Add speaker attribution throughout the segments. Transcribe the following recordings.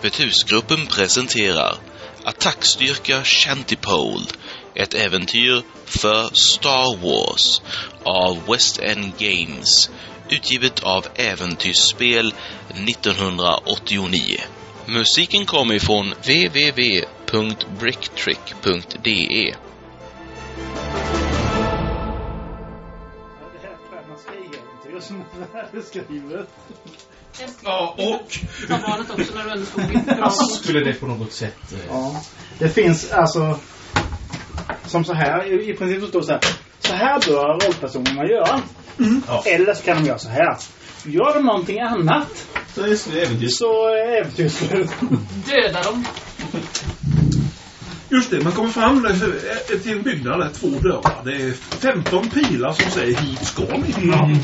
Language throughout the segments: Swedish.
Speaker 1: Öppet husgruppen presenterar Attackstyrka Shantipole Ett äventyr för Star Wars av West End Games utgivet av Äventyrsspel 1989. Musiken kommer ifrån www.bricktrick.de
Speaker 2: Det här som är skrivet.
Speaker 3: Ja, och
Speaker 4: Ta barnet också när du ändå stod i bra
Speaker 3: skulle det på något sätt... eh,
Speaker 2: Ja. Det finns alltså som så här, i, i princip så står det så här. Så här bör rollpersonerna göra.
Speaker 3: Ja.
Speaker 2: Eller så kan de göra så här. Gör de någonting annat
Speaker 3: Så är det äventyrs...
Speaker 2: så är äventyret slut.
Speaker 4: Döda dem.
Speaker 3: Just det, man kommer fram till en byggnad där, två dörrar. Det är 15 pilar som säger hit ska ni. Mm.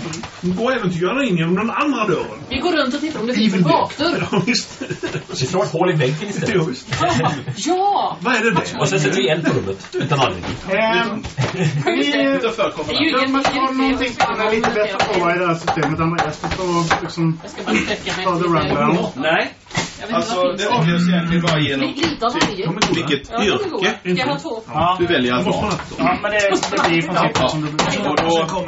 Speaker 3: Går äventyrarna in genom den andra dörren.
Speaker 4: Vi går runt och tittar om det finns en bakdörr.
Speaker 3: Ja, visst.
Speaker 5: Vi slår ett hål i väggen
Speaker 3: Ja,
Speaker 5: istället.
Speaker 3: visst.
Speaker 4: Ja!
Speaker 3: Vad är det där?
Speaker 5: Och sen sätter vi eld på rummet. Utan anledning.
Speaker 2: Ehm,
Speaker 4: Just det.
Speaker 3: Utanför
Speaker 4: Det ju
Speaker 2: Ja, man har någonting som är lite bättre på i det här systemet. Andreas, du får liksom
Speaker 4: Jag ska bara sträcka mig.
Speaker 6: Nej, alltså det avgörs egentligen bara genom
Speaker 4: Lite av varje.
Speaker 6: vilket
Speaker 4: är
Speaker 6: yrke
Speaker 4: Ska
Speaker 6: du väljer att
Speaker 3: inte.
Speaker 2: ja men det, det blir i princip
Speaker 6: Ja.
Speaker 2: som.
Speaker 6: Och då,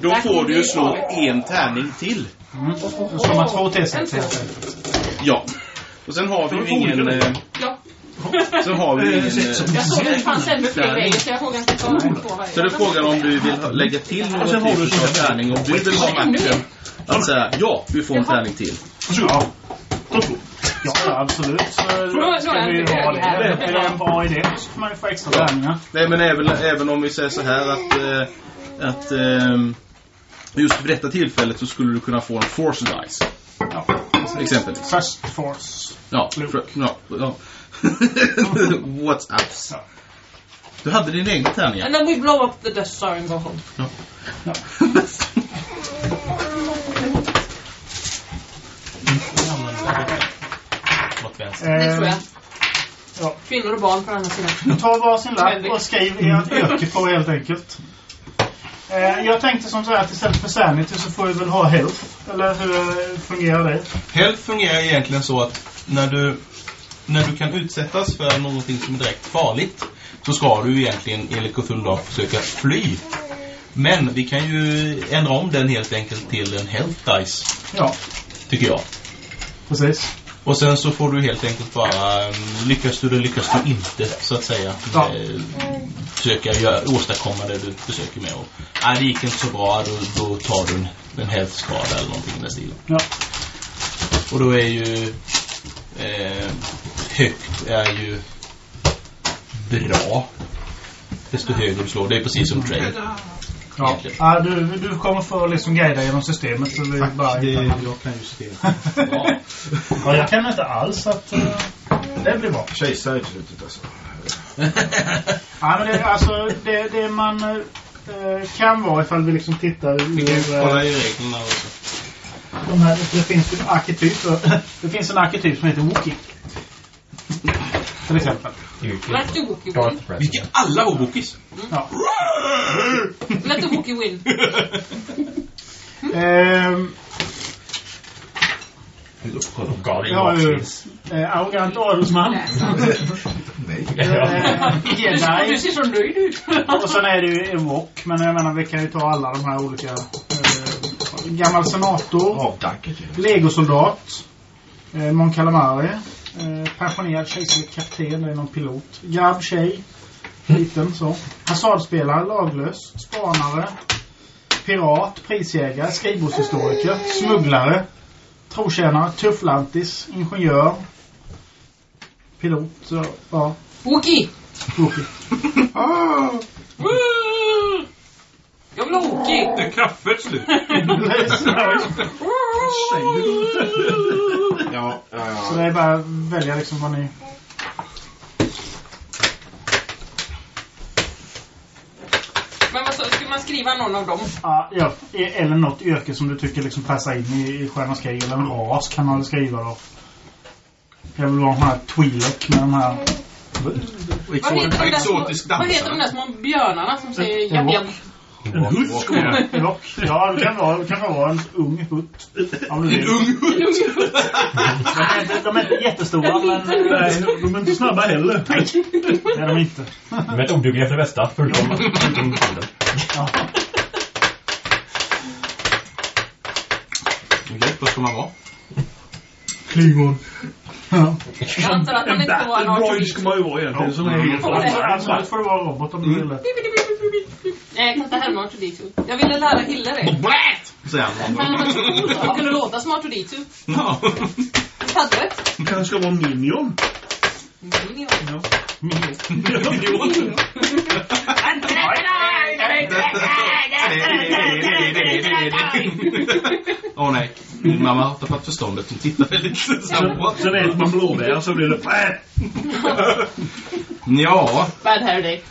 Speaker 6: då får du ju slå en tärning till.
Speaker 2: Mm. Då slår man två T6 helt enkelt.
Speaker 6: Ja. Och sen har vi ju ingen... Eh,
Speaker 4: Ja.
Speaker 6: sen har vi ingen... Eh,
Speaker 4: Jag såg att det fanns ännu fler grejer så jag vågar inte ta två varje.
Speaker 6: så är det frågan om du vill lägga till någon
Speaker 3: du
Speaker 6: typ av tärning. Om du vill ha matchen att säga ja, du får en tärning till.
Speaker 3: Ja.
Speaker 2: Ja, absolut. Så ska
Speaker 4: är
Speaker 2: vi ha
Speaker 4: inte
Speaker 2: det. Är det en bra idé så får man ju få extra tärningar.
Speaker 6: Nej, men även, även om vi säger så här att... Eh, att ehm, just vid detta tillfället så skulle du kunna få en force dice.
Speaker 2: Ja.
Speaker 6: Exempelvis.
Speaker 2: First force.
Speaker 6: Ja, för, ja, ja. Whatsapps.
Speaker 2: Ja.
Speaker 6: Du hade din egen tärning,
Speaker 4: And then we blow up the Death Star and go home.
Speaker 2: Ja.
Speaker 5: Mot vänster.
Speaker 4: Det tror jag.
Speaker 2: Eh, ja.
Speaker 4: Kvinnor och barn på andra sidan.
Speaker 2: Ta varsin lapp och skriv ert yrke på helt enkelt. Eh, jag tänkte som så här att istället för sanity så får vi väl ha health. Eller hur eh, fungerar det?
Speaker 7: Health fungerar egentligen så att när du, när du kan utsättas för någonting som är direkt farligt så ska du egentligen enligt Cthulhu försöka fly. Men vi kan ju ändra om den helt enkelt till en health dice,
Speaker 2: Ja,
Speaker 7: tycker jag.
Speaker 2: precis.
Speaker 7: Och sen så får du helt enkelt bara, um, lyckas du eller lyckas du inte, så att säga.
Speaker 2: Ja.
Speaker 7: Eh, försöka göra, åstadkomma det du försöker med. Och, nej, det gick inte så bra, då, då tar du en, en health-skada eller någonting i den stilen.
Speaker 2: Ja.
Speaker 7: Och då är ju eh, högt är ju bra. Desto högre du slår. Det är precis som trade.
Speaker 2: Ja. Ja du, du kommer få liksom guida genom systemet. Så vi bara
Speaker 3: Det, jag kan ju se.
Speaker 7: Ja.
Speaker 2: ja, jag kan inte alls att uh, det blir bra.
Speaker 3: Kejsare i slutet alltså.
Speaker 2: Ja, men det, alltså, det, det man eh, kan vara ifall vi liksom tittar
Speaker 7: Vi kan ju kolla
Speaker 2: eh,
Speaker 7: i reglerna också.
Speaker 2: de här, det finns ju arketyper. Det finns en arketyp som heter Wookie. Till exempel.
Speaker 4: Let the Wookie
Speaker 5: Darth
Speaker 4: win.
Speaker 7: Vi
Speaker 5: President.
Speaker 7: ska alla Wookies.
Speaker 2: Ja.
Speaker 4: Let the Wookie win.
Speaker 2: Ehm, vi har ju
Speaker 5: Watches.
Speaker 2: eh, arrogant adelsman. Eh,
Speaker 4: Du
Speaker 2: Jedi.
Speaker 4: ser så nöjd ut.
Speaker 2: Och sen är det ju en wok. Men jag menar vi kan ju ta alla de här olika. Eh, gammal senator.
Speaker 3: Ju.
Speaker 2: Legosoldat. Eh, Mon Calamari. Eh, pensionerad kejserlig kapten. Är någon pilot. Grabb tjej. Liten så. Hasardspelare. Laglös. Spanare. Pirat. Prisjägare. Skrivbordshistoriker. Smugglare. Trotjänare. Tufflantis. Ingenjör. Pilot. Så, ja.
Speaker 4: Wookie!
Speaker 2: Wookie.
Speaker 4: Woo! Jag vill ha Wookie!
Speaker 3: Är kaffet slut?
Speaker 6: Ja, ja,
Speaker 2: Så det är bara att välja liksom vad ni...
Speaker 4: Men vad så, ska man skriva någon av dem?
Speaker 2: Ja, ja, eller något yrke som du tycker liksom passar in i, i Stjärnornas krig. Eller en ras kan man väl skriva då. Jag vill vara en sån här Twi'lek med de här...
Speaker 4: Vad heter, de där små, vad heter de där små björnarna som säger
Speaker 2: wok.
Speaker 4: jabb?
Speaker 8: En hutt ska man.
Speaker 2: Rock. Ja, det kan vara, det kan vara en ung hutt. Om du vill. De är inte, de är inte jättestora, men...
Speaker 8: Nej, de är inte snabba heller.
Speaker 2: Det är de inte.
Speaker 5: De är odugliga efter det bästa, förutom foden.
Speaker 2: Ja.
Speaker 9: Okej, vad ska man vara?
Speaker 8: Klingon.
Speaker 2: Ja.
Speaker 4: Jag antar att
Speaker 8: En
Speaker 4: man inte
Speaker 8: battle
Speaker 4: en
Speaker 8: droid ska man ju vara egentligen. Som är helt
Speaker 2: Absolut får det vara robot om du vill det.
Speaker 4: Nej, jag kan inte härma R2D2. Jag ville lära Hille det.
Speaker 6: Säger han.
Speaker 4: Han kunde låta som R2D2.
Speaker 9: Ja.
Speaker 4: Hade rätt.
Speaker 8: Det kanske ska vara minion.
Speaker 6: Åh nej. Min mamma har tappat förståndet. Hon tittar väldigt så här, what?
Speaker 8: Sen äter man blåbär så blir det...
Speaker 6: Ja.
Speaker 4: Bad hair day.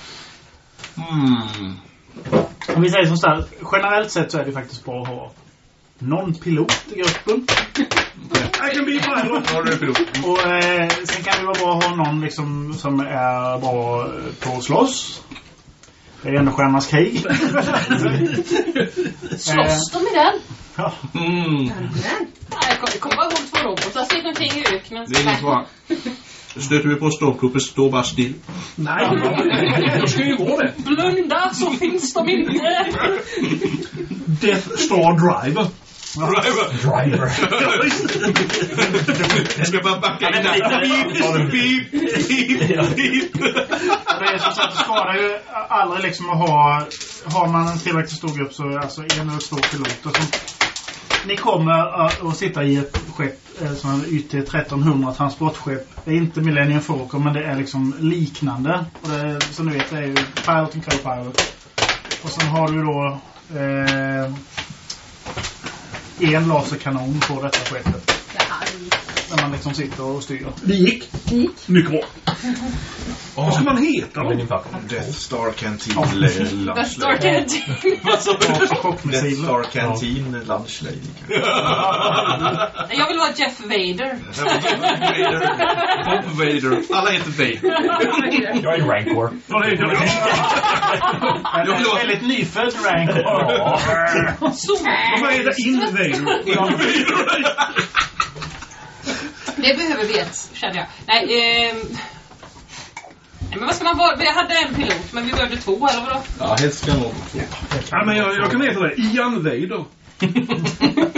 Speaker 6: Mm.
Speaker 2: Om vi säger så här, generellt sett så är det faktiskt bra att ha någon pilot i gruppen.
Speaker 8: I can be pilot.
Speaker 2: Och eh, sen kan det vara bra att ha någon liksom som är bra på att slåss. Det är ändå Stjärnornas krig.
Speaker 4: Slåss de i den?
Speaker 2: ja.
Speaker 6: Mm.
Speaker 4: Nej, jag kommer- jag kommer bara ihåg två robotar som gick omkring i öknen.
Speaker 6: Det är inget bra. Stöter vi på Stormtroopers, stå bara still.
Speaker 8: Nej, jag ska ju vara det.
Speaker 4: Blunda så finns de inte.
Speaker 8: Death Star Driver.
Speaker 5: Driver.
Speaker 6: Jag ska bara backa in där. Beep, beep, beep,
Speaker 2: det är som sagt, det skadar ju aldrig liksom att ha... Har man en tillräckligt stor grupp så är alltså en eller två piloter som... Ni kommer eh, att, sitta i ett skepp eh, som är YT 1300 transportskepp. Det är inte Millennium Falcon men det är liksom liknande. Och det som ni vet det är ju Pilot and Co-Pilot. Och sen har du då eh, en laserkanon på detta skeppet. Där man liksom sitter och styr.
Speaker 8: Det gick. Mycket bra. Vad ska man heta
Speaker 5: Det
Speaker 8: då?
Speaker 10: Death Star Canteen. Lunch
Speaker 4: Best started.
Speaker 2: Och
Speaker 10: Death. Star Canteen Lunch Lady.
Speaker 4: Jag vill vara Jeff Vader.
Speaker 6: Bob Vader. Alla heter Vader.
Speaker 5: Jag är Rancor.
Speaker 8: Det?
Speaker 6: Jag vill ha-
Speaker 2: väldigt nyfödd rank.
Speaker 4: Så
Speaker 8: Vad heter Invader?
Speaker 4: Det behöver vi ett, känner jag. Nej. Nej, men vad ska man vara? Vi hade en pilot, men vi behövde två, eller vadå?
Speaker 6: Ja, helst ska vara två.
Speaker 8: Ja, men jag, jag kan heta det. Ian Vader.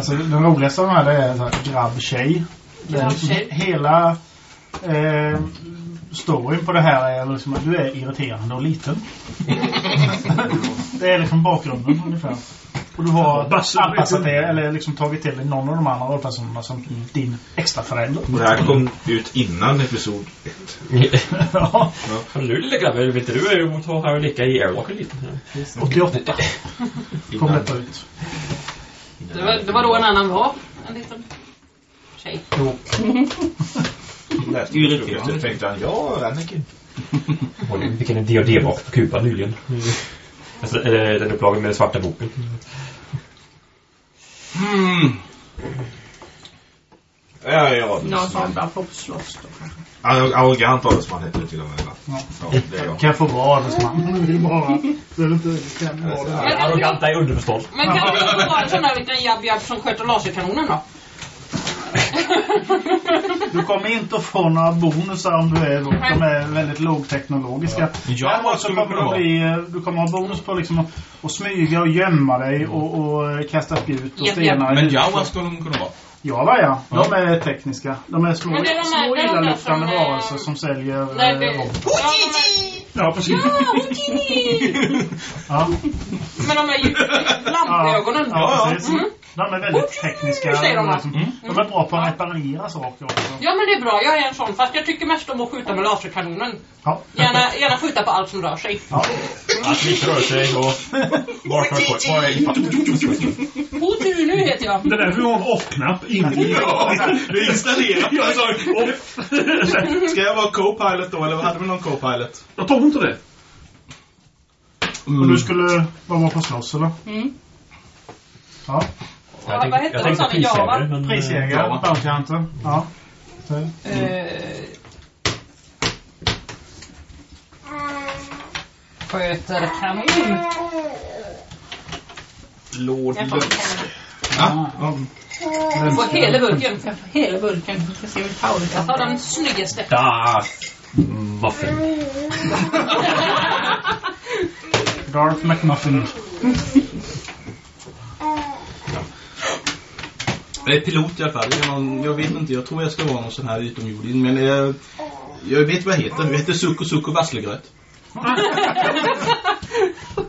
Speaker 2: Alltså den roligaste av de här det är så här, grabb-tjej.
Speaker 4: Grabb-tjej.
Speaker 2: Hela eh, storyn på det här är liksom att du är irriterande och liten. det är liksom bakgrunden ungefär. Och du har anpassat det eller liksom tagit till dig någon av de andra rollpersonerna som din extra förälder.
Speaker 10: Och det här kom ut innan episod 1.
Speaker 2: ja,
Speaker 5: Hörru du lilla grabben, inte du eh, ta här och leka i Airwalker lite?
Speaker 2: 88 kom detta ut.
Speaker 4: Det var, det var då en annan var. En liten tjej.
Speaker 2: Jo.
Speaker 10: läste irriterande. Så tänkte han, ja, Anakin.
Speaker 5: Vi fick en D&D-bak på Kuba nyligen. Alltså, den upplagan med den svarta boken.
Speaker 6: Mm.
Speaker 10: Ja, ja.
Speaker 11: Någon som bara får slåss då kanske.
Speaker 10: Arro- Arrogant talesman heter det till och med. va?
Speaker 2: Ja.
Speaker 10: Ja, det är jag.
Speaker 2: Kan jag få vara arbetsman? Jag vill bara... Behöver inte... Kan vara det här.
Speaker 5: Arroganta är underförstått.
Speaker 4: Men kan det inte vara en sån där liten jabb-jabb som sköter laserkanonen då?
Speaker 2: Du kommer inte att få några bonusar om du är. De är väldigt lågteknologiska.
Speaker 9: Ja,
Speaker 2: Däremot
Speaker 9: vad
Speaker 2: så kommer det bli, eh, du kommer ha bonus på liksom att, att smyga och gömma dig och, och eh, kasta spjut och
Speaker 4: Japp,
Speaker 2: stenar.
Speaker 9: Men Jawa skulle de kunna vara.
Speaker 2: Java ja. De är tekniska. De är små,
Speaker 4: är de här-
Speaker 2: små illaluktande
Speaker 4: som, eh,
Speaker 2: varelser som säljer.
Speaker 4: Ja,
Speaker 8: Ja, precis.
Speaker 4: Ja!
Speaker 2: Ja,
Speaker 4: Men de är ju lampägonen.
Speaker 2: ja, precis.
Speaker 4: Mm.
Speaker 2: De är väldigt tekniska.
Speaker 4: säger de,
Speaker 2: De är,
Speaker 4: va?
Speaker 2: liksom, de är bra på att reparera saker också.
Speaker 4: Ja men det är bra, jag är en sån. Fast jag tycker mest om att skjuta med laserkanonen.
Speaker 2: Ja.
Speaker 4: Gärna, gärna skjuta på allt som rör sig.
Speaker 2: Ja.
Speaker 5: Att vi rör sig och... Är
Speaker 4: Houdini heter jag.
Speaker 8: Det är därför vi har en off-knapp inne i...
Speaker 6: Det är installerat.
Speaker 8: Jag sa off.
Speaker 6: Ska jag vara co-pilot då, eller hade vi någon co-pilot?
Speaker 8: Jag tror inte det.
Speaker 2: Och du skulle vara på slåss eller?
Speaker 4: Mm.
Speaker 2: Ja.
Speaker 4: Ja, vad hette
Speaker 5: jag
Speaker 4: de
Speaker 5: tänkte
Speaker 4: sa ni? Java?
Speaker 5: prisjägare, eh,
Speaker 2: Bounty Hunter. Ja.
Speaker 4: Eh, sköter kanon.
Speaker 8: Lord
Speaker 4: Jag kanon.
Speaker 12: Ja.
Speaker 4: Jag får hela burken.
Speaker 11: Jag får hela burken. Vi ska se hur Paul
Speaker 4: Jag tar den snyggaste.
Speaker 5: Da! Muffin.
Speaker 2: Darth McMuffin.
Speaker 6: Jag är pilot i alla fall. Någon, jag vet inte, jag tror jag ska vara någon sån här utomjording. Men jag, jag vet vad jag heter. Jag heter Sucko Sucko Vasslegröt.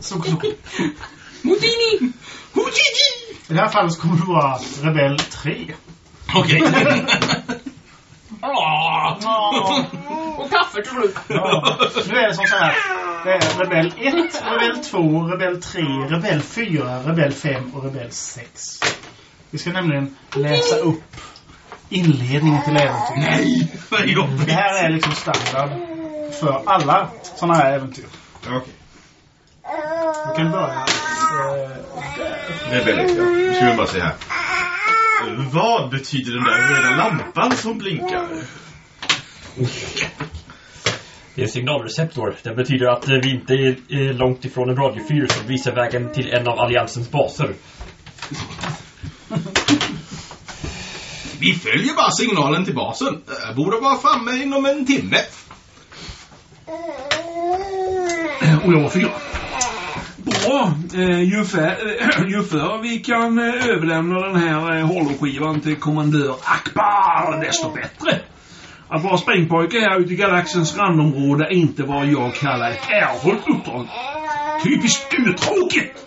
Speaker 2: Så, så.
Speaker 4: Houdini!
Speaker 2: I det här fallet kommer det vara Rebell 3.
Speaker 6: Okej.
Speaker 4: Och kaffe till slut.
Speaker 2: Ja. Nu är det som så här. Det är Rebell 1, Rebell 2, Rebell 3, Rebell 4, Rebell 5 och Rebell 6. Vi ska nämligen läsa upp inledningen till äventyret.
Speaker 6: Nej, vad jobbigt.
Speaker 2: Det här är liksom standard för alla sådana här äventyr.
Speaker 8: Okej.
Speaker 2: Vi kan börja. Eh,
Speaker 8: Det är väldigt ja. Nu ska vi bara se här. Vad betyder den där röda lampan som blinkar?
Speaker 5: Det är en signalreceptor. Det betyder att eh, vi inte är är långt ifrån en radiofyr som visar vägen till en av alliansens baser.
Speaker 6: Vi följer bara signalen till basen. Äh, jag borde vara framme inom en timme.
Speaker 8: Och jag var fyra. Bra. Eh, ju, för, eh, äh, ju förr vi kan eh, överlämna den här eh, holoskivan till kommandör Akbar, desto bättre. Att vara sprängpojke här ute i galaxens randområde är inte vad jag kallar ett ärofullt uppdrag. Typiskt uttråkigt!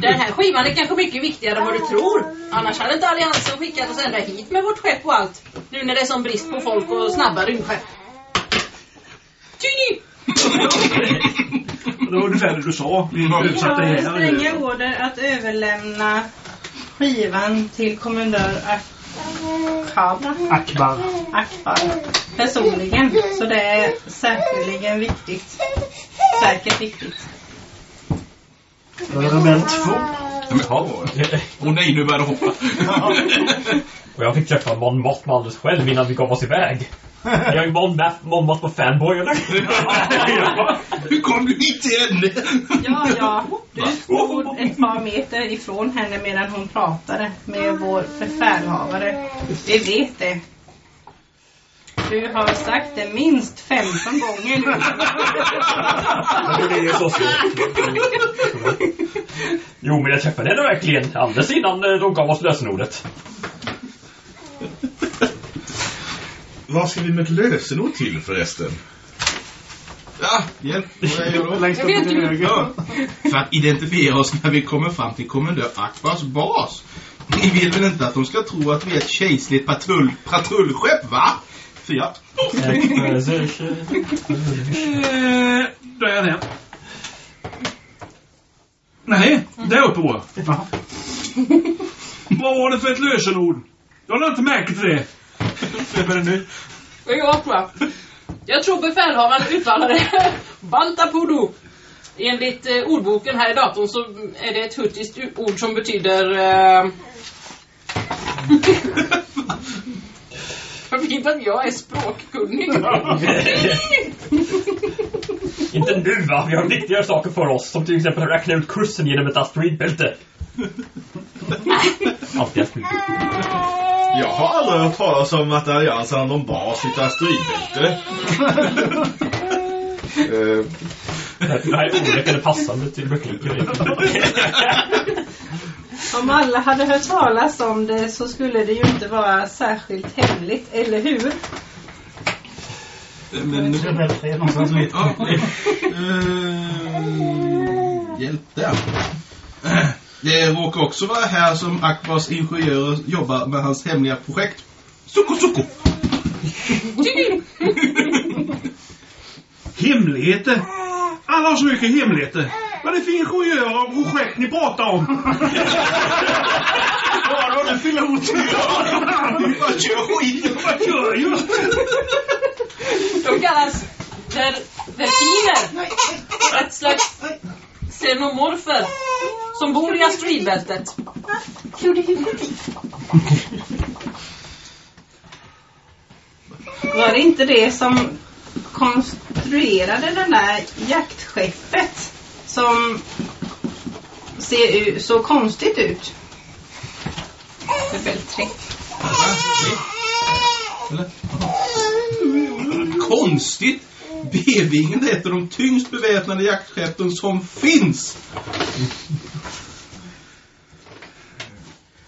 Speaker 4: Den här skivan är kanske mycket viktigare än vad du tror. Annars hade inte Alliansen skickat oss ända hit med vårt skepp och allt. Nu när det är sån brist på folk och snabba rymdskepp. Tyni!
Speaker 8: Det var ungefär det du sa. Vi
Speaker 11: har stränga order att överlämna skivan till kommendör Akbar.
Speaker 2: Akbar.
Speaker 11: Akbar personligen. Så det är säkerligen viktigt. Säkert viktigt.
Speaker 2: Det Rebell 2.
Speaker 6: Åh nej, nu börjar det hoppa.
Speaker 5: Och jag fick träffa Mon Mothma alldeles själv innan vi gav oss iväg. Jag är Mon, Mon Mothma fanboy, eller?
Speaker 6: Hur kom du hit igen?
Speaker 11: Ja, ja. Du stod ett par meter ifrån henne medan hon pratade med vår befälhavare. Vi vet det. Du har sagt det minst 15 gånger nu.
Speaker 5: Det är så svårt. Jo, men jag träffade henne verkligen alldeles innan eh, de gav oss lösenordet.
Speaker 8: Vad ska vi med ett lösenord till förresten?
Speaker 6: Ja, hjälp. Jag då?
Speaker 2: Längst upp
Speaker 4: Jag vet
Speaker 2: till höger.
Speaker 6: Ja, för att identifiera oss när vi kommer fram till kommendör Akbars bas. Ni vill väl inte att de ska tro att vi är ett kejserligt patrull, patrullskepp, va? Fyra.
Speaker 8: Eh, där är den. Nej, där uppe var jag. Vad var det för ett lösenord? Jag lade inte märke till det.
Speaker 6: Vem är det nu?
Speaker 4: Och jag tror jag. Jag tror befälhavaren uttalade Bantapudu. Enligt eh, ordboken här i datorn så är det ett huttiskt u- ord som betyder... Eh... Vad fint att jag är språkkunnig.
Speaker 5: Inte nu va? Vi har viktigare saker för oss. Som till exempel att räkna ut kursen genom ett asteroidbälte. Alltid asteroidbälte.
Speaker 8: Jag har aldrig hört talas om att Alliansen har någon bas i ett asteroidbälte. Eh,
Speaker 5: Det här är ordet är passande till repliker.
Speaker 11: Om alla hade hört talas om det så skulle det ju inte vara särskilt hemligt, eller hur?
Speaker 6: Men,
Speaker 2: Rebell 3 någonstans mitt.
Speaker 6: ja, eh, hjälp där. Det råkar också vara här som Akbars ingenjörer jobbar med hans hemliga projekt. Suko Suko!
Speaker 8: hemligheter. Alla har så mycket hemligheter. Vad är det för ingenjörer och projekt ni pratar om?
Speaker 2: Bara du pilot.
Speaker 6: Bara kör skit!
Speaker 8: Vad gör ju?
Speaker 4: De kallas vertiner. Ett slags xenomorfer som bor i asteroidbältet.
Speaker 11: Var det inte det som konstruerade det där jaktskeppet som ser ut, så konstigt ut? Rebell 3.
Speaker 6: Eller? Konstigt! B-vingen är ett av de tyngst beväpnade jaktskeppen som finns.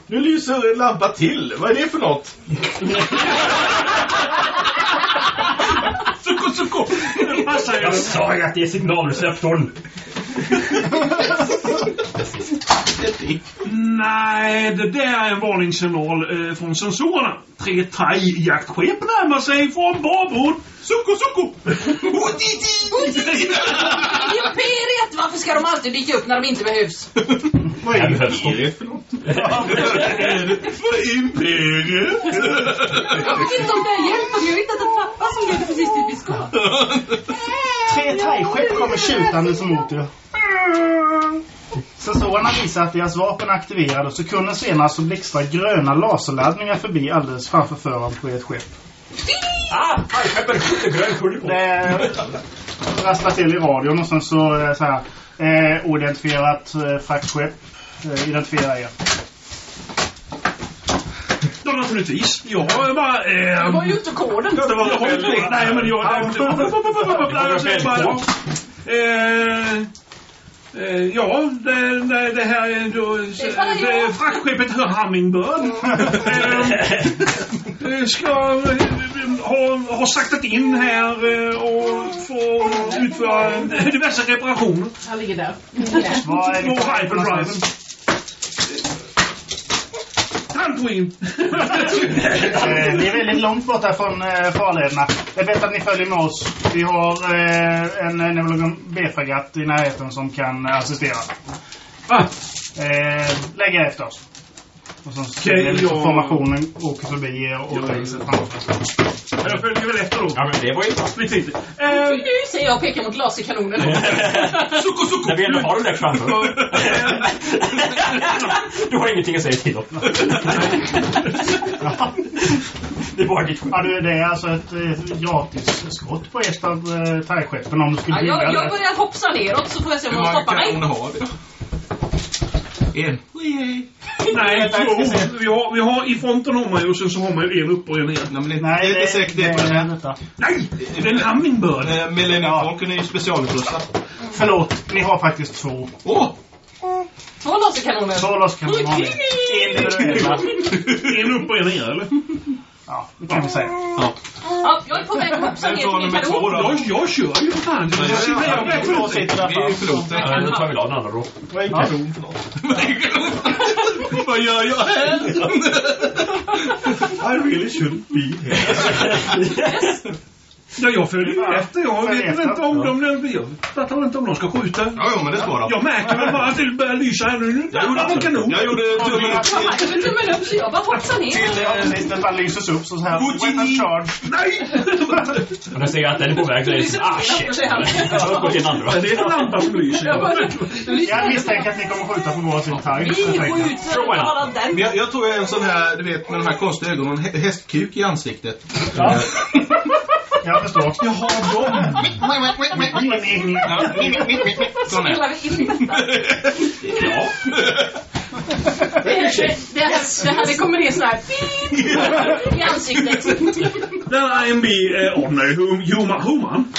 Speaker 13: Nu lyser en lampa till. Vad är det för något?
Speaker 2: Passar ju.
Speaker 5: Jag sa ju att det är signalreceptorn.
Speaker 8: Nej, det där är en varningssignal eh, från sensorerna. Tre thai-jaktskepp närmar sig från babord.
Speaker 6: Sucko, sucko!
Speaker 4: Imperiet! Varför ska de alltid dyka upp när de inte behövs?
Speaker 2: Vad är det?
Speaker 13: det för något?
Speaker 6: Vad är imperiet?
Speaker 4: Jag vet inte om det hjälper. Jag att en pappa som leder precis till biskop.
Speaker 2: Tre thai-skepp kommer tjutandes mot er. Sensorerna visar att deras vapen är aktiverade och sekunder senare så blixtrar gröna laserladdningar förbi alldeles framför föraren på ert skepp.
Speaker 5: Ah! Skjuter på.
Speaker 2: Det rasslar till i radion och sen så, eh, så här. Eh, oidentifierat eh, fraktskepp. Eh, identifiera er.
Speaker 8: Ja, naturligtvis. Jag har bara...
Speaker 4: Det
Speaker 8: Eh,
Speaker 4: var ju inte koden.
Speaker 8: jag har inte koden. Nej, men jag... jag säger bara. Eh, eh, ja, det, det, det här är då...
Speaker 4: är
Speaker 8: fraktskeppet Hummingbird. Eh, ska eh, ha, ha saktat in här eh, och få utföra diverse reparationer
Speaker 4: Han ligger där.
Speaker 2: Är ni på väg
Speaker 8: hyperdriven. Tantwin.
Speaker 2: Eh, ni är väldigt långt borta från eh, farlederna. Det är bättre att ni följer med oss. Vi har eh, en Neverlogon B-fregatt i närheten som kan assistera.
Speaker 8: Ah,
Speaker 2: lägg er efter oss. Och så ser
Speaker 8: Okej,
Speaker 2: ni liksom
Speaker 8: jag-
Speaker 2: formationen åker förbi er och lägger sig framför
Speaker 8: jag följer väl efter då.
Speaker 5: Ja, men det var ju bra.
Speaker 8: Eh,
Speaker 4: Nu säger jag och pekar mot laserkanonen.
Speaker 6: Sucko, sucko!
Speaker 5: När vi ändå har den där framför. Du har ingenting att säga till om. Det är bara ditt
Speaker 2: Ja, du, det är alltså ett eh, gratis skott på ett av eh, thai-skeppen om du skulle
Speaker 4: Ja, jag, jag börjar hopsa neråt så får jag se om
Speaker 6: Hur
Speaker 4: de
Speaker 6: många
Speaker 4: stoppar mig.
Speaker 6: kanoner har vi? En.
Speaker 8: nej, två. Vi har, vi har, I fronten har man ju och sen så har man ju en upp och en ner.
Speaker 6: Nej, men det,
Speaker 2: Nej,
Speaker 6: det, det är säkert det på den här.
Speaker 8: Nej! Det är en Hummingbird.
Speaker 6: Eh, Millennium Falcon är ju specialutrustad.
Speaker 2: Förlåt, ni har faktiskt två.
Speaker 6: Åh!
Speaker 4: Två laserkanoner.
Speaker 2: Två laserkanoner.
Speaker 8: En upp och en ner, eller?
Speaker 2: Ja, det kan vi säga.
Speaker 6: Ja.
Speaker 4: Ja, jag är på väg hopsa
Speaker 6: Vem
Speaker 4: ner
Speaker 6: tar
Speaker 4: till min
Speaker 6: nummer två
Speaker 4: kanon.
Speaker 6: då?
Speaker 8: Jag, jag kör ju för fan. Jag, jag, jag, jag,
Speaker 2: Två
Speaker 8: jag,
Speaker 2: sitter där
Speaker 6: Vi är piloter.
Speaker 5: Ja, då tar vi den andra då.
Speaker 13: Vad är en kanon för något?
Speaker 6: Vad gör jag här?
Speaker 13: I really shouldn't be here.
Speaker 8: ja, jag följer ju efter. Jag vet
Speaker 2: efter.
Speaker 8: inte om de... Jag fattar inte om de ska skjuta.
Speaker 6: Ja, jo, men det ska de.
Speaker 8: Jag märker väl bara att det börjar lysa här nu.
Speaker 6: Jag gjorde,
Speaker 8: en kanon.
Speaker 6: jag gjorde tummen upp
Speaker 4: hade väl tummen upp så jag bara hoppsar ner.
Speaker 2: Till ja, precis, den bara lyses upp så här. Weapon charge.
Speaker 8: Nej!
Speaker 5: Och jag ser att den är på väg ah shit. Jag går till den andra.
Speaker 8: Det är en lampa som lyser.
Speaker 4: Jag
Speaker 2: Jag misstänker att ni kommer skjuta på varsin thai.
Speaker 4: Vi skjuter bara den.
Speaker 6: Men jag, jag tror jag är en sån här, du vet, med de här konstiga ögonen, hä- hästkuk i ansiktet.
Speaker 2: Jag förstår.
Speaker 8: Jag har dem.
Speaker 6: Sån
Speaker 4: detta?
Speaker 6: Ja.
Speaker 4: Det, det, det, kommer ner sån här pip i ansiktet.
Speaker 8: Den IMB eh, ordnar hum, human. Human?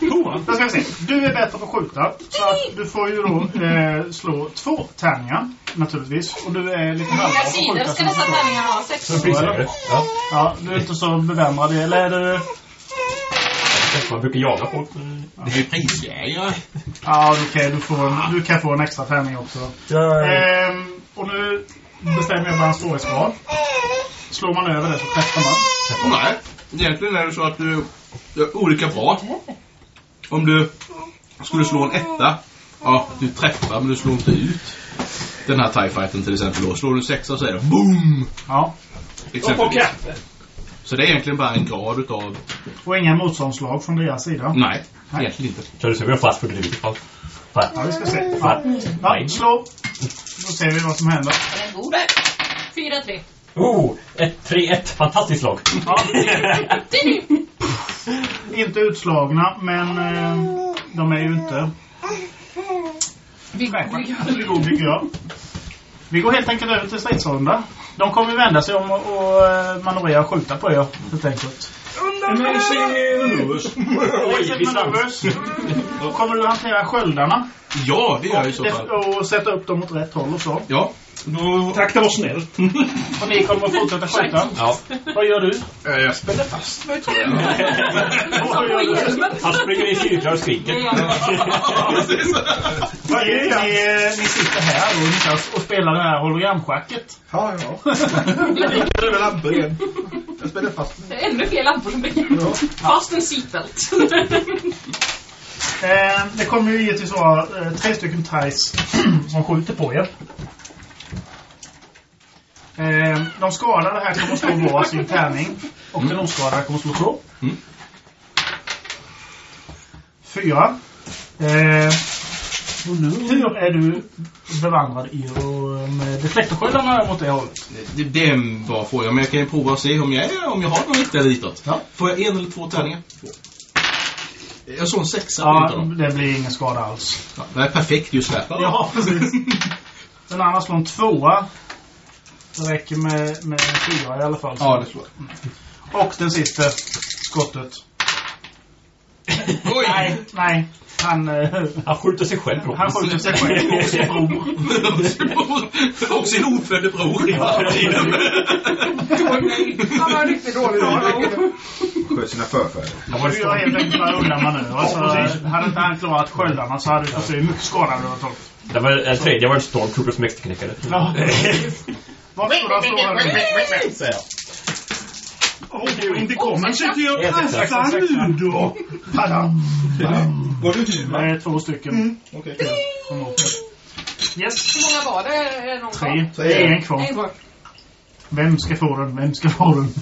Speaker 8: Human?
Speaker 2: Då ska vi se. Du är bättre på att skjuta. Så att du får ju då eh, slå två tärningar. Naturligtvis. Och du är lite
Speaker 4: Hur många
Speaker 2: halvbra på
Speaker 4: sidor
Speaker 2: att
Speaker 4: ska
Speaker 2: skjuta.
Speaker 4: dessa tärningar ha? Sex?
Speaker 5: Ja.
Speaker 2: Du är inte så bevandrad i Eller är du...
Speaker 5: Man brukar jaga folk.
Speaker 6: Det är ju prisjägare.
Speaker 2: Ja, okej. du, får en- du kan få en extra tärning också.
Speaker 5: Ja,
Speaker 2: Ehm, och nu bestämmer jag bara en svårighetsgrad. Slår man över det så träffar man.
Speaker 6: Nej. Egentligen är det så att du gör olika bra. Om du skulle slå en etta, ja, du träffar men du slår inte ut den här TIE fighten till exempel då. Slår du sexa så är det BOOM!
Speaker 2: Ja.
Speaker 6: Exempelvis. Så det är egentligen bara en grad utav...
Speaker 2: Och inga motståndslag från deras sida.
Speaker 6: Nej,
Speaker 2: Nej.
Speaker 6: egentligen inte.
Speaker 5: Så du ser vi har fast för det i vilket fall.
Speaker 2: Ja, vi ska se.
Speaker 5: Fan.
Speaker 2: Ja, slå. Då ser vi vad som händer.
Speaker 4: Den gode. 4-3.
Speaker 5: Oh, ett 3-1. Fantastiskt slag.
Speaker 2: Ja, inte utslagna, men eh, de är ju inte Viggo tycker jag. Vi går helt enkelt över till stridsrunda. De kommer vända sig om och, och eh, manövrera och skjuta på er, helt enkelt.
Speaker 3: Amazing maneuvers.
Speaker 2: Oj, Då kommer du hantera sköldarna
Speaker 6: Ja, det gör jag i så
Speaker 2: och,
Speaker 6: fall.
Speaker 2: och sätta upp dem åt rätt håll och så.
Speaker 6: Ja. Då...
Speaker 3: Tack, det var snällt.
Speaker 2: Och ni kommer att fortsätta skjuta.
Speaker 5: Ja.
Speaker 2: Vad gör du?
Speaker 6: Eh, Jag spänner fast mig tror jag.
Speaker 2: Vad gör du?
Speaker 5: Han springer i cirklar och skriker.
Speaker 2: Vad är det? Ni, ni sitter här och, Niklas, och spelar det här hologramschacket.
Speaker 8: Ja, ja. Det är lampor igen. Jag spänner fast mig.
Speaker 4: Det är ännu fler lampor som brinner. Fast en seatbelt.
Speaker 2: Eh, det kommer ju givetvis vara eh, tre stycken thais som skjuter på er. Eh, de skadade här kommer att slå var sin tärning. Och den oskadade kommer att slå två.
Speaker 6: Mm.
Speaker 2: Fyra. Eh, hur är du bevandrad i och med deflektorsköldarna mot det hållet?
Speaker 6: Det, det är en bra fråga, men jag kan ju prova och se om jag, är, om jag har någon riktigare ditåt.
Speaker 2: Ja.
Speaker 6: Får jag en eller två tärningar? Två. Jag såg en sexa
Speaker 2: Ja, det blir ingen skada alls.
Speaker 6: Ja, det är perfekt just där.
Speaker 2: Ja, precis. Den andra slår en tvåa. Det räcker med, med fyra i alla fall.
Speaker 6: Ja, det slår
Speaker 2: Och den sista skottet.
Speaker 6: Oj!
Speaker 2: Nej, nej. Han, eh,
Speaker 5: Han skjuter sig själv
Speaker 2: han skjuter sig själv och sin bror.
Speaker 6: och sin ofödde bror.
Speaker 4: Han var riktigt dålig dag.
Speaker 8: Sköt sina förfäder.
Speaker 2: Du gör helt enkelt bara undan manöver. Så hade inte han klarat sköldarna så hade se hur mycket skada du har tagit.
Speaker 5: Det var en tredje var en Stormtroopers mästerknäckare.
Speaker 2: Ja. Varsågoda slå hörni.
Speaker 6: Säger jag.
Speaker 3: Åh, inte kommer jag
Speaker 5: Ett,
Speaker 3: och
Speaker 5: ett,
Speaker 3: träffar nu då.
Speaker 2: Padam.
Speaker 8: Var du tur?
Speaker 2: Det är två stycken.
Speaker 8: Okej.
Speaker 2: som åker. Yes.
Speaker 4: Hur många var det? Är det någon kvar?
Speaker 2: Tre.
Speaker 8: Så
Speaker 2: Det
Speaker 8: är det.
Speaker 2: en kvar.
Speaker 4: En kvar.
Speaker 2: Vem ska få den? Vem ska få den?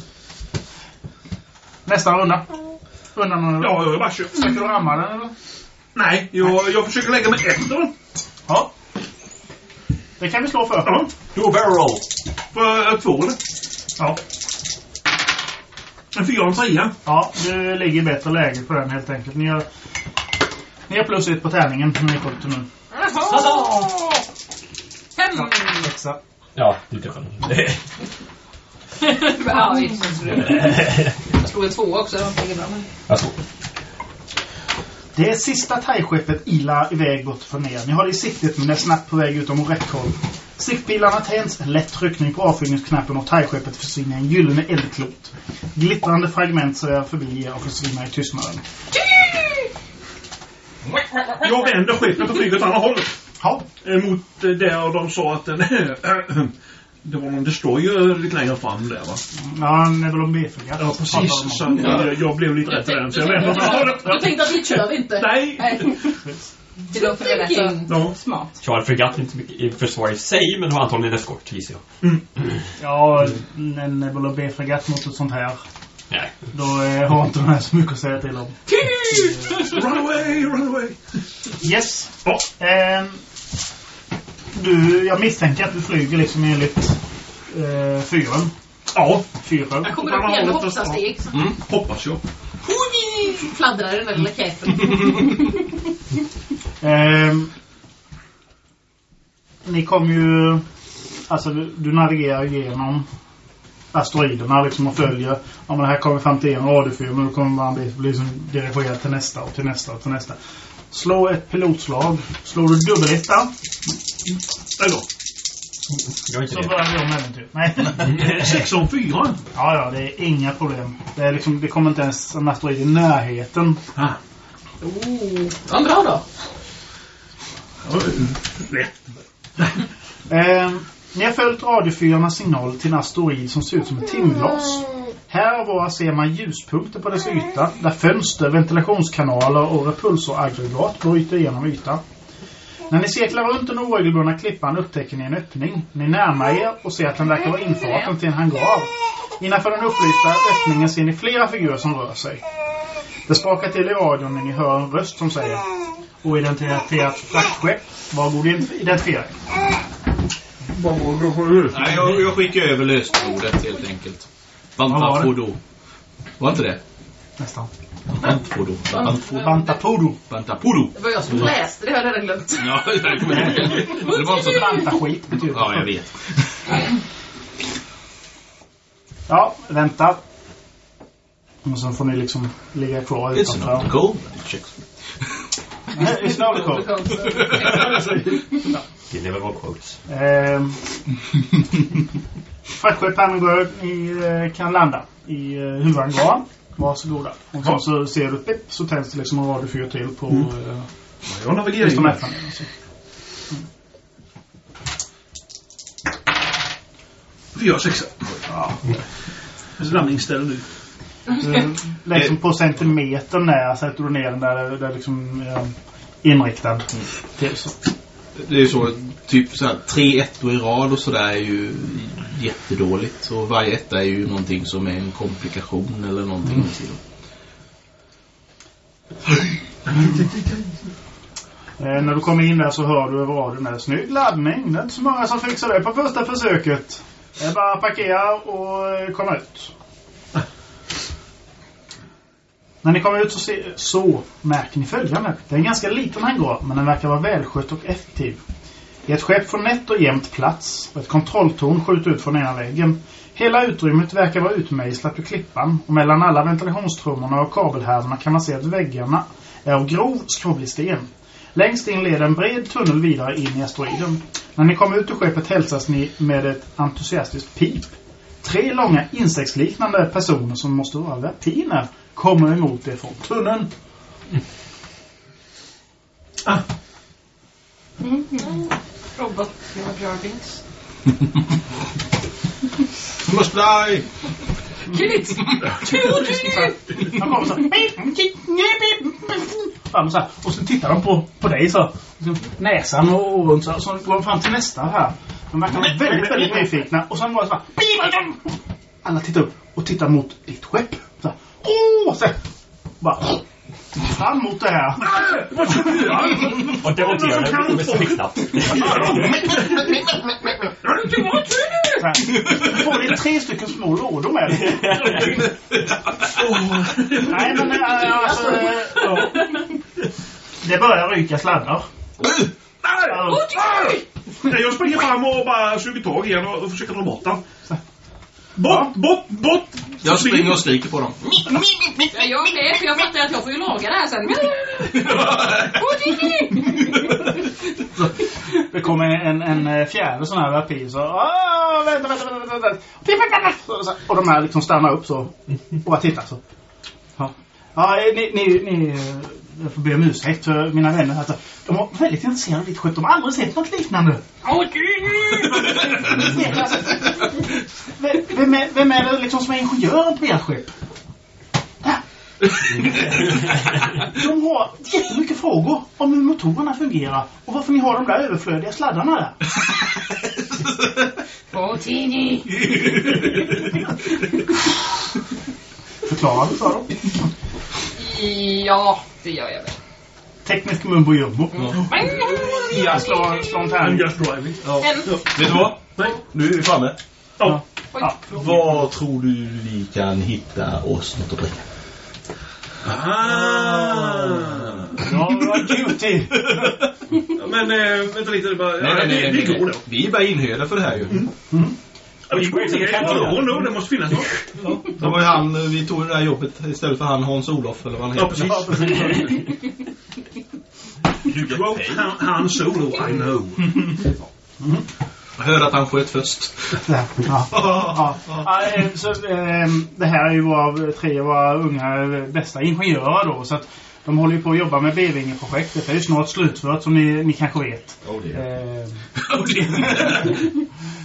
Speaker 2: Nästa runda. Undan manöver.
Speaker 3: Ja, jag bara kör.
Speaker 2: Försöker du ramma den eller?
Speaker 3: Nej, jag, jag försöker lägga mig efter den.
Speaker 2: Det kan vi slå för.
Speaker 3: Ja.
Speaker 5: Do barrel roll.
Speaker 3: För eh, två eller?
Speaker 2: Ja.
Speaker 3: En fyra och en trea.
Speaker 2: Ja, du ligger i bättre läge på den helt enkelt. Ni har, ni har plus ett på tärningen när ni skjuter nu.
Speaker 4: Jaha! Fem!
Speaker 2: Sexa.
Speaker 5: Ja, du träffade.
Speaker 4: Ja, visst. Jag slog en tvåa också. Det var inte bra. men-
Speaker 5: Alltså,
Speaker 2: Det är sista thai-skeppet ilar iväg bort från er. Ni har det i siktet men det är snabbt på väg utom räckhåll. Siktpilarna tänds, en lätt tryckning på avfyrningsknappen och thai-skeppet försvinner i en gyllene eldklot. Glittrande fragment svävar förbi er och försvinner i tystnaden.
Speaker 3: Jag vänder skeppet och flyger åt andra hållet.
Speaker 2: Ja,
Speaker 3: Eh, Mot eh, där de sa att den... det var någon destroyer lite längre fram där va?
Speaker 2: ja en Nebulon B-fregat.
Speaker 3: Ja, precis. Så att, eh, jag blev lite rädd för den. Så jag hållet.
Speaker 4: Du tänkte att vi kör inte?
Speaker 3: Nej!
Speaker 11: Det låter väl
Speaker 3: Ja.
Speaker 11: smart.
Speaker 5: en fregatt inte mycket i försvar i sig, men har antagligen en eskort gissar jag.
Speaker 2: Ja, en Nebulon B-fregat mot ett sånt här.
Speaker 5: Nej.
Speaker 2: Då eh, har inte den här så mycket att säga till om.
Speaker 3: Run away, run away!
Speaker 2: Yes. Ehm, du, jag misstänker att du flyger liksom enligt eh, fyren.
Speaker 3: Ja,
Speaker 2: Fyrsjön.
Speaker 4: Jag kommer upp igen med hoppsasteg.
Speaker 3: hoppas jag.
Speaker 4: Fladdrar den där lilla käfen.
Speaker 2: Ehm, ni kommer ju... Alltså du, du navigerar igenom asteroiderna liksom och följer. Om det här kommer fram till en radiofilm och då kommer man bli, bli liksom dirigerad till nästa och till nästa och till nästa. Slå ett pilotslag. Slår du dubbeletta
Speaker 3: Nej då.
Speaker 5: Jag
Speaker 2: så börjar vi om äventyret. Nej.
Speaker 3: Sex om fyra.
Speaker 2: Ja, ja, det är inga problem. Det, är liksom, det kommer inte ens en asteroid i närheten.
Speaker 3: Ah.
Speaker 4: Oh, vad bra då.
Speaker 3: Lätt.
Speaker 2: Eh, ni har följt radiofyrarnas signal till en asteroid som ser ut som ett timglas. Här och var ser man ljuspunkter på dess yta där fönster, ventilationskanaler och repulsoraggregat bryter igenom ytan. När ni cirklar runt den oregelbundna klippan upptäcker ni en öppning. Ni närmar er och ser att den verkar vara infarten till en hangar. Innanför den upplysta öppningen ser ni flera figurer som rör sig. Det sprakar till i radion när ni hör en röst som säger Oidentifierat fraktskepp. Var god identifiera er.
Speaker 6: Nej, jag, jag skickar över lösenordet helt enkelt.
Speaker 2: Vad var.
Speaker 6: Var inte det?
Speaker 2: Nästan.
Speaker 6: Bantafodo.
Speaker 2: Bantapodo.
Speaker 6: Bantapodo.
Speaker 4: Det var jag som läste det, jag hade redan glömt.
Speaker 6: Ja, det kommer jag. Det var så...
Speaker 2: Bantaskit betyder
Speaker 6: Ja, jag vet.
Speaker 2: Ja, vänta. Och sen får ni liksom ligga kvar
Speaker 6: It's not
Speaker 2: utanför.
Speaker 6: gold. Check.
Speaker 2: Nej, It's not cool.
Speaker 5: Det lever var quotes.
Speaker 2: Fraktskepp går i, eh, kan landa i eh, huvudhangaren. Varsågoda. Och så, så ser du pip, så tänds det liksom en radiofyr till på
Speaker 8: Mm.
Speaker 2: eh,
Speaker 8: Jag navigerar
Speaker 2: just de här panelen. Så.
Speaker 8: Fyra, sexa.
Speaker 2: Ja.
Speaker 8: Landningsställe nu.
Speaker 2: Du, liksom på centimetern när sätter du ner den där, där liksom eh, inriktad till. Så.
Speaker 6: Det är ju så, typ så här, tre ettor i rad och sådär är ju jättedåligt. Och varje etta är ju någonting som är en komplikation eller någonting.
Speaker 2: Mm.
Speaker 6: till.
Speaker 2: Eh, när du kommer in där så hör du över radion där. Snygg laddning. Det är inte så många som fixar det på första försöket. Det är bara att parkera och eh, komma ut. När ni kommer ut så, se, så märker ni följande. Det är en ganska liten hangar men den verkar vara välskött och effektiv. I ett skepp får nätt och jämnt plats och ett kontrolltorn skjuter ut från ena väggen. Hela utrymmet verkar vara utmejslat ur klippan och mellan alla ventilationstrummorna och kabelhärvorna kan man se att väggarna är av grov skrovlig sten. Längst in leder en bred tunnel vidare in i asteroiden. När ni kommer ut ur skeppet hälsas ni med ett entusiastiskt pip. Tre långa insektsliknande personer som måste vara vertiner kommer emot er från tunneln.
Speaker 4: Robot Björnings.
Speaker 6: You must die!
Speaker 4: Kids!
Speaker 2: Han kommer så här. Fram så här. Och så tittar de på, på dig så. Näsan och, och runt så. här. Så går de fram till nästa här. De verkar väldigt, väldigt nyfikna. Och sen går det så här. Alla tittar upp och tittar mot ditt skepp. Åh! Så. Bara. Fram mot det här.
Speaker 5: Och demonterar den med spricknapp.
Speaker 2: Så här. Då får ni tre stycken små lådor med dig. Nej men äh, alltså... ja. Det börjar ryka sladdar.
Speaker 8: Nej, Jag springer fram och bara suger tag igen och, och försöker dra bort den. Bort, bort, bort!
Speaker 6: Jag springer och skriker på dem.
Speaker 4: Ja, jag med, för jag fattar att jag får ju laga det här sen.
Speaker 2: Det kommer en, en eh, fjärde sån här rapid så... "Åh, Vänta, vänta, vänta, vänta. Och de här liksom stannar upp så. Och bara tittar så. Ja, ja ni, ni, ni... Jag får be om ursäkt för mina vänner. Alltså, de var väldigt intresserade av ditt skepp. De har aldrig sett något liknande. Vem- Vem är, vem är det liksom som är ingenjör på ert skepp? De har jättemycket frågor om hur motorerna fungerar och varför ni har de där överflödiga sladdarna där.
Speaker 4: Fortini!
Speaker 2: Förklara det för dem.
Speaker 4: Ja, det gör jag väl.
Speaker 2: Teknisk mumbo jumbo. Jag slår, slår en tärning.
Speaker 8: just driving.
Speaker 4: En.
Speaker 10: Vet du vad?
Speaker 8: Nej.
Speaker 10: Nu är vi framme.
Speaker 2: Ja.
Speaker 4: Oj.
Speaker 10: Vad tror du vi kan hitta oss något att dricka?
Speaker 8: Ah.
Speaker 2: Ja, duty.
Speaker 8: Men äh, vänta lite. det Bara,
Speaker 6: Nej, nej, nej.
Speaker 8: det, det går då.
Speaker 6: Vi är bara inhyrda för det här ju.
Speaker 8: Ja, vi går till Ja, no, det måste finnas något.
Speaker 6: Det var ju han, vi tog det där jobbet istället för han Hans-Olof eller vad han
Speaker 8: Ja,
Speaker 6: heter.
Speaker 8: precis. Quote Han, han Solo, I know.
Speaker 6: Jag hörde att han sköt först.
Speaker 2: Ja. Ja. Ja. Ja, eh, så, eh, det här är ju våra, tre av våra unga eh, bästa ingenjörer då. Så att de håller ju på att jobba med B-Vinge-projektet. Det är ju snart slutfört som ni, ni kanske vet.
Speaker 10: Oh, det är.
Speaker 2: Eh,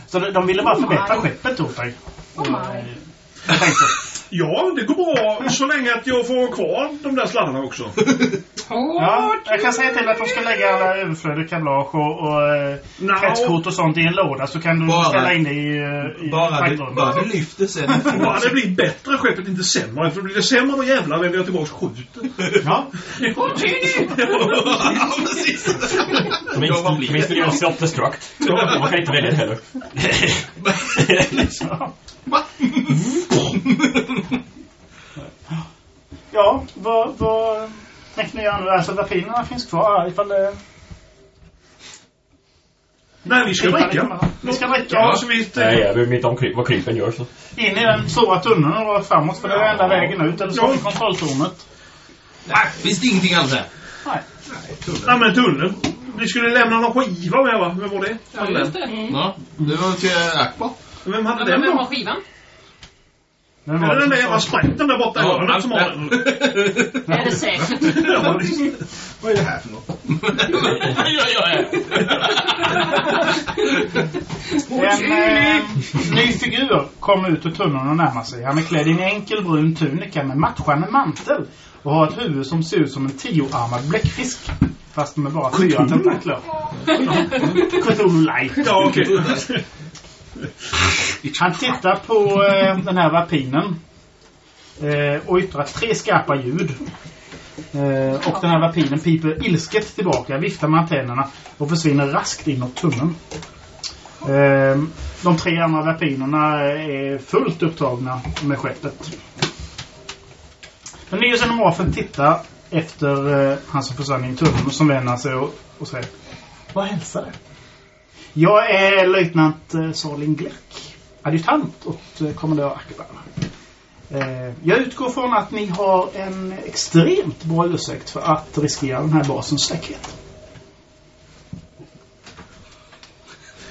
Speaker 2: så de, de ville bara förbättra skeppet dig.
Speaker 11: Oh my.
Speaker 8: Ja, det går bra så länge att jag får kvar de där sladdarna också.
Speaker 2: Ja, jag kan säga till att de ska lägga alla överflödiga kablage och, och eh,
Speaker 8: No.
Speaker 2: kretskort och sånt i en låda så kan du
Speaker 14: Bara-
Speaker 2: ställa in det i, eh, i
Speaker 6: Bara det, bara det lyfter sen.
Speaker 8: Bara det blir bättre skeppet, inte sämre. För blir det sämre då jävlar vänder jag tillbaka och skjuter.
Speaker 2: Ja.
Speaker 5: Minst, minst vill göra self-destruct. Man kan inte välja det heller.
Speaker 2: Ja, vad, vad tänker ni göra nu? Alltså vapinerna finns kvar ifall det...
Speaker 8: Nej, vi ska dricka.
Speaker 2: Vi ska dricka.
Speaker 8: Ja, så vi...
Speaker 5: Nej, jag bryr mig inte om kryp, vad krypen gör så.
Speaker 2: In i den stora tunneln och framåt för det är enda vägen ut. Eller så
Speaker 8: Ja.
Speaker 2: i kontrolltornet.
Speaker 6: Nej, finns det ingenting alls här?
Speaker 2: Nej.
Speaker 8: Nej, men tunneln. Vi skulle lämna någon skiva med va? Vem var det?
Speaker 4: Ja, just det.
Speaker 6: Ja, det var till Akbar.
Speaker 8: Vem hade
Speaker 4: Men
Speaker 8: den
Speaker 4: vem
Speaker 8: då?
Speaker 4: har skivan?
Speaker 2: Den
Speaker 8: Är
Speaker 2: var
Speaker 8: det den där jävla sprätten där borta i hörnet som har den?
Speaker 4: Är det säkert?
Speaker 8: Ja, visst.
Speaker 10: Vad är det här för något?
Speaker 2: En eh, ny figur kommer ut ur tunneln och närmar sig. Han är klädd i en enkel brun tunika med matchande mantel och har ett huvud som ser ut som en tioarmad bläckfisk. Fast med bara fyra tentakler. Cthulhu light.
Speaker 8: Ja, okej.
Speaker 2: Han tittar på eh, den här vapinen eh, och yttrar tre skarpa ljud. Eh, och den här vapinen piper ilsket tillbaka, viftar med antennerna och försvinner raskt inåt tunneln. Eh, de tre andra vapinerna är fullt upptagna med skeppet. Den nya scenografen tittar efter eh, han som försvann i tunneln och som vänder sig och, och säger Vad hälsar det? Jag är löjtnant eh, Salin Gleck. Adjutant åt eh, kommendör Akbar. Eh, jag utgår från att ni har en extremt bra ursäkt för att riskera den här basens säkerhet.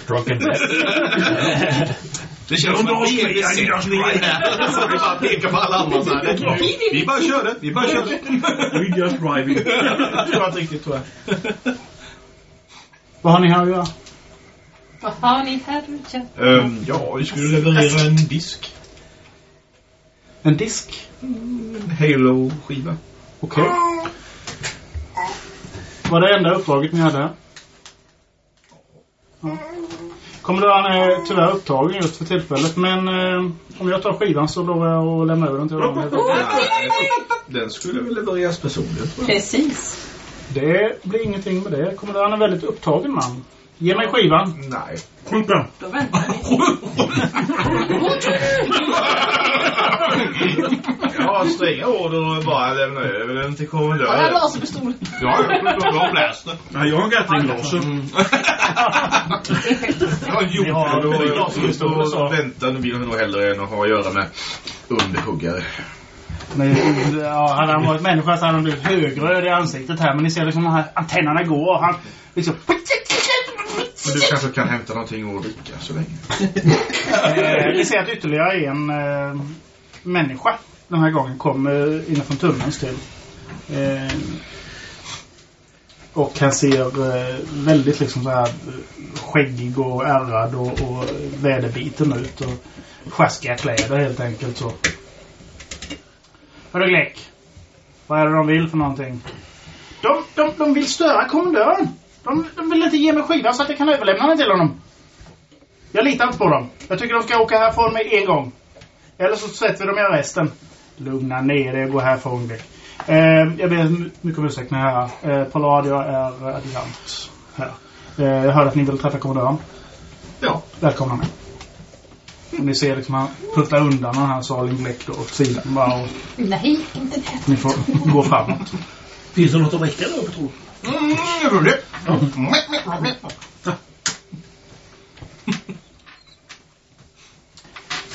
Speaker 5: Drunken death.
Speaker 6: Det känns som att vi är besättningen här. Så vi bara pekar på alla andra så här. Vi bara kör det. Vi bara kör det.
Speaker 8: We just driving.
Speaker 2: Tror att riktigt tror jag. Vad har ni här att göra?
Speaker 4: Vad har ni här ute?
Speaker 10: Ehm, ja, vi skulle leverera en disk.
Speaker 2: En disk?
Speaker 10: En Halo-skiva.
Speaker 2: Okej. Var det enda uppdraget ni hade? Ja. Kommendören är tyvärr upptagen just för tillfället men eh, om jag tar skivan så lovar jag att lämna över den till honom.
Speaker 10: Den skulle väl levereras personligen tror jag.
Speaker 11: Precis.
Speaker 2: Det blir ingenting med det. Kommendören är en väldigt upptagen man. Ge mig skivan.
Speaker 10: Nej.
Speaker 8: Skjut den.
Speaker 11: Då väntar vi.
Speaker 10: Ja, stränga ord och bara lämna över den till
Speaker 4: Har jag
Speaker 10: kommendören.
Speaker 4: laserpistol?
Speaker 10: Ja, jag har bläster.
Speaker 8: Nej, jag har en Gatling-laser.
Speaker 10: Ja, jo,
Speaker 2: Vi har
Speaker 10: då,
Speaker 2: laserpistoler, så.
Speaker 10: då vänta, nu vill jag nog hellre än att ha att göra med underhuggare.
Speaker 2: Men, ja, hade han varit människa så hade han blivit högröd i ansiktet här. Men ni ser liksom de här antennerna går och han liksom...
Speaker 10: Men du kanske kan hämta någonting att dricka så länge.
Speaker 2: Eh, ni ser att ytterligare en eh, människa den här gången kommer innanför tunnelns till. Eh, och han ser eh, väldigt liksom så här eh, skäggig och ärrad och, och väderbiten ut. Och sjaskiga kläder helt enkelt så. Hörru Gleck. Vad är det de vill för någonting? De, de, de vill störa kommendören. De, de vill inte ge mig skivan så att jag kan överlämna den till honom. Jag litar inte på dem. Jag tycker de ska åka härifrån med en gång. Eller så sätter vi dem i arresten. Lugna ner dig och gå härifrån Gleck. Eh, jag ber my- mycket om ursäkt herrar. Eh, Pollard, jag är eh, adjunkt här. Eh, jag hörde att ni vill träffa kommendören.
Speaker 10: Ja.
Speaker 2: Välkomna med. Och ni ser liksom han puttar undan den här Salin Bläck då åt sidan bara och
Speaker 4: Nej, inte det.
Speaker 2: ni får gå framåt.
Speaker 8: Finns det något att dricka där uppe tror du?
Speaker 10: Mm, jag tror det.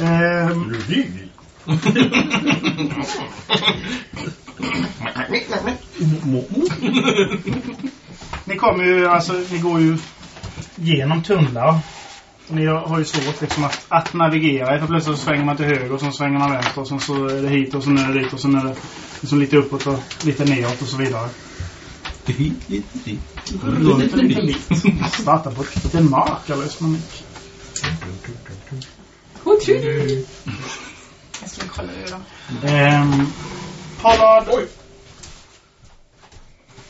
Speaker 2: Ehm, ni kommer ju, alltså, ni går ju genom tunnlar. Och ni har har ju svårt liksom att, att navigera. För plötsligt så svänger man till höger och sen svänger man vänster och sen så är det hit och sen är det dit och sen är det liksom lite uppåt och lite neråt och så vidare. Runt en liten bit. Starta på lite makalös manik.
Speaker 11: Jag ska kolla ur dem.
Speaker 2: Ehm, Pollard.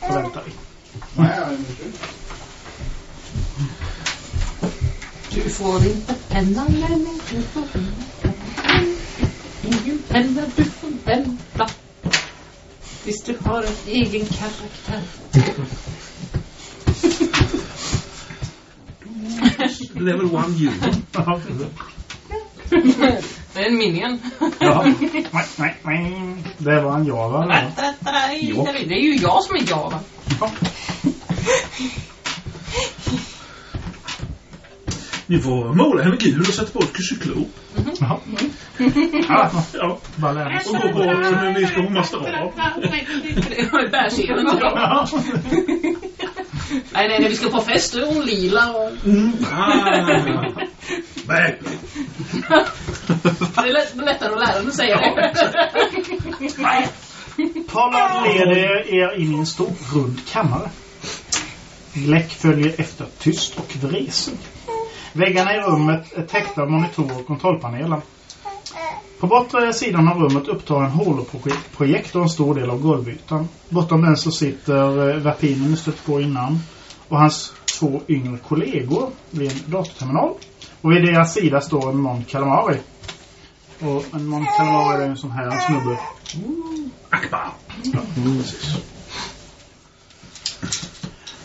Speaker 2: förväntar dig.
Speaker 4: Du får inte penna med mig, du får inte penna. Ingen penna, du får vänta. Visst du har en egen karaktär.
Speaker 8: Level 1 human.
Speaker 4: Det är en minion.
Speaker 2: Ja. Det var en Java.
Speaker 4: Det är ju jag som är Java.
Speaker 8: Ni får måla henne gul och sätta på ett cyklop.
Speaker 2: Jaha. Ja,
Speaker 8: Ja.
Speaker 2: bara lära
Speaker 8: Och gå ni ska på maskerad.
Speaker 4: Det var ju bärselen till dem.
Speaker 2: Ja.
Speaker 4: Nej, nej, nej, vi ska på fest. Är hon lila och...
Speaker 8: Ah. Nej.
Speaker 4: Det är lätt, lättare att lära att säga det.
Speaker 2: Pollard leder er in i en stor rund kammare. Gläck följer efter tyst och vresen. Väggarna i rummet är täckta av monitorer och kontrollpaneler. På bortre sidan av rummet upptar en holoprojektor en stor del av golvytan. Bortom den så sitter eh, Vapinen stött på innan och hans två yngre kollegor vid en datorterminal. Och vid deras sida står en Mon Calamari. Och en Mon Calamari är en sån här snubbe.
Speaker 8: Akbar.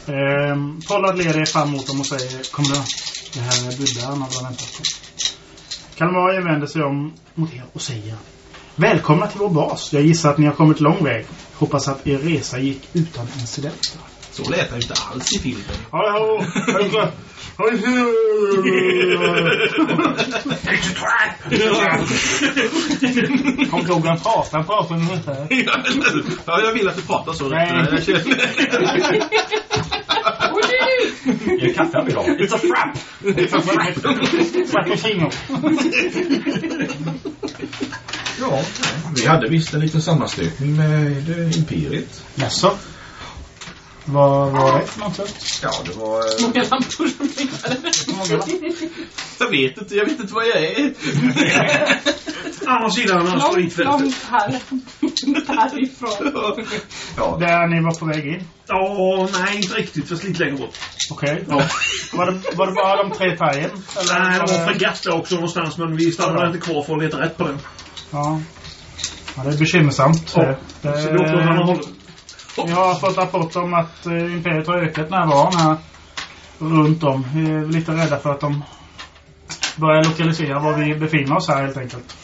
Speaker 2: Ehm, Pollard leder er fram mot dem och säger Kom då, det här är vi har väntat på. Kalmari vänder sig om mot er och säger Välkomna till vår bas. Jag gissar att ni har kommit lång väg. Hoppas att er resa gick utan incidenter.
Speaker 6: Så lät ju inte alls i filmen.
Speaker 2: Hallå, hallå! Hallå, hallå! Kom ihåg han pratar. Han pratar ungefär.
Speaker 6: ja, jag vill att du pratar så.
Speaker 2: Nej.
Speaker 5: Är det kaffe han vill ha? It's a frap!
Speaker 2: Frappuccino.
Speaker 10: Ja, vi hade visst en liten sammanstötning med Imperiet.
Speaker 2: Jaså? Vad var det för något?
Speaker 10: Ja, det var... eh,
Speaker 4: Många lampor som blinkade.
Speaker 6: Jag vet inte, jag vet inte vad jag är.
Speaker 8: Andra sidan av spritfältet.
Speaker 11: långt här. härifrån.
Speaker 10: Ja,
Speaker 2: Där ni var på väg in?
Speaker 8: Ja, nej inte riktigt. Fast lite längre bort.
Speaker 2: Okej. Var, det, var det bara de tre färgen?
Speaker 8: Nej, det var
Speaker 2: det-
Speaker 8: fregatt också någonstans. Men vi stannade inte kvar för att leta rätt på den.
Speaker 2: Ja. ja, det är bekymmersamt.
Speaker 8: Ja,
Speaker 2: Det-
Speaker 8: Så vi åkte åt andra hållet.
Speaker 2: Vi har fått rapport om att eh, Imperiet har ökat närvaron här runt om. Vi är lite rädda för att de börjar lokalisera var vi befinner oss här helt enkelt.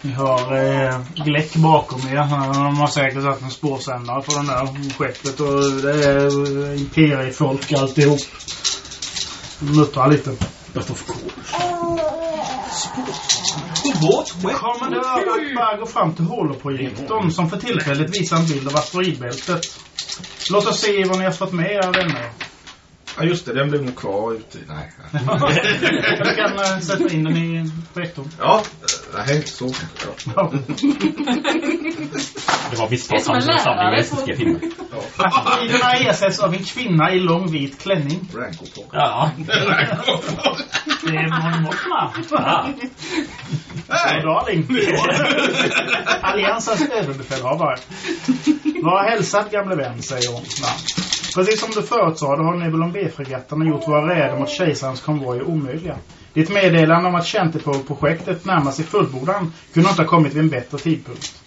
Speaker 2: Vi har eh, Gläck bakom er. De har säkert satt en spårsändare på den där skeppet och det är eh, imperiefolk alltihop. Muttrar lite.
Speaker 8: Best of course.
Speaker 2: Kommendör Akbar går fram till holoprojektorn som för tillfället visar en bild av asteroidbältet. Låt oss se vad ni har fått med er vänner.
Speaker 10: Ja, just det. Den blev nog kvar ute. i- Nej.
Speaker 2: Du kan sätta in den i projektorn.
Speaker 10: Ja, nej, så. Ja.
Speaker 2: Ja.
Speaker 5: Det var misstagssamling
Speaker 4: lärare
Speaker 5: i estiska filmer.
Speaker 2: Asteroiderna ersätts av en kvinna i lång vit klänning.
Speaker 10: Ranko på.
Speaker 5: Ja.
Speaker 2: Det är Mon Mothma.
Speaker 5: Ah.
Speaker 2: Och Darling. Alliansens överbefälhavare. Var hälsad gamle vän, säger hon. Ja. Precis som du förutsade har Nebulon B-fregatterna gjort våra räder mot kejsarens konvojer omöjliga. Ditt meddelande om att Chantipole-projektet närmar sig fullbordan kunde inte ha kommit vid en bättre tidpunkt.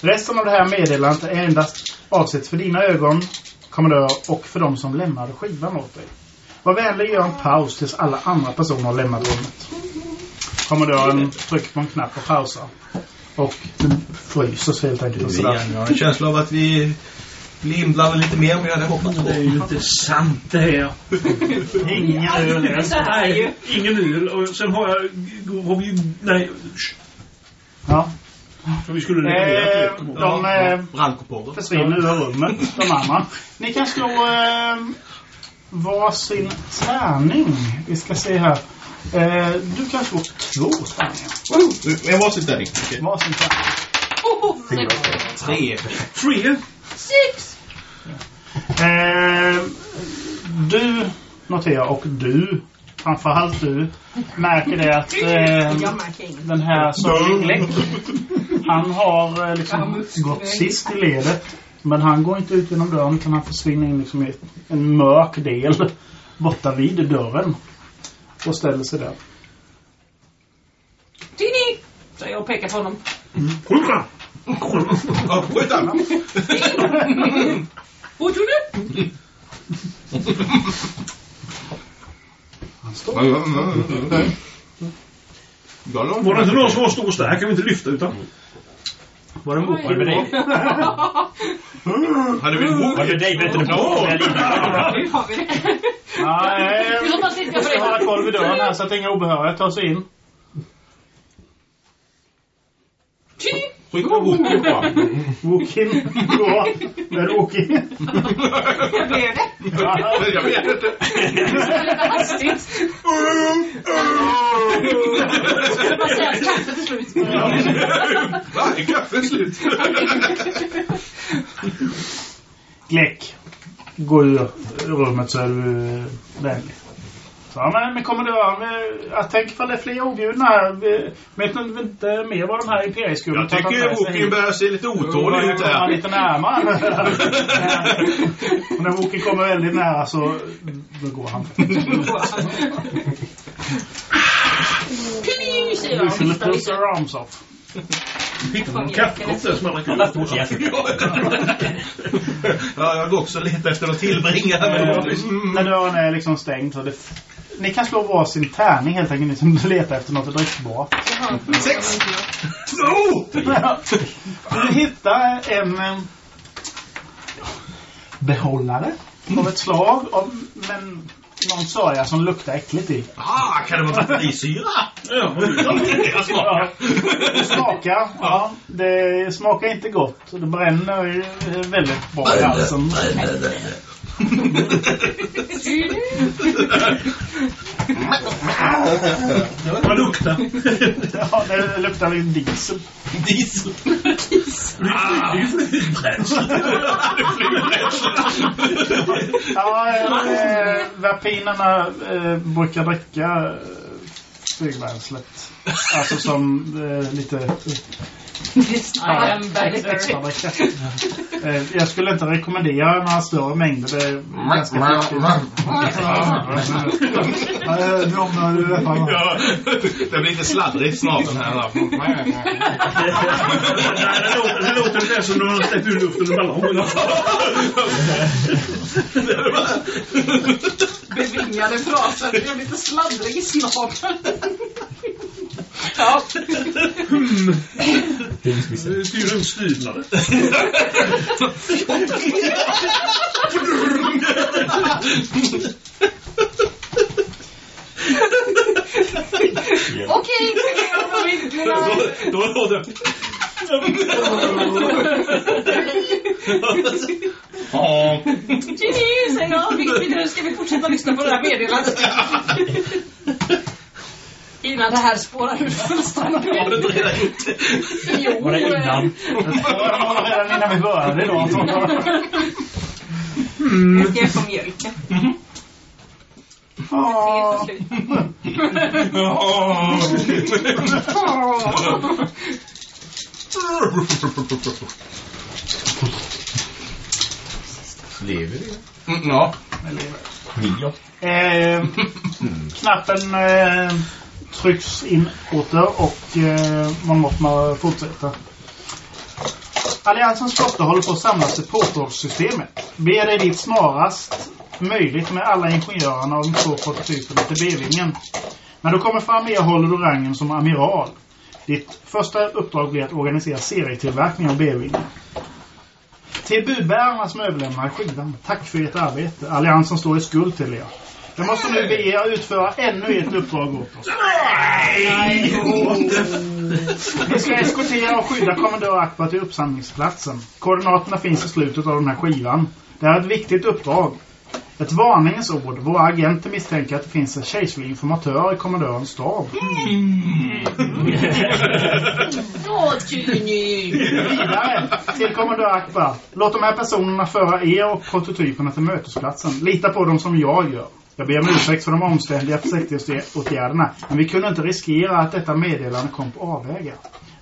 Speaker 2: Resten av det här meddelandet är endast avsett för dina ögon, kommendör, och för de som lämnade skivan åt dig. Var vänlig gör en paus tills alla andra personer har lämnat rummet. Kommendören trycker på en knapp och pausar. Och den fryser så helt enkelt. Och sådär.
Speaker 6: Jag har en känsla av att vi blir inblandade lite mer än vi hade hoppats på.
Speaker 8: Det är ju inte sant det här.
Speaker 2: Ingen öl.
Speaker 11: Ju.
Speaker 8: Nej, ingen öl. Och sen har jag... Har vi... Nej.
Speaker 2: Ja.
Speaker 8: För vi skulle leverera
Speaker 2: Eh,
Speaker 8: dem.
Speaker 2: de eh, försvinner ur rummet, de andra. Ni kan slå eh, varsin tärning. Vi ska se här. Eh, du kan slå två tärningar.
Speaker 6: En varsin ställning. Okej.
Speaker 2: Varsin tärning.
Speaker 4: Oh, sex.
Speaker 6: Tre.
Speaker 8: Tre.
Speaker 4: Sex!
Speaker 2: Eh, du noterar och du framförallt du, märker det att eh, den här Sorry Gleck, han har eh, liksom gått sist i ledet. Men han går inte ut genom dörren utan han försvinner in liksom i en mörk del borta vid dörren. Och ställer sig där.
Speaker 4: Tini! Så jag pekar på honom.
Speaker 8: Hundra!
Speaker 6: Ja, på ett annat.
Speaker 4: Vad tror du?
Speaker 8: Var det inte någon som var stor och stark? Kan vi inte lyfta utan? Var det en bok?
Speaker 5: Var det med dig?
Speaker 6: Hade vi en bok?
Speaker 5: Var det dig? Berättade du på?
Speaker 11: Nu har vi det.
Speaker 2: Nej, jag ska hålla koll vid dörren här så att inga obehöriga tar sig in.
Speaker 4: Tini!
Speaker 6: Tryck på boken på.
Speaker 2: Åke.
Speaker 11: Jag blev det.
Speaker 6: Jag vet inte.
Speaker 4: Lite hastigt. Skulle bara säga att kaffet är slut.
Speaker 6: Va? Är kaffet slut?
Speaker 2: Gläck. Gå ur rummet så är du eh, vänlig. Ja, men, men kommer du över? Jag tänker ifall det är fler objudna här. Vet ni inte mer vad de här imperieskulorna
Speaker 6: Jag tycker boken börjar se lite otålig ut här.
Speaker 2: lite närmare. Och när boken kommer väldigt nära så då går han.
Speaker 4: Tini! Säger viftar
Speaker 2: puss
Speaker 4: lite.
Speaker 8: Hittade någon där som
Speaker 5: stort jäser.
Speaker 6: Ja, jag går också letar efter att tillbringa.
Speaker 2: När dörren är liksom stängd så det... Ni kan slå varsin tärning helt enkelt, ni som letar efter något drickbart.
Speaker 6: Sex! Två!
Speaker 2: Du hittar en eh, behållare av ett slag, av, men någon sörja som luktar äckligt i.
Speaker 6: Ah, kan det vara batterisyra?
Speaker 8: Ja,
Speaker 6: Jag smakar.
Speaker 2: Du smakar, ja. Det smakar inte gott. Det bränner väldigt bra i halsen.
Speaker 8: Vad luktar?
Speaker 2: Ja, det luktar ju diesel.
Speaker 6: Diesel.
Speaker 8: Det är ju flygbränsle.
Speaker 2: Ja, eh, vapinerna eh, brukar dricka eh, flygbränslet. Alltså som eh, lite Eh, jag skulle inte rekommendera några större mängder. Det är ganska viktigt. Eh,
Speaker 6: det blir lite sladdrigt snart den här.
Speaker 8: det låter, ungefär som när man släppt ur luften ur ballongen.
Speaker 4: Bevingade fraser. Det blev lite sladdrig i snabeln. Ja.
Speaker 5: Tingsvissel.
Speaker 8: Det styr en styrnare.
Speaker 4: Okej, okay.
Speaker 6: Då låter det... Ja.
Speaker 4: Säger jag. Vidare ska vi fortsätta lyssna på det här meddelandet. Innan det här spårar ur fullständigt.
Speaker 6: Har du inte redan gjort det?
Speaker 4: Jo,
Speaker 5: Var det innan?
Speaker 2: Ja, redan innan vi började idag.
Speaker 11: Jag ska få mjölken. Det.
Speaker 15: Lever det?
Speaker 6: Mm, Ja.
Speaker 5: Nio.
Speaker 2: Eh, knappen eh, trycks in åter och eh, man måste fortsätta. Alliansens flotta håller på att samlas i påtågssystemet. Be dig dit snarast möjligt med alla ingenjörerna av de två prototyperna till B-vingen. När du kommer fram erhåller du rangen som amiral. Ditt första uppdrag blir att organisera serietillverkning av B-vingen. Till budbärarna som överlämnar skivan. Tack för ert arbete. Alliansen står i skuld till er. Jag måste nu be er utföra ännu ett uppdrag åt oss. Ni ska eskortera och skydda kommendör Akbar till uppsamlingsplatsen. Koordinaterna finns i slutet av den här skivan. Det är ett viktigt uppdrag. Ett varningens ord. Våra agenter misstänker att det finns en kejserlig informatör i kommendörens stab. Vidare till kommendör Akbar. Låt de här personerna föra er och prototyperna till mötesplatsen. Lita på dem som jag gör. Jag ber om ursäkt för de omständiga försiktighetsåtgärderna, men vi kunde inte riskera att detta meddelande kom på avvägar.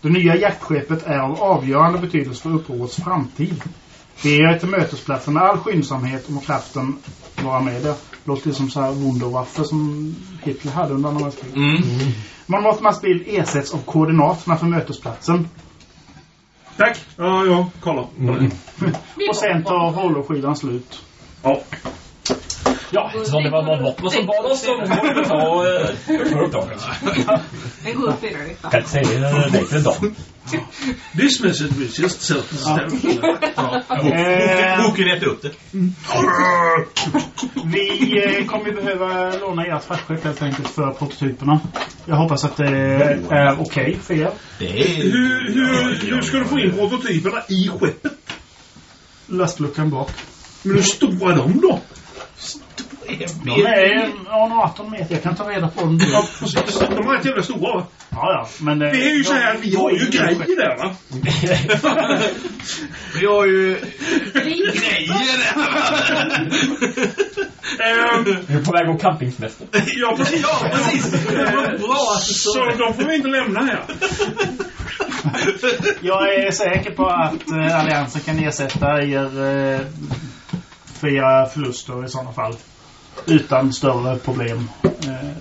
Speaker 2: Det nya jaktskeppet är av avgörande betydelse för upprorets framtid. Vi är till mötesplatsen med all skyndsamhet och må kraften vara med er. Låter som så här Wunderwaffe som Hitler hade under andra världskriget.
Speaker 16: Mm.
Speaker 2: Monmouthmas bild ersätts av koordinaterna för mötesplatsen.
Speaker 8: Tack. Ja, ja, kolla.
Speaker 2: Och sen tar holoskivan slut.
Speaker 8: Ja.
Speaker 5: Ja, eftersom det var någon Lottmo som bad oss så får vi ta eh, för uppdraget.
Speaker 11: Den går upp i röda.
Speaker 5: Kan inte säga nej till dag.
Speaker 8: This message was just self-establishment.
Speaker 2: Eh,
Speaker 6: Boken äter upp det.
Speaker 2: Vi eh, kommer behöva låna ert fraktskepp helt enkelt för prototyperna. Jag hoppas att det är okej för er.
Speaker 6: Det är...
Speaker 8: Hur, hur, hur ska du få in prototyperna i skeppet?
Speaker 2: Lastluckan bak.
Speaker 8: Men hur stora är de då?
Speaker 2: De är ja, 18 meter. Jag kan ta reda på dem.
Speaker 8: Ja, precis. De är rätt jävla stora va?
Speaker 2: Ja, ja. Men eh,
Speaker 8: Det är ju så här, vi har ju grejer där va?
Speaker 6: Vi har ju...
Speaker 8: Ehm,
Speaker 5: Vi är på väg att campingsemester.
Speaker 8: ja, precis. Ja, precis.
Speaker 6: Bra
Speaker 8: Så de får vi inte lämna här.
Speaker 2: Jag är säker på att eh, Alliansen kan ersätta er eh, för era förluster i sådana fall. Utan större problem. Eh,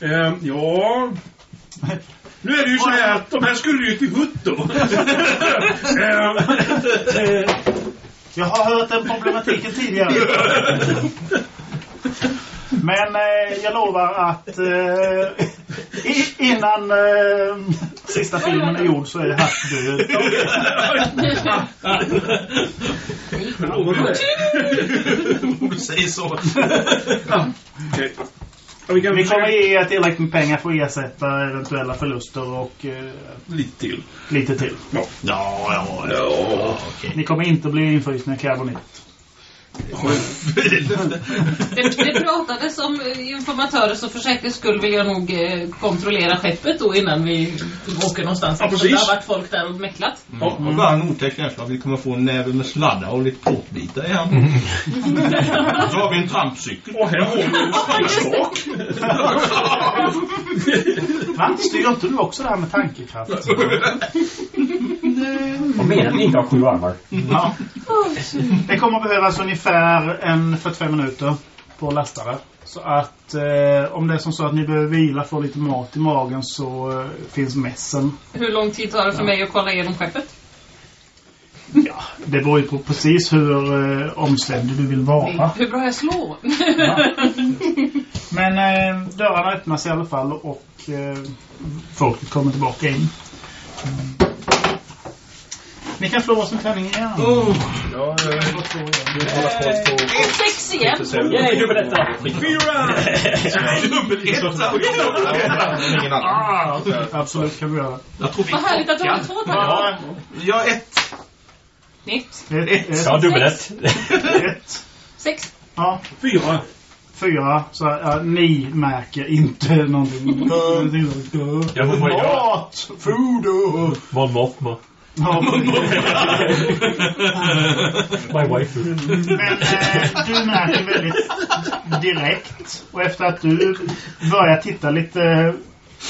Speaker 8: Ehm, ja... Nu är det ju så här att de här skulle ju till Hutt då. Ehm,
Speaker 2: eh, jag har hört den problematiken tidigare. Men eh, jag lovar att eh, innan eh, sista filmen är gjord så är Hatt död.
Speaker 8: lovar du det?
Speaker 6: Om du säger så.
Speaker 8: Ja, vi kan
Speaker 2: Vi kommer ge er tillräckligt med pengar för att ersätta eventuella förluster och eh,
Speaker 8: lite till.
Speaker 2: lite till.
Speaker 6: Ja, ja, ja.
Speaker 8: Ja.
Speaker 6: Okej.
Speaker 2: Ni kommer inte bli infrusna i karbonit.
Speaker 4: Det, det pratades om informatörer så för säkerhets skull vill jag nog eh, kontrollera skeppet då innan vi åker någonstans.
Speaker 8: Ja, precis.
Speaker 4: Det har varit folk där och mäcklat.
Speaker 6: Ja, och bara en otäck känsla att vi kommer få en näve med sladdar och lite plåtbitar i handen. Så har vi en trampcykel.
Speaker 8: Och här har vi en.
Speaker 2: Va? Styr inte du också det här med tankekraft?
Speaker 5: Vad menar att ni inte har sju armar?
Speaker 2: Ja. Det kommer att behövas ungefär en 45 minuter på lastare. Så att eh, om det är som så att ni behöver vila, få lite mat i magen så eh, finns mässen.
Speaker 4: Hur lång tid tar det för mig att kolla igenom skeppet?
Speaker 2: Ja, det beror ju på precis hur eh, omständig du vill vara.
Speaker 4: Hur bra jag slår?
Speaker 2: Men eh, dörrarna öppnas i alla fall och eh, folket kommer tillbaka in. Ni kan slå varsin tärning igen.
Speaker 6: Oh.
Speaker 10: Ja, eh,
Speaker 4: Sex igen!
Speaker 5: Yay, dubbeletta!
Speaker 8: Fyra!
Speaker 10: ingen annan.
Speaker 2: Ah, absolut kan vi göra.
Speaker 6: Jag tror vi
Speaker 4: Vad härligt att du har två tärningar.
Speaker 6: Ja, ett.
Speaker 4: Nytt.
Speaker 2: Ett, ett,
Speaker 5: Ja, dubbelett.
Speaker 2: ett.
Speaker 4: Sex.
Speaker 2: Ja,
Speaker 8: Fyra.
Speaker 2: fyra. Så ja, ni märker inte någonting.
Speaker 5: Jag bara.
Speaker 2: Mat! Food! och-
Speaker 5: Mon Mothma.
Speaker 2: Ja,
Speaker 5: My wife.
Speaker 2: Men eh, du märker väldigt direkt och efter att du börjar titta lite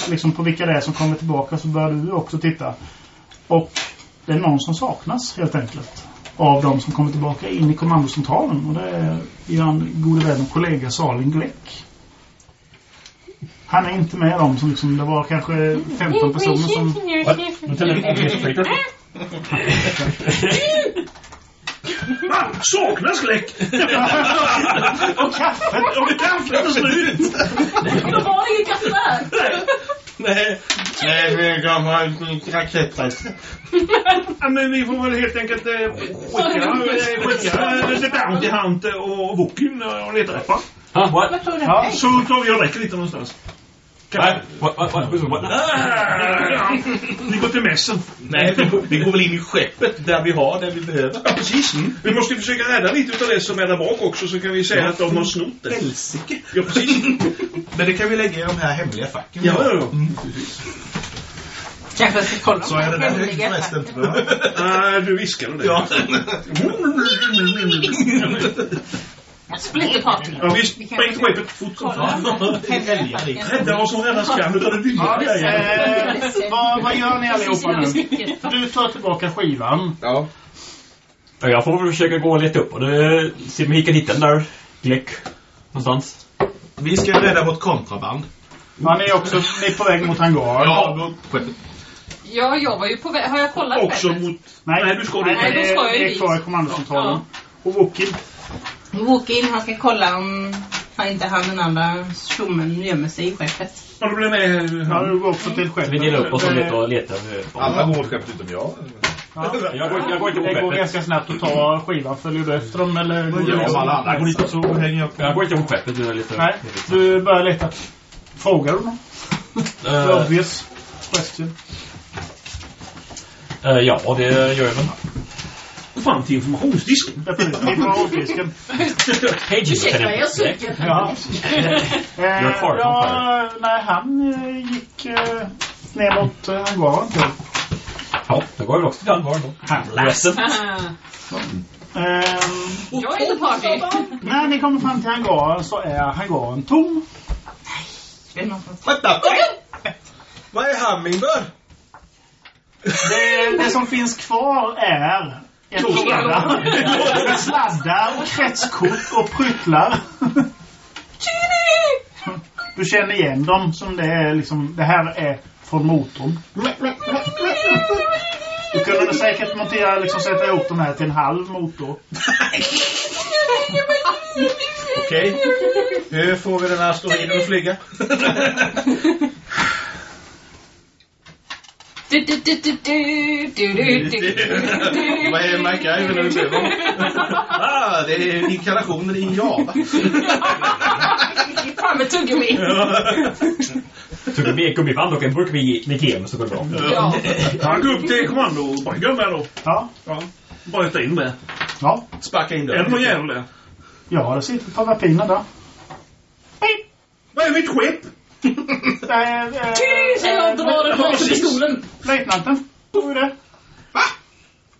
Speaker 2: liksom på vilka det är som kommer tillbaka så börjar du också titta. Och det är någon som saknas helt enkelt. Av de som kommer tillbaka in i kommandocentralen och det är er gode vän och kollega Salin Gleck. Han är inte med dem som liksom, det var kanske 15 personer som.
Speaker 8: Ah, saknas Gläck!
Speaker 2: Och kaffet!
Speaker 8: Och kaffet är slut!
Speaker 4: Jag har ingen kaffe där!
Speaker 6: Nej, nej, vi kan ha en rakettratt.
Speaker 8: Ja, men vi får väl helt enkelt eh, skicka, eh, skicka The Bounty Hunter och Wokin och leta?
Speaker 2: Ja.
Speaker 8: Så tar vi och räcker lite någonstans. Ah, ja. Vi går till mässen.
Speaker 6: Nej, vi går, vi går väl in i skeppet där vi har det vi behöver.
Speaker 8: Ja, precis. Vi måste försöka rädda lite av det som är där bak också så kan vi säga att de har snott det.
Speaker 6: Helsike.
Speaker 8: Ja, precis.
Speaker 10: Men det kan vi lägga i de här hemliga facken.
Speaker 8: Ja, ja, ja.
Speaker 11: Kanske jag ska kolla
Speaker 10: Så är det där högt förresten.
Speaker 8: Ah, du viskade det.
Speaker 6: Ja.
Speaker 4: Splitterparty.
Speaker 8: Ja, vi sprängde skeppet fort som fan. Rädda oss som räddas kan utav det
Speaker 2: Ja,
Speaker 8: grejen.
Speaker 2: eh, vad, vad gör ni allihopa nu? Du tar tillbaka skivan.
Speaker 6: Ja.
Speaker 5: Ja, jag får väl försöka gå och leta upp och det, se om vi kan hitta den där Gleck någonstans.
Speaker 6: Vi ska rädda vårt kontraband.
Speaker 2: Ja, ni är också ni är på väg mot hangaren.
Speaker 6: Ja.
Speaker 4: Ja, jag var ju på väg. Har jag kollat
Speaker 8: Också mot...
Speaker 2: Nej,
Speaker 8: Nej, du ska
Speaker 2: nej,
Speaker 8: dit.
Speaker 4: Nej, då
Speaker 2: det
Speaker 4: ska
Speaker 2: är-
Speaker 4: jag ju
Speaker 2: Det är
Speaker 4: dit.
Speaker 2: kvar i kommandocentralen. Och Wookie.
Speaker 11: Åk in, han ska kolla om han inte han den andra tjommen gömmer sig i skeppet.
Speaker 8: Ja, du blir med.
Speaker 2: Du går också till skeppet.
Speaker 5: Vi delar upp oss och letar och letar.
Speaker 6: Alla går skeppet utom jag.
Speaker 2: Ja.
Speaker 5: Jag går, jag går inte på
Speaker 2: Det går ganska snabbt att ta skivan. Följer du efter dem eller? går du-
Speaker 6: Ja, alla andra går dit och så hänger jag på.
Speaker 5: Jag går inte på skeppet. Jag letar.
Speaker 2: Nej, du börjar leta. Frågar du dem?
Speaker 5: Eh,
Speaker 2: Obvious question.
Speaker 5: eh, ja, det gör jag väl.
Speaker 8: Fram till informationsdisken.
Speaker 2: Informationsdisken.
Speaker 4: Ursäkta, jag suger.
Speaker 2: Ja. Eh, ja, nej, han eh, gick eh, ner mot eh, hangaren. typ.
Speaker 5: Ja, det går väl också till Alvar då. Resten.
Speaker 2: Ehm,
Speaker 4: Jag är inte party.
Speaker 2: när ni kommer fram till hangaren så är hangaren tom.
Speaker 11: Det är någon som-
Speaker 6: Vänta! Vad är Hummingbird?
Speaker 2: Det, det som finns kvar är låda med sladdar och kretskort och pryttlar. Du känner igen dem som det är liksom, det här är från motorn. Du kunde nog säkert montera, liksom sätta ihop de här till en halv motor.
Speaker 6: Okej. Nu får vi den här asteroiden att flyga.
Speaker 4: Du, du, du, du, du, du, du, du, du.
Speaker 6: Vad är MacGyver när du behöver honom? Ah, det är inkarnationen i Java.
Speaker 4: Fan med tuggummi.
Speaker 5: Tuggummi, det gummiband och en burk med gem så går det bra.
Speaker 4: Ja.
Speaker 8: Han går upp till kommandobryggan där då.
Speaker 2: Ja.
Speaker 8: Ja. Bara in det.
Speaker 2: Ja.
Speaker 6: Sparka in
Speaker 8: Är det någon
Speaker 6: dörren.
Speaker 8: jävel där?
Speaker 2: Ja, det sitter på rapinen där.
Speaker 8: Vad är mitt skepp?
Speaker 2: Det är, eh,
Speaker 4: jag drar den laserpistolen.
Speaker 2: Löjtnanten. Tror du det?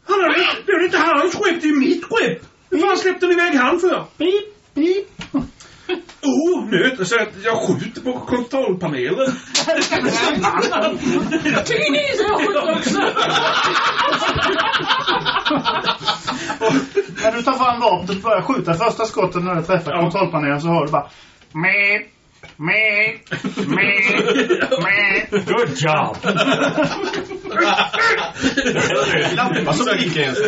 Speaker 8: Han är, det är inte hans skepp, det är mitt skepp. Hur fan släppte ni iväg han för?
Speaker 2: Pip, pip.
Speaker 8: Oh, nöt. Så att jag skjuter på kontrollpanelen.
Speaker 4: Säger jag skjuter också.
Speaker 2: När du tar fram vapnet och börjar skjuta första skottet när du träffar kontrollpanelen så hör du bara Meh, meh, meh, meh.
Speaker 5: Good job!
Speaker 6: Lampa som blinkar ens.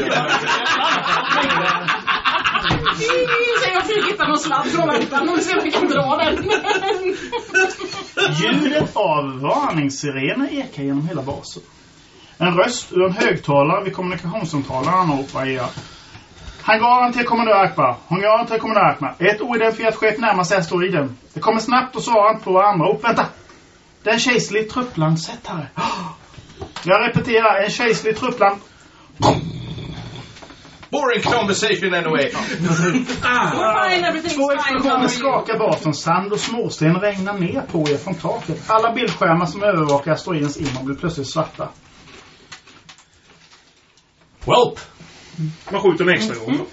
Speaker 4: Säger jag försöker hitta någon sladd från lampan och se om jag kan dra den.
Speaker 2: Ljudet av varningssirener ekar genom hela basen. En röst ur en högtalare vid kommunikationscentralen anropar er. Hangaren till kommendör Akbar. Hangaren till kommendör Akbar. Ett oidentifierat skepp närmar sig asteroiden. Det kommer snabbt och svarar inte på våra anrop. Vänta! Det är en kejserlig trupplandsättare. Jag repeterar, en kejserlig truppland...
Speaker 6: Boring conversation anyway.
Speaker 2: Två explosioner skakar basen. Sand och småsten regnar ner på er från taket. Alla bildskärmar som övervakar asteroidens inre blir plötsligt svarta.
Speaker 5: Welp!
Speaker 8: Man skjuter en extra gång.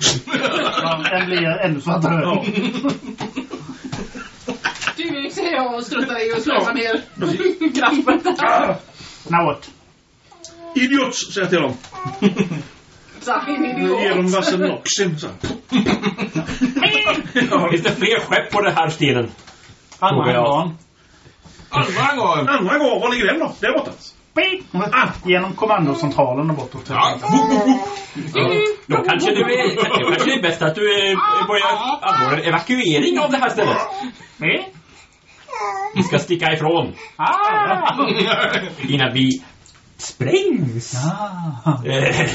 Speaker 2: Ja, Den blir ännu svartare.
Speaker 8: Ja.
Speaker 4: Du säger jag och struntar i att slösa ner kraft.
Speaker 2: Now what?
Speaker 8: Idiots, säger jag till dem.
Speaker 4: Fucking
Speaker 8: Ge dem
Speaker 4: idiot.
Speaker 8: vassen noxen. Så.
Speaker 5: Finns det fler skepp på den här stenen?
Speaker 2: Andra hangaren.
Speaker 6: Andra gången.
Speaker 8: Andra gången, var ligger den då? Där borta.
Speaker 2: Ah, genom kommandocentralen och bortåt.
Speaker 6: Ja.
Speaker 5: Då kanske du är, då kanske det är bäst att du eh, börjar anordna evakuering av det här stället. Vi ska sticka ifrån
Speaker 2: Ah!
Speaker 5: innan vi sprängs.
Speaker 2: ah.
Speaker 5: Eh,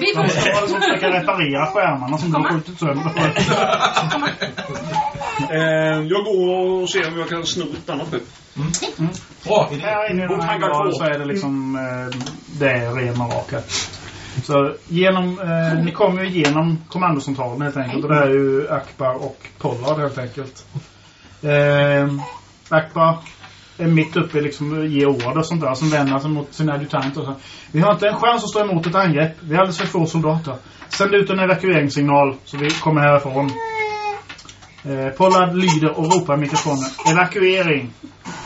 Speaker 4: Vi får
Speaker 2: var som försöker reparera skärmarna som de har skjutit sönder.
Speaker 8: Eh, jag går och ser om jag kan sno ett annat skepp.
Speaker 6: Bra idé.
Speaker 2: Här inne i den här
Speaker 5: två.
Speaker 2: så är det liksom eh, det är ren raka. Så genom, eh, ni kommer ju igenom kommandocentralen helt enkelt. Och det är ju Akbar och Pollard helt enkelt. Eh, Akbar, är mitt uppe i liksom att ge order och sånt där som vänder sig mot sina adjutanter. och så. Vi har inte en chans att stå emot ett angrepp. Vi är alldeles för få soldater. Sänd ut en evakueringssignal så vi kommer härifrån. Eh, Pollard lyder och ropar i mikrofonen. Evakuering!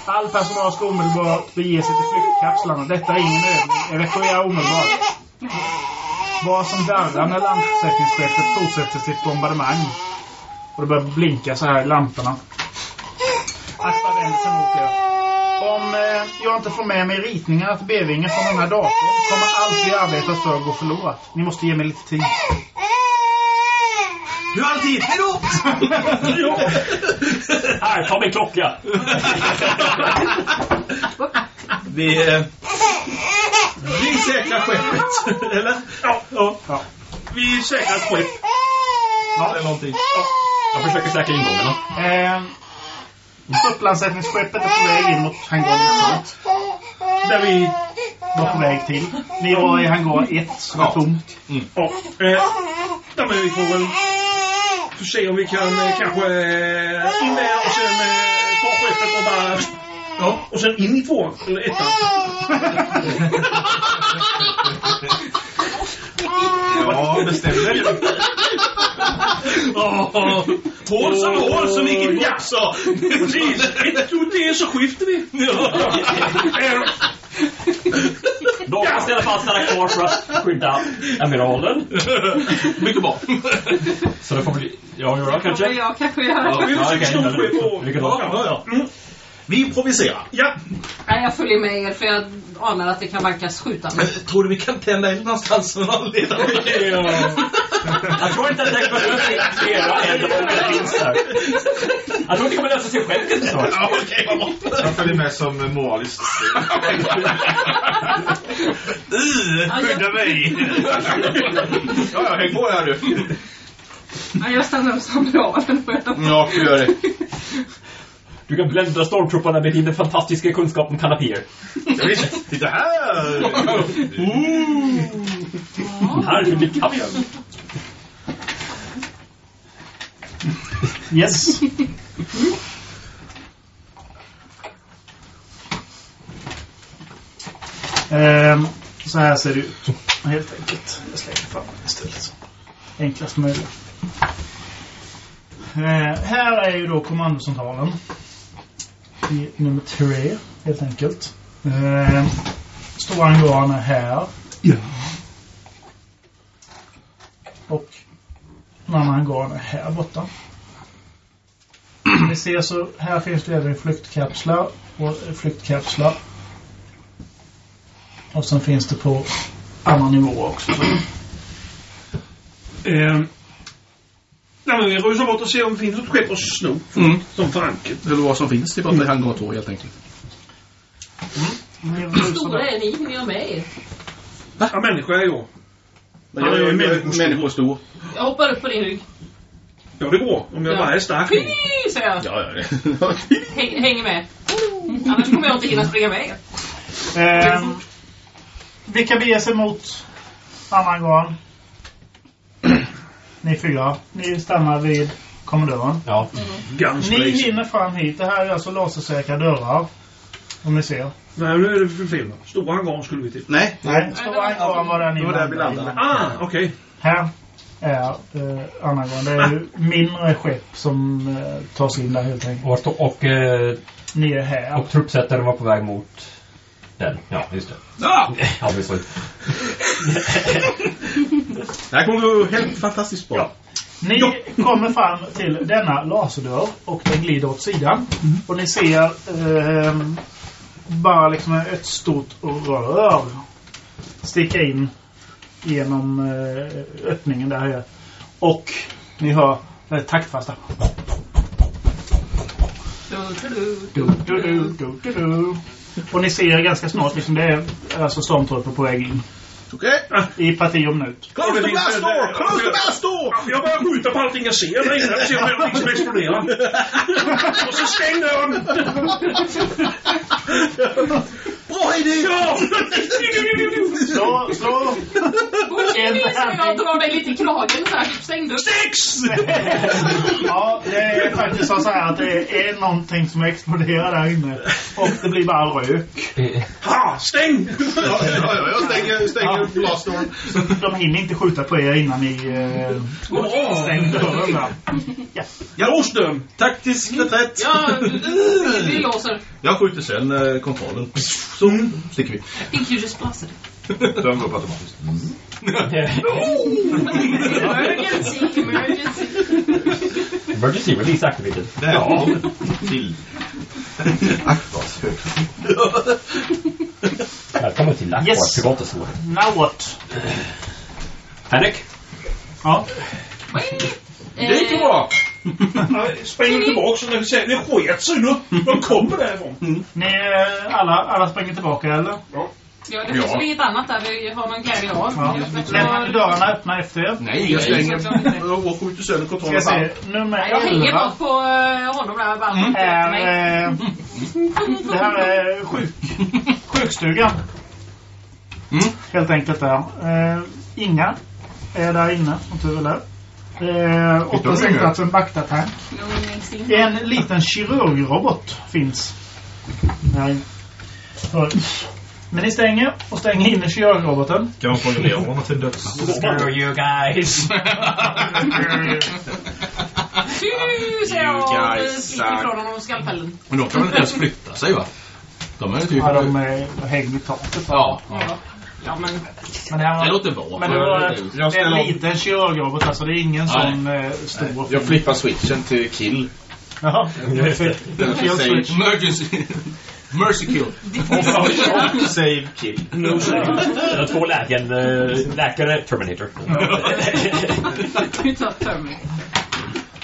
Speaker 2: All personal ska omedelbart bege sig till flyktkapslarna. Detta är ingen övning. Evakuera omedelbart. Vad som darrar när landsättningschefen fortsätter sitt bombardemang. Och det börjar blinka så här i lamporna. Akta vänder sig mot er. Om eh, jag inte får med mig ritningarna till B-vingen från den här datorn kommer allt vi arbetat för att gå förlorat. Ni måste ge mig lite tid.
Speaker 10: Du har alltid. Hej då!
Speaker 5: Här, ta min klocka!
Speaker 6: Vi, eh, vi säkrar skeppet. Eller?
Speaker 8: Ja, ja.
Speaker 2: Ja.
Speaker 8: Vi säkrar skepp.
Speaker 6: Eller någonting.
Speaker 5: Jag försöker säkra ingångarna.
Speaker 2: Eh, Upplandsättningsskeppet är på väg in mot hangaren 1.
Speaker 8: Där vi...
Speaker 2: Var på väg till. Ni var i hangar 1 som
Speaker 6: Ja.
Speaker 2: tomt.
Speaker 8: Ja, eh, ja, men vi får väl får se om vi kan eh, kanske eh, in där och sen eh, ta skeppet och bara... Ja, och sen in i tvåan, eller ettan.
Speaker 6: Ja, bestäm dig.
Speaker 8: Ja, hål som hål som vilket jack sa. Precis. Ett, två, tre så skiftar vi.
Speaker 5: De måste i alla fall stanna kvar för att skydda amiralen.
Speaker 6: Mycket bra.
Speaker 5: Så det får bli... Ja, göra kanske?
Speaker 11: jag kanske göra.
Speaker 8: Ja, vi
Speaker 5: men-
Speaker 8: skepp och...
Speaker 5: Vilket då?
Speaker 8: Ja, ja.
Speaker 6: Vi improviserar.
Speaker 8: Ja,
Speaker 4: Nej, jag följer med er för jag anar att det kan vankas skjuta mig.
Speaker 6: Tror du vi kan tända eld någonstans med någon ledare?
Speaker 5: Jag tror inte att det behöver flera eld om det finns där. Jag tror det kommer lösa sig själv ganska snart.
Speaker 6: Ja, okej, vad bra.
Speaker 10: Jag följer med som moraliskt.
Speaker 6: Skydda mig! Ja, ja, häng på här du.
Speaker 11: Ja, jag stannar hos amiralen. får jag.
Speaker 6: Ja, du gör det.
Speaker 5: Du kan blända stormtrupperna med din fantastiska kunskap om kanapéer.
Speaker 10: Ja, visst. Titta här!
Speaker 5: Här är mitt kaviar.
Speaker 2: Yes. Ehm, så här ser det ut. Helt enkelt. Jag slänger fram den istället. Enklast möjligt. Eh, här är ju då kommandocentralen. I nummer tre, helt enkelt. Eh, stora hangaren är här.
Speaker 8: Ja.
Speaker 2: Och den andra hangaren är här borta. Ni ser så här finns det även flyktkapslar och flyktkapslar. Och sen finns det på andra nivåer också.
Speaker 8: Eh, nej, men vi rusar bort och ser om det finns något skepp att sno.
Speaker 6: Mm.
Speaker 8: Som förankret.
Speaker 6: Eller vad som finns. Det är bara i hangar två helt enkelt.
Speaker 2: Ni
Speaker 4: Hur stora är ni? Ni har med er?
Speaker 8: Ja, människa är jag.
Speaker 6: Men jag är ju
Speaker 8: människostor.
Speaker 6: människostor.
Speaker 4: Jag hoppar upp på din rygg.
Speaker 8: Ja, det går. Om jag
Speaker 4: Ja.
Speaker 8: bara är stark.
Speaker 4: Fy, säger jag.
Speaker 6: Ja, ja, det.
Speaker 4: Häng, hänger med. Annars kommer jag inte hinna springa med er.
Speaker 2: Ehm, vilka beger sig mot hangaren? Ni fyra. Ni stannar vid kommendören.
Speaker 5: Ja.
Speaker 8: Ganska
Speaker 2: Ni
Speaker 8: easy.
Speaker 2: hinner fram hit. Det här är alltså lasersäkra dörrar. Om ni ser.
Speaker 8: Nej, nu är det för fel. Stora hangaren skulle vi till.
Speaker 6: Nej.
Speaker 2: Nej, stora hangaren var där ni
Speaker 10: Det var där vi
Speaker 2: landade.
Speaker 8: Ah, okej.
Speaker 2: Här är eh, andra gången. Det är ju mindre skepp som eh, tas in där helt enkelt.
Speaker 5: Och, och, eh,
Speaker 2: Ni är här.
Speaker 5: och truppsättaren var på väg mot den. Ja, just det.
Speaker 6: Ah!
Speaker 5: Ja, visst det.
Speaker 6: Här kommer gå helt fantastiskt bra.
Speaker 2: Ni kommer fram till denna laserdörr och den glider åt sidan. Och ni ser eh, bara liksom ett stort rör sticka in genom eh, öppningen där. Här. Och ni hör det taktfasta.
Speaker 4: Du, du,
Speaker 2: Du, du, du, du, du, du. Och ni ser ganska snart liksom det är alltså stormtrupper på väg in.
Speaker 6: Okej?
Speaker 2: I parti om minut.
Speaker 6: Close the blast door! Close the blast door!
Speaker 8: Jag börjar skjuta på allting jag ser där inne. Se om det är någonting som exploderar. Och så stäng dörren!
Speaker 6: Bra idé!
Speaker 8: Ja!
Speaker 2: Slå, slå. En
Speaker 4: jag drar dig lite i kragen så här, stängde upp.
Speaker 2: Ja, det är faktiskt så här att det är någonting som exploderar där inne. Och det blir bara rök.
Speaker 8: Ha! Stäng!
Speaker 6: Ja, ja, ja, jag stänger, stänger blastdoorn.
Speaker 2: De hinner inte skjuta på er innan ni eh, stänger dörren där. Ja.
Speaker 8: Lås dörren! Taktisk reträtt!
Speaker 4: Ja, vi låser.
Speaker 6: Jag skjuter sen eh, kontrollen. Så sticker vi.
Speaker 4: I think you just blasted it.
Speaker 6: Dörren går upp automatiskt.
Speaker 4: Emergency, emergency.
Speaker 5: Emergency release activated.
Speaker 6: Ja. Till. Akbars
Speaker 5: Välkommen till Akbar
Speaker 2: Yes.
Speaker 5: privata sår.
Speaker 2: Now what?
Speaker 5: Henrik?
Speaker 2: Ja.
Speaker 8: Det gick ju bra! Spring tillbaka och när vi säger det sket sig nu. De kommer därifrån.
Speaker 2: Ni eh, alla, alla springer tillbaka eller?
Speaker 4: Ja, det finns väl inget annat där. Vi har någon carry av.
Speaker 2: Ja. Lämnar ni dörrarna öppna efter er?
Speaker 6: Nej, jag stänger och skjuter sönder
Speaker 2: Ska
Speaker 6: kontrollen.
Speaker 2: jag se. Nummer
Speaker 4: Jag hänger
Speaker 2: 11
Speaker 4: något på eh, honom där. Bara mm.
Speaker 2: är... Eh, det här är sjuk, sjukstugan.
Speaker 6: Mm.
Speaker 2: Helt enkelt där. Eh, inga är där inne, som tur är. Eh, åtta
Speaker 6: inga?
Speaker 2: sängplatser, en baktatank. En liten kirurgrobot finns. Nej. Men ni stänger och stänger in kirurgroboten.
Speaker 6: Kan man få ner honom till döds?
Speaker 5: Screw you guys!
Speaker 4: Tju, säger jag och
Speaker 6: suck.
Speaker 4: ifrån honom skalpellen.
Speaker 6: Men de kan väl inte ens flytta sig va? De är typ...
Speaker 2: Ja, de är hängd i taket.
Speaker 6: Ja.
Speaker 4: Ja. Ja, men
Speaker 2: Men det, här var,
Speaker 6: Det låter bra.
Speaker 2: men det, var,
Speaker 6: Jag
Speaker 2: en liten kirurgrobot, alltså det är ingen
Speaker 6: Nej.
Speaker 2: sån eh, stor.
Speaker 10: Jag flippar switchen till kill.
Speaker 2: Jaha.
Speaker 6: Emergency. Mercy kill.
Speaker 10: Save kill.
Speaker 5: Har två lägen, eh, läkare, Terminator.
Speaker 4: vi tar Terminator.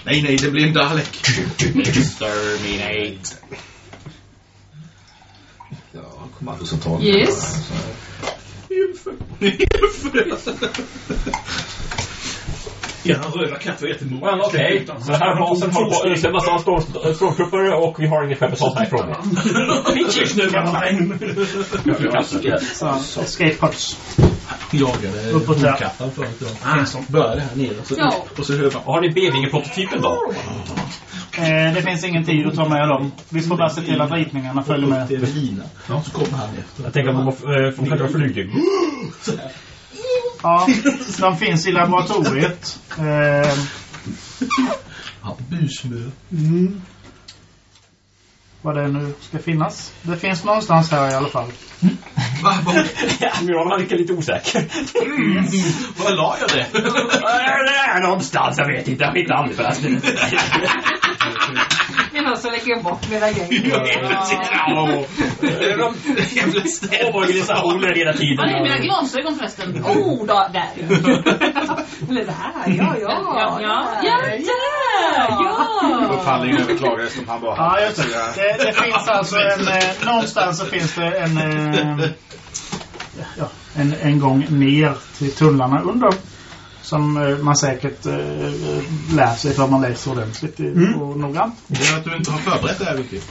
Speaker 6: Nej, nej, det blir en Dalek.
Speaker 10: Exterminate. Ja, kommandocentral.
Speaker 4: Yes.
Speaker 8: Ja, röda katt var jättemodig.
Speaker 5: Well, Okej, så här har basen håller på att ösa en massa storm- stormtrupper och vi har inget skepp att ta.
Speaker 8: Pitches nu
Speaker 2: escape pods.
Speaker 6: Jagade hundkattan förut. Ja. Började här nere. Så
Speaker 4: Ja.
Speaker 6: och så höger
Speaker 5: Och har ni Bevinge-prototypen då?
Speaker 2: Eh, det finns ingen tid att ta med dem. Vi får bara se till att ritningarna följer med.
Speaker 6: Det är Lina. Så kommer han efter.
Speaker 5: Jag tänker att de har eh, får själva flygdygn.
Speaker 2: Ja, de finns i laboratoriet. Eh,
Speaker 6: Ja, busmö.
Speaker 2: vad det nu ska finnas. Det finns någonstans här i alla fall.
Speaker 6: Va? Var,
Speaker 5: Amiral verkar lite osäker.
Speaker 6: var la jag det?
Speaker 5: Det är någonstans, jag vet inte. Jag hittar aldrig förresten.
Speaker 11: Det är någon som lägger bort mina grejer.
Speaker 6: Jävla ställ.
Speaker 5: Omorganisationer hela
Speaker 4: Var är
Speaker 5: tiden.
Speaker 4: mina glasögon förresten? Oh, då, där.
Speaker 11: Eller det här, ja, ja.
Speaker 4: Ja, ja. Ja, där! Ja!
Speaker 10: Upphandlingen överklagades. De hann bara
Speaker 2: Ja, just det. Det, det finns alltså en... Eh, någonstans så finns det en... Eh, ja, en, en gång ner till tunnlarna under. Som eh, man säkert eh, eh, lär sig för man läser ordentligt i, och noggrant.
Speaker 6: Det är att du inte har förberett det här riktigt.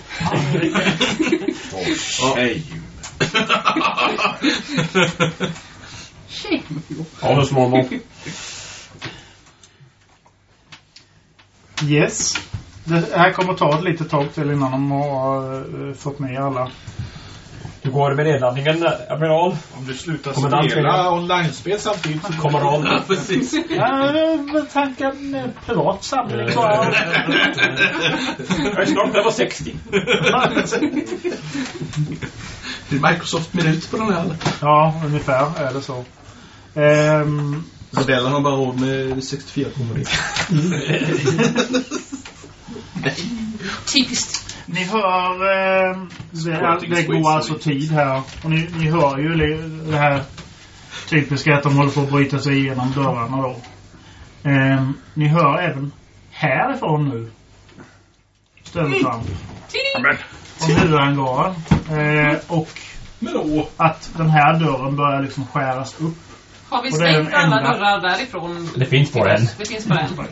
Speaker 10: Hej.
Speaker 5: Ja, det är små mål.
Speaker 2: Yes. Det här kommer ta ett litet tag till innan de har eh, fått med alla.
Speaker 5: Hur går det med nedladdningen, Amiral?
Speaker 10: Om du slutar
Speaker 5: Kommandant
Speaker 10: spela online-spel samtidigt så...
Speaker 5: Kommandant?
Speaker 6: Precis.
Speaker 2: Ja, tanken privat samling bara.
Speaker 5: Jag är snart över 60.
Speaker 6: Det är Microsoft-minut på den här.
Speaker 2: ja, ungefär är det så. Ehm,
Speaker 6: Modellerna har bara råd med 64 kronor.
Speaker 4: Typiskt.
Speaker 2: Ni hör... Eh, det, det går alltså tid här. Och ni, ni hör ju det, här typiska att de håller på att bryta sig igenom dörrarna då. Eh, ni hör även härifrån nu. Stöveltramp. Om huvudhangaren. Eh, och att den här dörren börjar liksom skäras upp.
Speaker 4: Har vi stängt
Speaker 2: den
Speaker 4: alla
Speaker 2: enda.
Speaker 4: dörrar därifrån?
Speaker 5: Det finns bara en.
Speaker 4: Det finns bara en.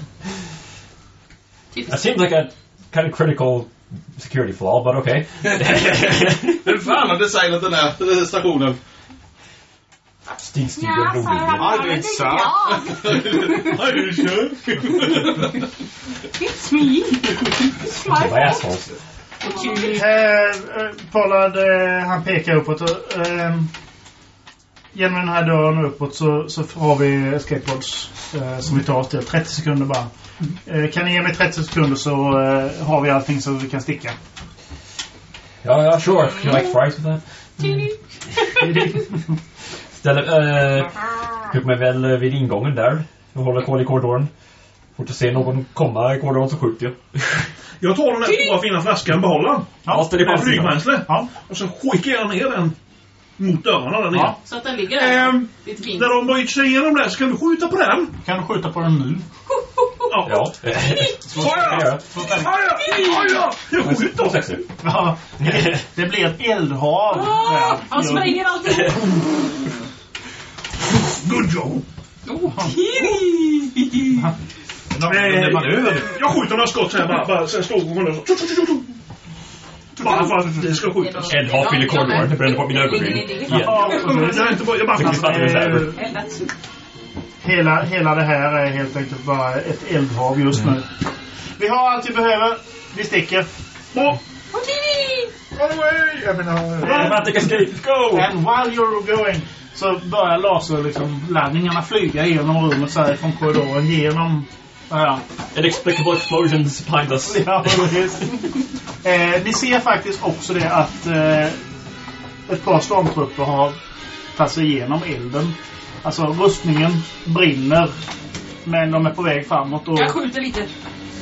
Speaker 4: Typiskt.
Speaker 5: seems like a kind of critical security flaw, but okay.
Speaker 6: Vem fan har designat den här stationen?
Speaker 5: Stigstigen från Oblivion.
Speaker 10: Arbetsa!
Speaker 11: It's me! It's my
Speaker 5: Det var
Speaker 11: fault!
Speaker 5: assholes.
Speaker 2: Eh, eh, Pollard, eh, han pekar uppåt. Och, eh, genom den här dörren uppåt så, så har vi escape pods eh, som vi tar oss till. 30 sekunder bara. Eh, kan ni ge mig 30 sekunder så eh, har vi allting så vi kan sticka.
Speaker 5: Ja, ja, sure. You like fries with that? Ställer, eh, upp mig väl vid ingången där. Jag håller koll i korridoren. Fort jag ser någon komma i korridoren så skjuter jag.
Speaker 3: Jag tar den där stora fina flaskan behållaren.
Speaker 5: Ja, ställ dig på
Speaker 3: flygbränsle.
Speaker 2: Ja.
Speaker 3: Och så skickar jag ner den mot dörrarna där nere.
Speaker 2: Ja.
Speaker 4: Så att den ligger där.
Speaker 3: Ehm,
Speaker 4: Lite fint.
Speaker 3: när de bryter sig igenom där så kan du skjuta på den.
Speaker 2: Kan du skjuta på den nu?
Speaker 3: Ja.
Speaker 5: Ja.
Speaker 3: Haja! Haja! Haja! Jag skjuter!
Speaker 5: Sexor.
Speaker 2: Ja. Det blir ett eldhav.
Speaker 4: Ah, han spränger alltid.
Speaker 3: Good job!
Speaker 10: Det är man över.
Speaker 3: Jag skjuter några skott så här bara. bara så här står och så. Bara för att det ska skjutas.
Speaker 5: En har fyller korridoren. Det bränner på mina ögonbryn. Igen.
Speaker 2: Ja,
Speaker 3: Jag är inte bara... Jag bara...
Speaker 5: Mycket snabbare reserver.
Speaker 2: Eh, hela, hela det här är helt enkelt bara ett eldhav just nu. Vi har allt vi behöver. Vi sticker.
Speaker 3: Bra.
Speaker 10: Away! Jag menar...
Speaker 5: Escape, go!
Speaker 2: And while you're going så börjar laser liksom, laddningarna flyga genom rummet så här från korridoren genom... Ja,
Speaker 5: Inexplicable explosions behind us.
Speaker 2: ja precis. eh, ni ser faktiskt också det att eh, ett par stormtrupper har tagit sig igenom elden. Alltså rustningen brinner. Men de är på väg framåt och...
Speaker 4: Jag skjuter lite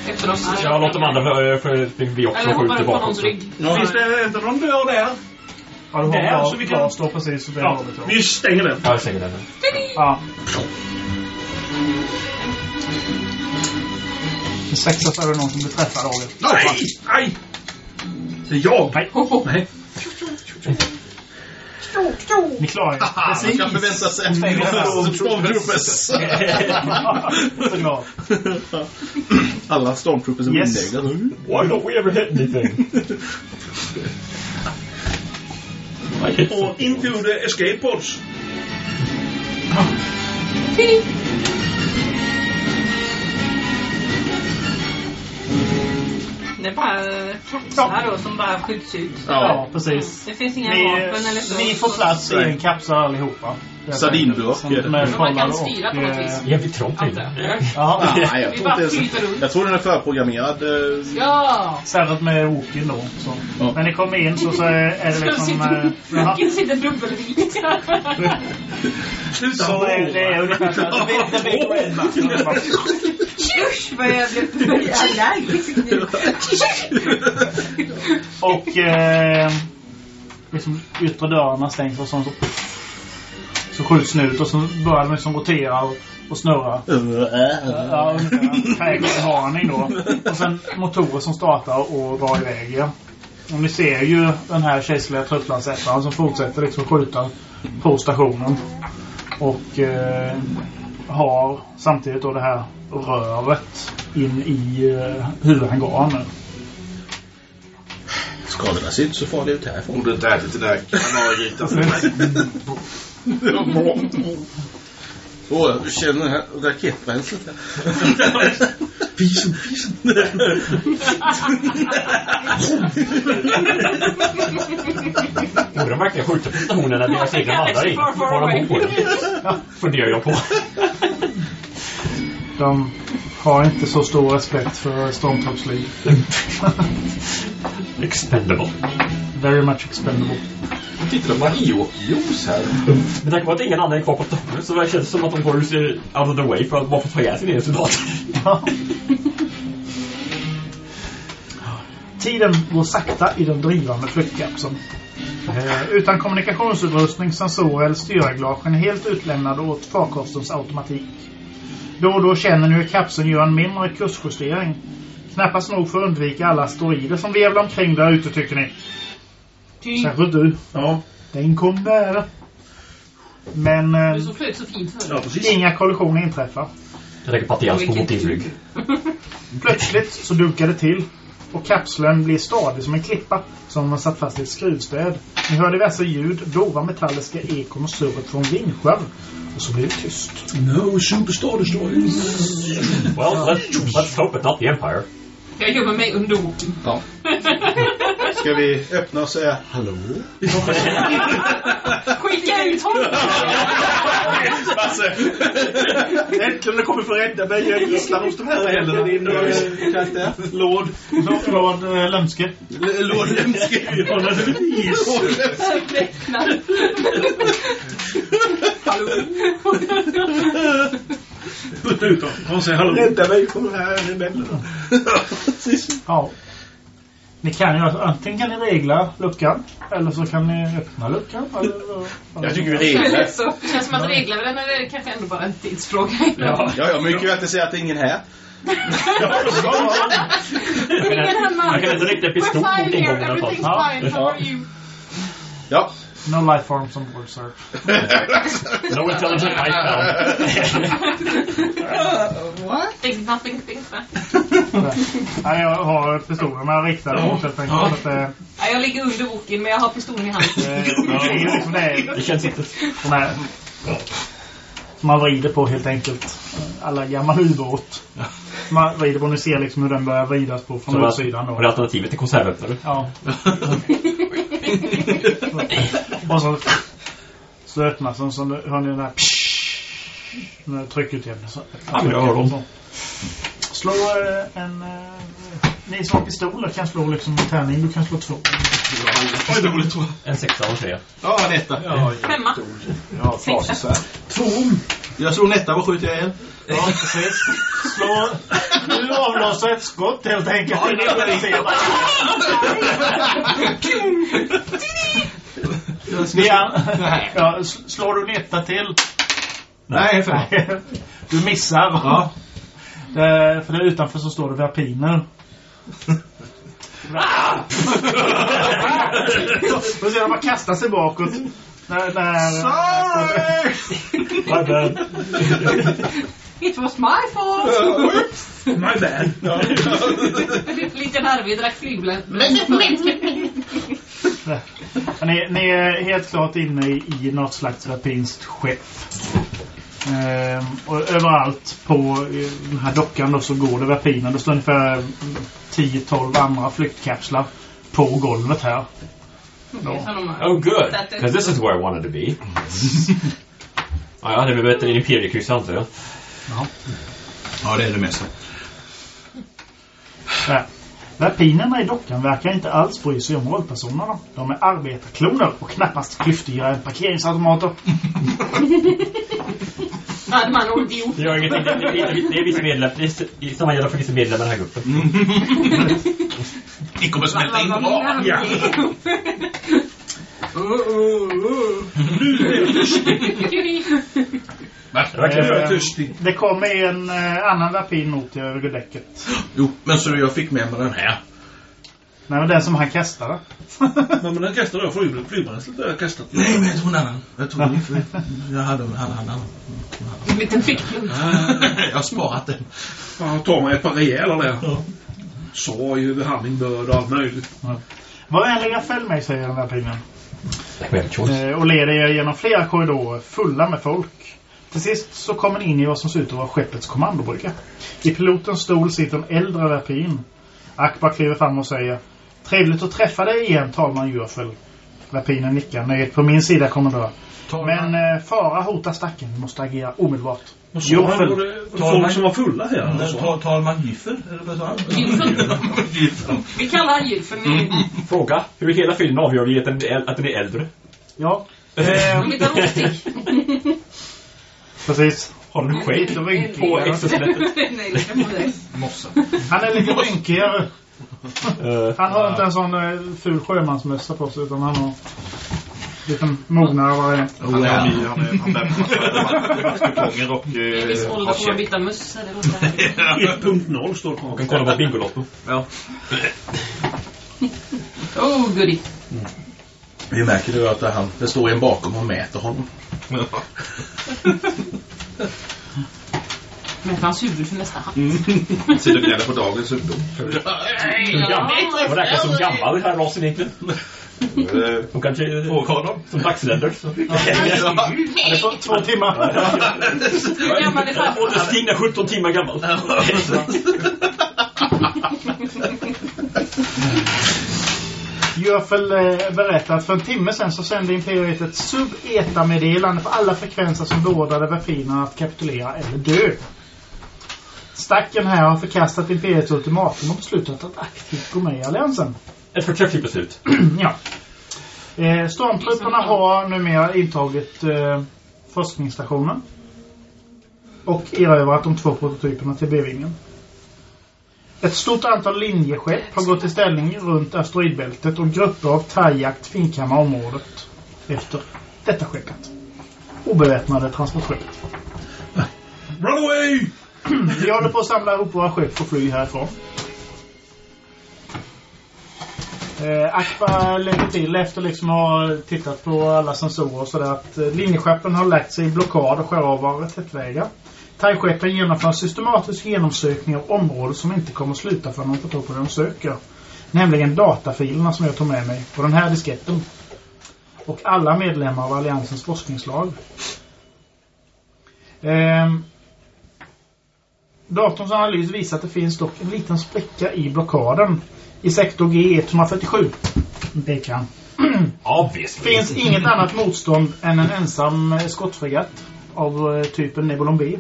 Speaker 4: efter oss.
Speaker 5: Jag låter de andra för vi också
Speaker 4: Eller
Speaker 5: skjuter bakåt.
Speaker 3: Finns det inte någon dörr där?
Speaker 2: Ja, du har
Speaker 3: Där,
Speaker 2: bra,
Speaker 3: så vi kan-
Speaker 2: står precis åt det
Speaker 3: Ja,
Speaker 2: hållet. ja.
Speaker 3: vi stänger den.
Speaker 5: Ja, jag stänger den.
Speaker 2: Ja. En sexa så är det någon som blir träffad av det.
Speaker 3: Nej! Nej! Det är jag.
Speaker 2: Nej.
Speaker 3: Nej.
Speaker 2: Ni klarar det.
Speaker 6: Man
Speaker 2: Precis.
Speaker 6: kan förvänta sig
Speaker 2: här.
Speaker 6: Stormtroopers.
Speaker 2: Så.
Speaker 6: Alla Stormtroopers är
Speaker 2: Yes.
Speaker 5: Why don't we ever hit anything?
Speaker 3: Och into the escape pods.
Speaker 11: Det är bara kapslar då som bara skjuts ut.
Speaker 2: Ja, precis.
Speaker 11: Det finns inga
Speaker 2: Ni,
Speaker 11: vapen eller så.
Speaker 2: ni får plats i en kapsel allihopa.
Speaker 6: Sardinburk är det.
Speaker 4: Man kan styra på något
Speaker 2: eh,
Speaker 4: vis.
Speaker 5: Jävligt
Speaker 4: jag.
Speaker 2: Ja,
Speaker 6: jag
Speaker 4: Vi
Speaker 6: tror inte
Speaker 4: flyter
Speaker 6: det.
Speaker 4: runt.
Speaker 6: Jag tror den är förprogrammerad. eh,
Speaker 4: Ja!
Speaker 2: särskilt med Woken då. Så.
Speaker 6: Ja.
Speaker 2: När ni kommer in så, så är det liksom... eh.
Speaker 4: Vilken sitter dubbelvikt.
Speaker 3: Sluta
Speaker 2: Så är det är ungefär så här.
Speaker 11: Usch vad jag blev allergisk nu.
Speaker 2: Och eh, liksom yttre dörrarna stängs och så, så, så skjuts den ut och så börjar den liksom rotera och, och snurra. Ja. Färgvarning då. Och sen motorer som startar och drar iväg. Ja. Och ni ser ju den här kejserliga trupplandsättaren som fortsätter liksom skjuta på stationen. Och eh, har samtidigt då det här röret in i eh, huvudhangaren nu.
Speaker 6: Skadorna ser inte så farliga ut härifrån.
Speaker 10: Borde inte ätit det där kanariegrytan.
Speaker 6: Åh, du känner det här raketbränslet här.
Speaker 3: Fisen, fisen.
Speaker 5: Borde de verkligen skjuta på stationen när deras egna vandrar in? Får de ombord? Funderar jag på.
Speaker 2: De har inte så stor respekt för stormtroopsliv.
Speaker 5: Expendable.
Speaker 2: Very much expendable.
Speaker 10: Titta, de har Ewok-juice här.
Speaker 5: Med tanke på att ingen annan är kvar på stationen så känns det som att de går ut out of the way för att bara få ta ihjäl sin egen soldat.
Speaker 2: Tiden går sakta i den drivande flyktkapseln. Eh, utan kommunikationsutrustning, sensorer eller styrreglagen är helt utlämnade åt farkostens automatik. Då och då känner ni hur kapseln gör en mindre kursjustering. Knappast nog för att undvika alla asteroider som virvlar omkring där ute tycker ni. Särskilt du.
Speaker 3: Ja,
Speaker 2: Den kom nära. Men eh,
Speaker 4: Du som flöt så fint
Speaker 3: ja
Speaker 4: förut.
Speaker 3: precis.
Speaker 2: inga kollisioner inträffar.
Speaker 5: Jag lägger Pattians på mot din rygg.
Speaker 2: Plötsligt så dunkar det till. och kapseln blir stadig som en klippa som man satt fast i ett skruvstäd. Ni hör diverse ljud, dova metalliska ekon och surret från vinschar. Och så blir det tyst.
Speaker 3: No superstar destroyers.
Speaker 5: Well, let's, let's hope it's not the Empire.
Speaker 4: Jag gömmer mig under.
Speaker 6: Ja. Ska vi öppna och säga hallå?
Speaker 4: Skicka ut honom!
Speaker 8: Äntligen det kommer få rädda mig. Jag gisslar hos de här heller. Din eh.
Speaker 2: Lord, Lord eh, Lömske.
Speaker 6: Lord Lemske.
Speaker 8: Ja, naturligtvis.
Speaker 3: Putta ut dem. Och säg hallå.
Speaker 8: Rädda mig från de här rebellerna.
Speaker 2: Ja. Ni kan ju antingen kan ni regla luckan eller så kan ni öppna luckan. Eller,
Speaker 6: Jag tycker vi reglar.
Speaker 4: Det känns som att reglar den är det kanske ändå bara en tidsfråga.
Speaker 5: Ja.
Speaker 6: Ja, ja, kan ju alltid säga att det är ingen här.
Speaker 4: Ingen hemma.
Speaker 5: Man kan inte rikta pistol
Speaker 4: We're
Speaker 5: mot
Speaker 4: fine here,
Speaker 5: ingången och
Speaker 4: everything's fine, how are you?
Speaker 6: Ja.
Speaker 2: No life forms on board, sir.
Speaker 5: No intelligent life found.
Speaker 4: Think nothing, think that.
Speaker 2: Nej, jag har pistolen men jag riktar den mot helt enkelt. Så att, eh,
Speaker 4: Ja, jag ligger under boken men jag har pistolen i handen.
Speaker 2: eh, det är liksom det
Speaker 5: Det känns inte...
Speaker 2: som är som man vrider på helt enkelt. Alla gammal ubåt. Man vrider på, ni ser liksom hur den börjar vridas på från utsidan
Speaker 5: är
Speaker 2: då.
Speaker 5: alternativet till konservöppnare?
Speaker 2: Ja. Och så, så öppnas den så hör ni den här den här tryckutjämningen. Så,
Speaker 5: Ja, men jag hör dem.
Speaker 2: Så. Slå eh, en... Eh, ni som har pistoler kan slå liksom en tärning. Du kan slå två.
Speaker 5: En sexa och en trea.
Speaker 6: Ja, en etta.
Speaker 4: Femma.
Speaker 8: Ja.
Speaker 3: Två.
Speaker 6: Jag slår en etta, vad skjuter jag igen?
Speaker 2: Ja, precis. Slå... Du avlossar ett skott helt enkelt.
Speaker 6: Ja, det är det.
Speaker 2: Ja, s- slår du en etta till?
Speaker 6: Nej, fem.
Speaker 2: Du missar.
Speaker 6: Ja.
Speaker 2: Det, för där utanför så står det verpiner. Då ser de bara kasta sig bakåt. När, när,
Speaker 6: Sorry!
Speaker 5: My bad.
Speaker 11: It was my fault!
Speaker 3: My bad.
Speaker 4: Lite nervig, drack flygblad.
Speaker 2: ni, ni är helt klart inne i, något slags rapinskt skepp. Ehm, och överallt på eh, den här dockan då så går det rapiner. Det står ungefär mm, 10-12 andra flyktkapslar på golvet här.
Speaker 5: Oh good, because this is where I wanted to be. ja, jag hade väl bättre än Imperiekryss antar jag.
Speaker 6: Ja, det är det mesta.
Speaker 2: Där. Rapinerna i dockan verkar inte alls bry sig om rollpersonerna. De är arbetarkloner och knappast klyftigare än parkeringsautomater.
Speaker 4: Hade man nog inte gjort.
Speaker 5: Det gör ingenting. Det, det, det, det är vi som medlemmar. Det är samma gäller för vissa medlemmar i den här gruppen.
Speaker 6: Ni kommer smälta in bra.
Speaker 3: Ja.
Speaker 5: Jag är verkligen
Speaker 3: Jag.
Speaker 2: Det kommer en eh, annan rapin mot er över däcket.
Speaker 6: Jo, men så jag fick med mig den här.
Speaker 2: Nej, men den som han kastade.
Speaker 3: Ja, men den kastade jag flyg- flygbränslet. där jag kastat.
Speaker 6: Nej, men jag tog en annan. Jag tog den för... Jag hade en annan.
Speaker 4: En liten fickplump.
Speaker 6: Jag har sparat den.
Speaker 3: Ja, tar man ett par rejäla där. Sorg, behandlingbörd och allt möjligt.
Speaker 2: Var vänliga följ mig, säger den
Speaker 5: a choice.
Speaker 2: Eh, och leder er genom flera korridorer fulla med folk. Till sist så kommer ni in i vad som ser ut att vara skeppets kommandobrygga. I pilotens stol sitter en äldre rapin. Akbar kliver fram och säger Trevligt att träffa dig igen, talman Jurfel. Rapinen nickar nöjt. På min sida kommandör. Men eh, fara hotar stacken. Vi måste agera omedelbart.
Speaker 3: Vad sa han?
Speaker 2: Jurfel.
Speaker 3: Var det folk som var fulla här?
Speaker 6: Talman Giffel?
Speaker 4: Gylfen. Vi kallar han Gylfen.
Speaker 5: Fråga. Hur i hela filmen avgör vi att den är, att den är äldre?
Speaker 2: Ja. Eh. precis.
Speaker 5: Har den skägg på exoskelettet?
Speaker 11: Nej.
Speaker 6: Mossa.
Speaker 2: Han är lite rynkigare.
Speaker 5: Uh,
Speaker 2: Han har inte en sån eh, ful sjömansmössa på sig utan han har lite mognare variant.
Speaker 10: Han är, han är, han är vaxkuponger och...
Speaker 4: En viss
Speaker 10: eh,
Speaker 4: ålder
Speaker 10: har
Speaker 4: får man byta mössa. Det låter...
Speaker 3: 1.0 står på.
Speaker 5: kan kolla på Bingolotto.
Speaker 6: Ja.
Speaker 4: Oh, goody.
Speaker 6: Vi märker ju att han, det står en bakom och mäter honom.
Speaker 4: Med hans huvud för nästa hatt.
Speaker 10: Sitter och gnäller på dagens ungdom.
Speaker 5: Gammal? Vad räknas som gammal i den här rasen egentligen? De kanske är
Speaker 10: Fråga honom.
Speaker 5: som dagsländer. så.
Speaker 2: Det får två timmar.
Speaker 4: Hur gammal är farfar?
Speaker 5: Åldersstigna är 17 timmar gammal.
Speaker 2: Jöfel eh, berättar att för en timme sedan så sände Imperiet ett sub-ETA-meddelande på alla frekvenser som beordrade Verfinerna att kapitulera eller dö. Stacken här har förkastat Imperiets ultimatum och beslutat att aktivt gå med i alliansen.
Speaker 5: Ett förträffligt beslut.
Speaker 2: ja. Eh, stormtrupperna har numera intagit eh, forskningsstationen. Och erövrat de två prototyperna till B-vingen. Ett stort antal linjeskepp har gått i ställning runt asteroidbältet och grupper av thai-jakt finkammar området efter detta skeppet. Obeväpnade transportskepp.
Speaker 3: Run away!
Speaker 2: Vi håller på att samla ihop våra skepp och fly härifrån. Eh, Akba lägger till efter liksom att ha tittat på alla sensorer och sådär att eh, linjeskeppen har lagt sig i blockad och skär av våra reträttvägar. Thai-skeppen genomför en systematisk genomsökning av området som inte kommer att sluta förrän de får tag på det de söker. Nämligen datafilerna som jag tog med mig på den här disketten. Och alla medlemmar av Alliansens forskningslag. Ehm, Datorns analys visar att det finns dock en liten spricka i blockaden i sektor G147. Pekar han.
Speaker 5: Obviously.
Speaker 2: finns inget annat motstånd än en ensam skottfregatt av eh, typen Nebulon B.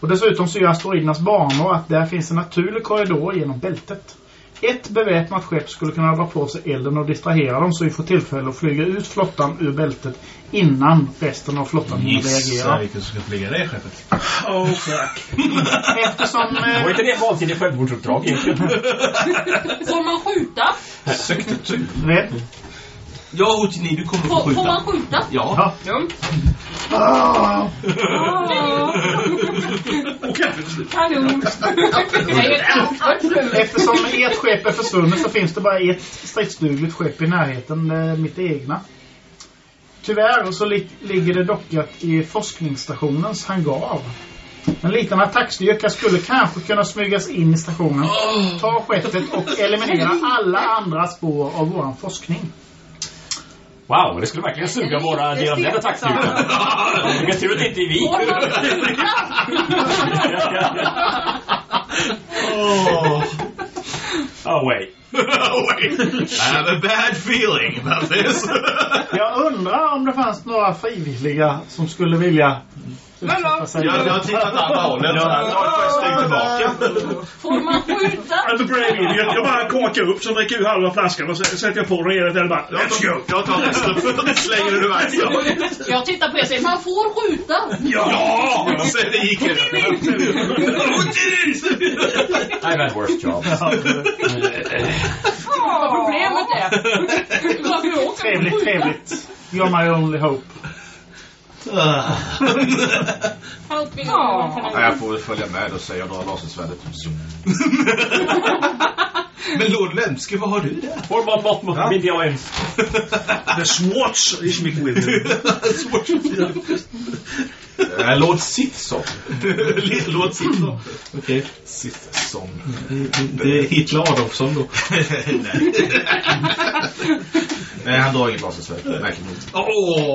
Speaker 2: Och dessutom så gör asteroidernas banor att där finns en naturlig korridor genom bältet. Ett beväpnat skepp skulle kunna dra på sig elden och distrahera dem så vi får tillfälle att flyga ut flottan ur bältet innan resten av flottan hinner
Speaker 6: Gissa
Speaker 2: reagera.
Speaker 6: vilken som ska flyga det skeppet.
Speaker 3: Oh fuck.
Speaker 2: Eftersom...
Speaker 5: Var
Speaker 2: Eh,
Speaker 5: inte det ett vansinnigt självmordsuppdrag egentligen?
Speaker 4: Får man skjuta?
Speaker 2: vet,
Speaker 7: Ja, Otini, du kommer få
Speaker 4: Får, får
Speaker 7: skjuta.
Speaker 4: man skjuta?
Speaker 7: Ja.
Speaker 2: ja. Ah,
Speaker 3: Och.
Speaker 4: Kanon.
Speaker 2: Eftersom ert skepp är försvunnet så finns det bara ett stridsdugligt skepp i närheten, eh, mitt egna. Tyvärr så li ligger det dockat i forskningsstationens hangar. En liten attackstyrka skulle kanske kunna smygas in i stationen, ta skeppet och eliminera alla andra spår av våran forskning.
Speaker 5: Wow, det skulle verkligen suga våra del av den attackstyrkan. Vilken tur att det inte är vi.
Speaker 4: Får man skjuta?
Speaker 5: Oh wait.
Speaker 10: I have a bad feeling about this.
Speaker 2: Jag undrar om det fanns några frivilliga som skulle vilja
Speaker 10: Jag, jag har tittat andra hållet. Jag tar ett steg tillbaka.
Speaker 4: Får man skjuta?
Speaker 3: The brave idiot. Jag bara korkar upp, så dricker ur halva flaskan och så sätter jag på den igen. Eller bara,
Speaker 10: Jag
Speaker 3: let's go!
Speaker 10: tar, jag tar resten. Slänger du iväg.
Speaker 4: Jag tittar på er och säger man får skjuta.
Speaker 3: Ja!
Speaker 10: Sen det gick det.
Speaker 5: I've had worse jobs.
Speaker 4: Vad problemet är. Jag
Speaker 2: Trevligt, trevligt. You're my only hope.
Speaker 4: Help me.
Speaker 10: Ja, jag får väl följa med och säga jag drar lasersvärdet. Men Lord Lemske, vad har du där?
Speaker 5: Får man mat mot min jag.
Speaker 3: The Swats is me with
Speaker 10: Äh, Lord Sithson. Lord Sithson. Okej. Sithson.
Speaker 6: Det är Hitler Adolfsson då.
Speaker 10: Nej. Nej, han drar inget lasersvärd. Märkligt nog.
Speaker 3: Åh!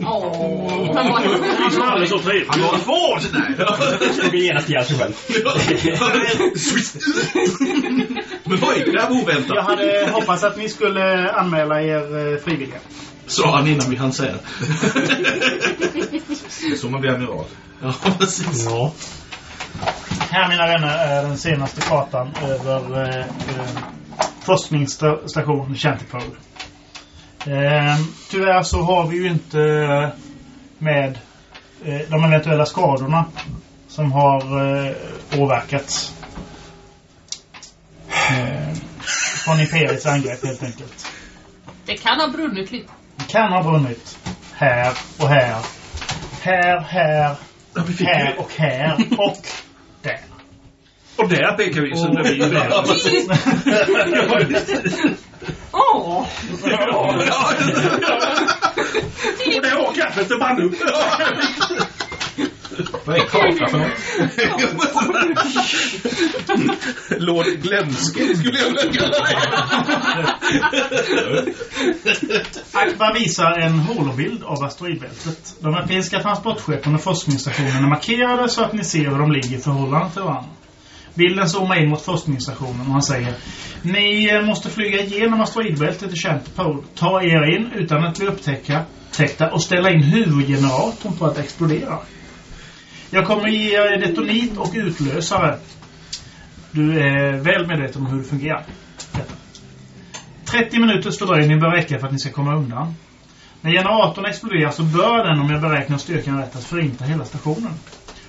Speaker 4: Åh. Han var-
Speaker 3: Han var aldrig så trevlig.
Speaker 10: Han en Ford! Nej.
Speaker 5: Slog genast ihjäl sig själv.
Speaker 10: Men oj, det här var oväntat.
Speaker 2: Jag hade hoppats att ni skulle anmäla er eh, frivilliga.
Speaker 6: Sa han innan vi hann säga det.
Speaker 10: Det är så man blir amiral.
Speaker 6: Ja, precis.
Speaker 5: Ja.
Speaker 2: Här mina vänner är den senaste kartan över eh, eh, forskningsstation Chantipole. Eh, tyvärr så har vi ju inte med eh, de eventuella skadorna som har eh, påverkats eh, från Imperiets angrepp helt enkelt.
Speaker 4: Det kan ha brunnit lite.
Speaker 2: Det kan ha brunnit här och här. Här, här, här och här och där.
Speaker 3: Och där pekar vi, så när vi är där.
Speaker 4: Åh!
Speaker 3: Och där har kaffet till bandet.
Speaker 5: Vad är kaka för något?
Speaker 6: Lord Glänske skulle jag vilja kalla det.
Speaker 2: Akbar visar en holobild av asteroidbältet. De europeiska transportskeppen och forskningsstationen är markerade så att ni ser hur de ligger i förhållande till varandra. Bilden zoomar in mot forskningsstationen och han säger Ni eh, måste flyga igenom asteroidbältet i känt pol. Ta er in utan att bli upptäckta och ställa in huvudgeneratorn på att explodera. Jag kommer ge er detonit och utlösare. Du är väl medveten om hur det fungerar. 30 minuters fördröjning bör räcka för att ni ska komma undan. När generatorn exploderar så bör den, om jag beräknar styrkan rätt, att förinta hela stationen.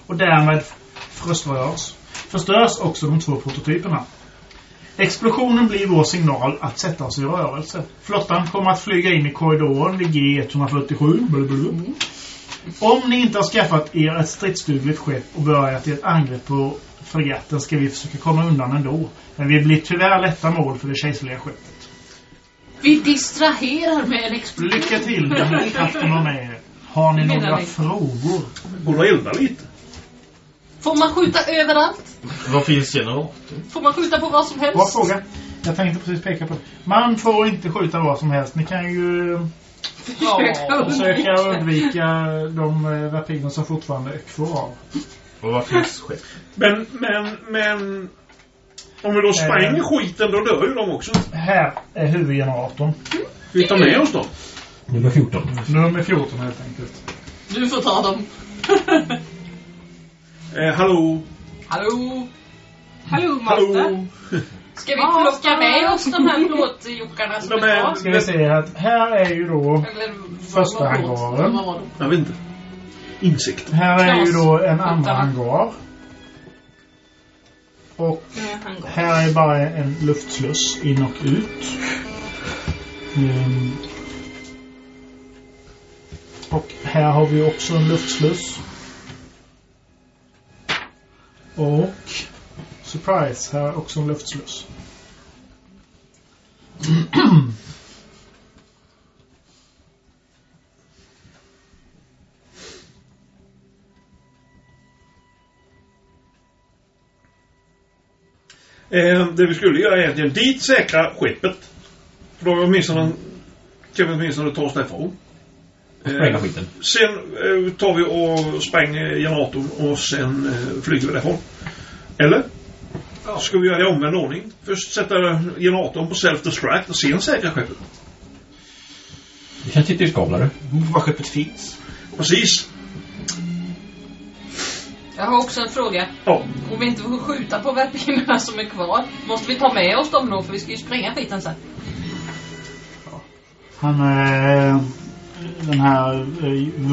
Speaker 2: Och därmed förstörs, förstörs också de två prototyperna. Explosionen blir vår signal att sätta oss i rörelse. Flottan kommer att flyga in i korridoren vid G147. Blablabla. Om ni inte har skaffat er ett stridsdugligt skepp och börjat ert angrepp på fregatten ska vi försöka komma undan ändå. Men vi blir tyvärr lätta mål för det kejserliga skeppet.
Speaker 4: Vi distraherar med en explosion.
Speaker 2: Lycka till, den här kraften var med er. Har ni
Speaker 4: Menar
Speaker 2: några
Speaker 4: ni?
Speaker 2: frågor?
Speaker 8: Att elda lite?
Speaker 4: Får man skjuta överallt?
Speaker 10: Vad finns generatorn?
Speaker 4: Får man skjuta på vad som helst?
Speaker 2: Bra fråga. Jag tänkte precis peka på det. Man får inte skjuta vad som helst. Ni kan ju
Speaker 4: Ja.
Speaker 2: försöka undvika de eh, rapiner som fortfarande är kvar.
Speaker 10: Och vad finns skepp?
Speaker 8: Men, men, men... Om vi då spränger skiten, då dör ju de också.
Speaker 2: Här är huvudgeneratorn.
Speaker 8: Vi tar med oss dem.
Speaker 5: Nummer 14.
Speaker 2: Nummer 14 helt enkelt.
Speaker 4: Du får ta dem.
Speaker 8: Eh, hallå?
Speaker 4: Hallå?
Speaker 11: Hallå Malte.
Speaker 8: Hallå?
Speaker 4: Ska vi plocka med oss de här plåtjockarna som
Speaker 8: De
Speaker 4: är
Speaker 8: är-
Speaker 4: kvar?
Speaker 2: Ska vi se att här är ju då
Speaker 4: Eller
Speaker 2: Första hangaren.
Speaker 8: Jag vet inte. Insikt.
Speaker 2: här är ju då en andra hangar. Och här är bara en luftsluss in och ut. Mm. Och här har vi också en luftsluss. Och surprise, här är också en luftsluss.
Speaker 8: Eh, det vi skulle göra är egentligen dit säkra skeppet. För då har vi åtminstone, kan vi åtminstone ta oss därifrån.
Speaker 5: Spränga skiten.
Speaker 8: Sen eh, tar vi och spränger generatorn och sen eh, flyger vi därifrån. Eller? Ska vi göra det i omvänd ordning? Först sätta generatorn på self-destruct och sen säkra skeppet.
Speaker 5: Det känns lite riskabelare.
Speaker 10: Var skeppet finns?
Speaker 8: Precis.
Speaker 4: Jag har också en fråga.
Speaker 8: Ja.
Speaker 4: Om vi inte får skjuta på verpinerna som är kvar, måste vi ta med oss dem då? För vi ska ju spränga skiten sen.
Speaker 2: Han är den här eh,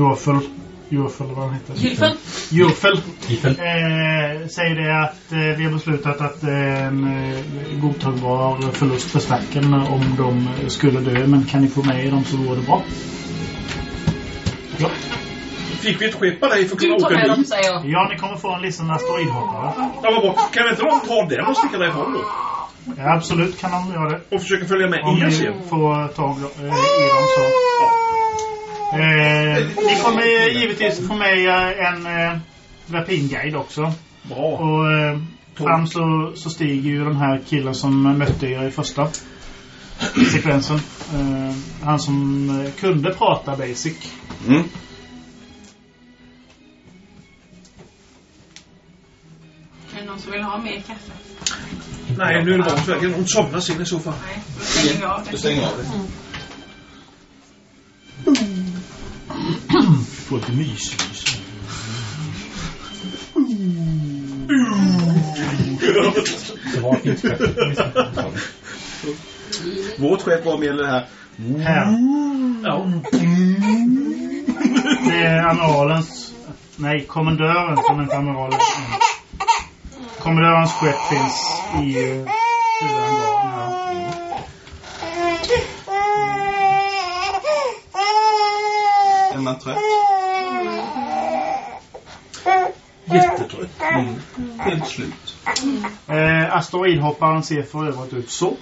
Speaker 2: Würfel, vad han heter.
Speaker 4: Gylfen?
Speaker 2: Würfel.
Speaker 5: Giffel.
Speaker 2: Eh, säger det att eh, vi har beslutat att det är en eh, godtagbar förlust för stacken om de skulle dö. Men kan ni få med er dem så vore det bra. Ja.
Speaker 8: Fick vi ett skepp av dig för att kunna
Speaker 4: Du tar
Speaker 8: åka
Speaker 4: med dem,
Speaker 8: dit?
Speaker 4: säger jag.
Speaker 2: ja, ni kommer få en liten asteroidhoppare.
Speaker 8: Ja, vad bra. Kan inte de ta den och sticka därifrån då?
Speaker 2: Ja, absolut kan de göra det.
Speaker 8: Och försöka följa med
Speaker 2: Om
Speaker 8: er
Speaker 2: ni
Speaker 8: sen?
Speaker 2: får tag eh, i dem så. Eh, ni kommer givetvis få med en eh, rapinguide också.
Speaker 8: Bra.
Speaker 2: Och eh, fram så, så stiger ju den här killen som mötte er i första sekvensen. Eh, han som eh, kunde prata basic.
Speaker 6: Mm.
Speaker 11: Är det någon som vill ha mer kaffe?
Speaker 8: Nej, nu är det bra. Så Hon somnar sen i fall.
Speaker 11: Nej, då stänger vi av
Speaker 7: Du
Speaker 11: det.
Speaker 7: stänger av det.
Speaker 8: Får lite mys.
Speaker 5: Så var finns skeppet?
Speaker 6: Vårt skepp var med det här.
Speaker 2: Här.
Speaker 8: Ja.
Speaker 2: Det är amiralens... Nej, kommendören som inte amiralen. Mm. Kommendörens skepp finns i uh, huvudhangaren här.
Speaker 6: Man trött?
Speaker 8: Jättetrött.
Speaker 6: Helt slut.
Speaker 2: Eh, asteroidhopparen ser för övrigt ut så.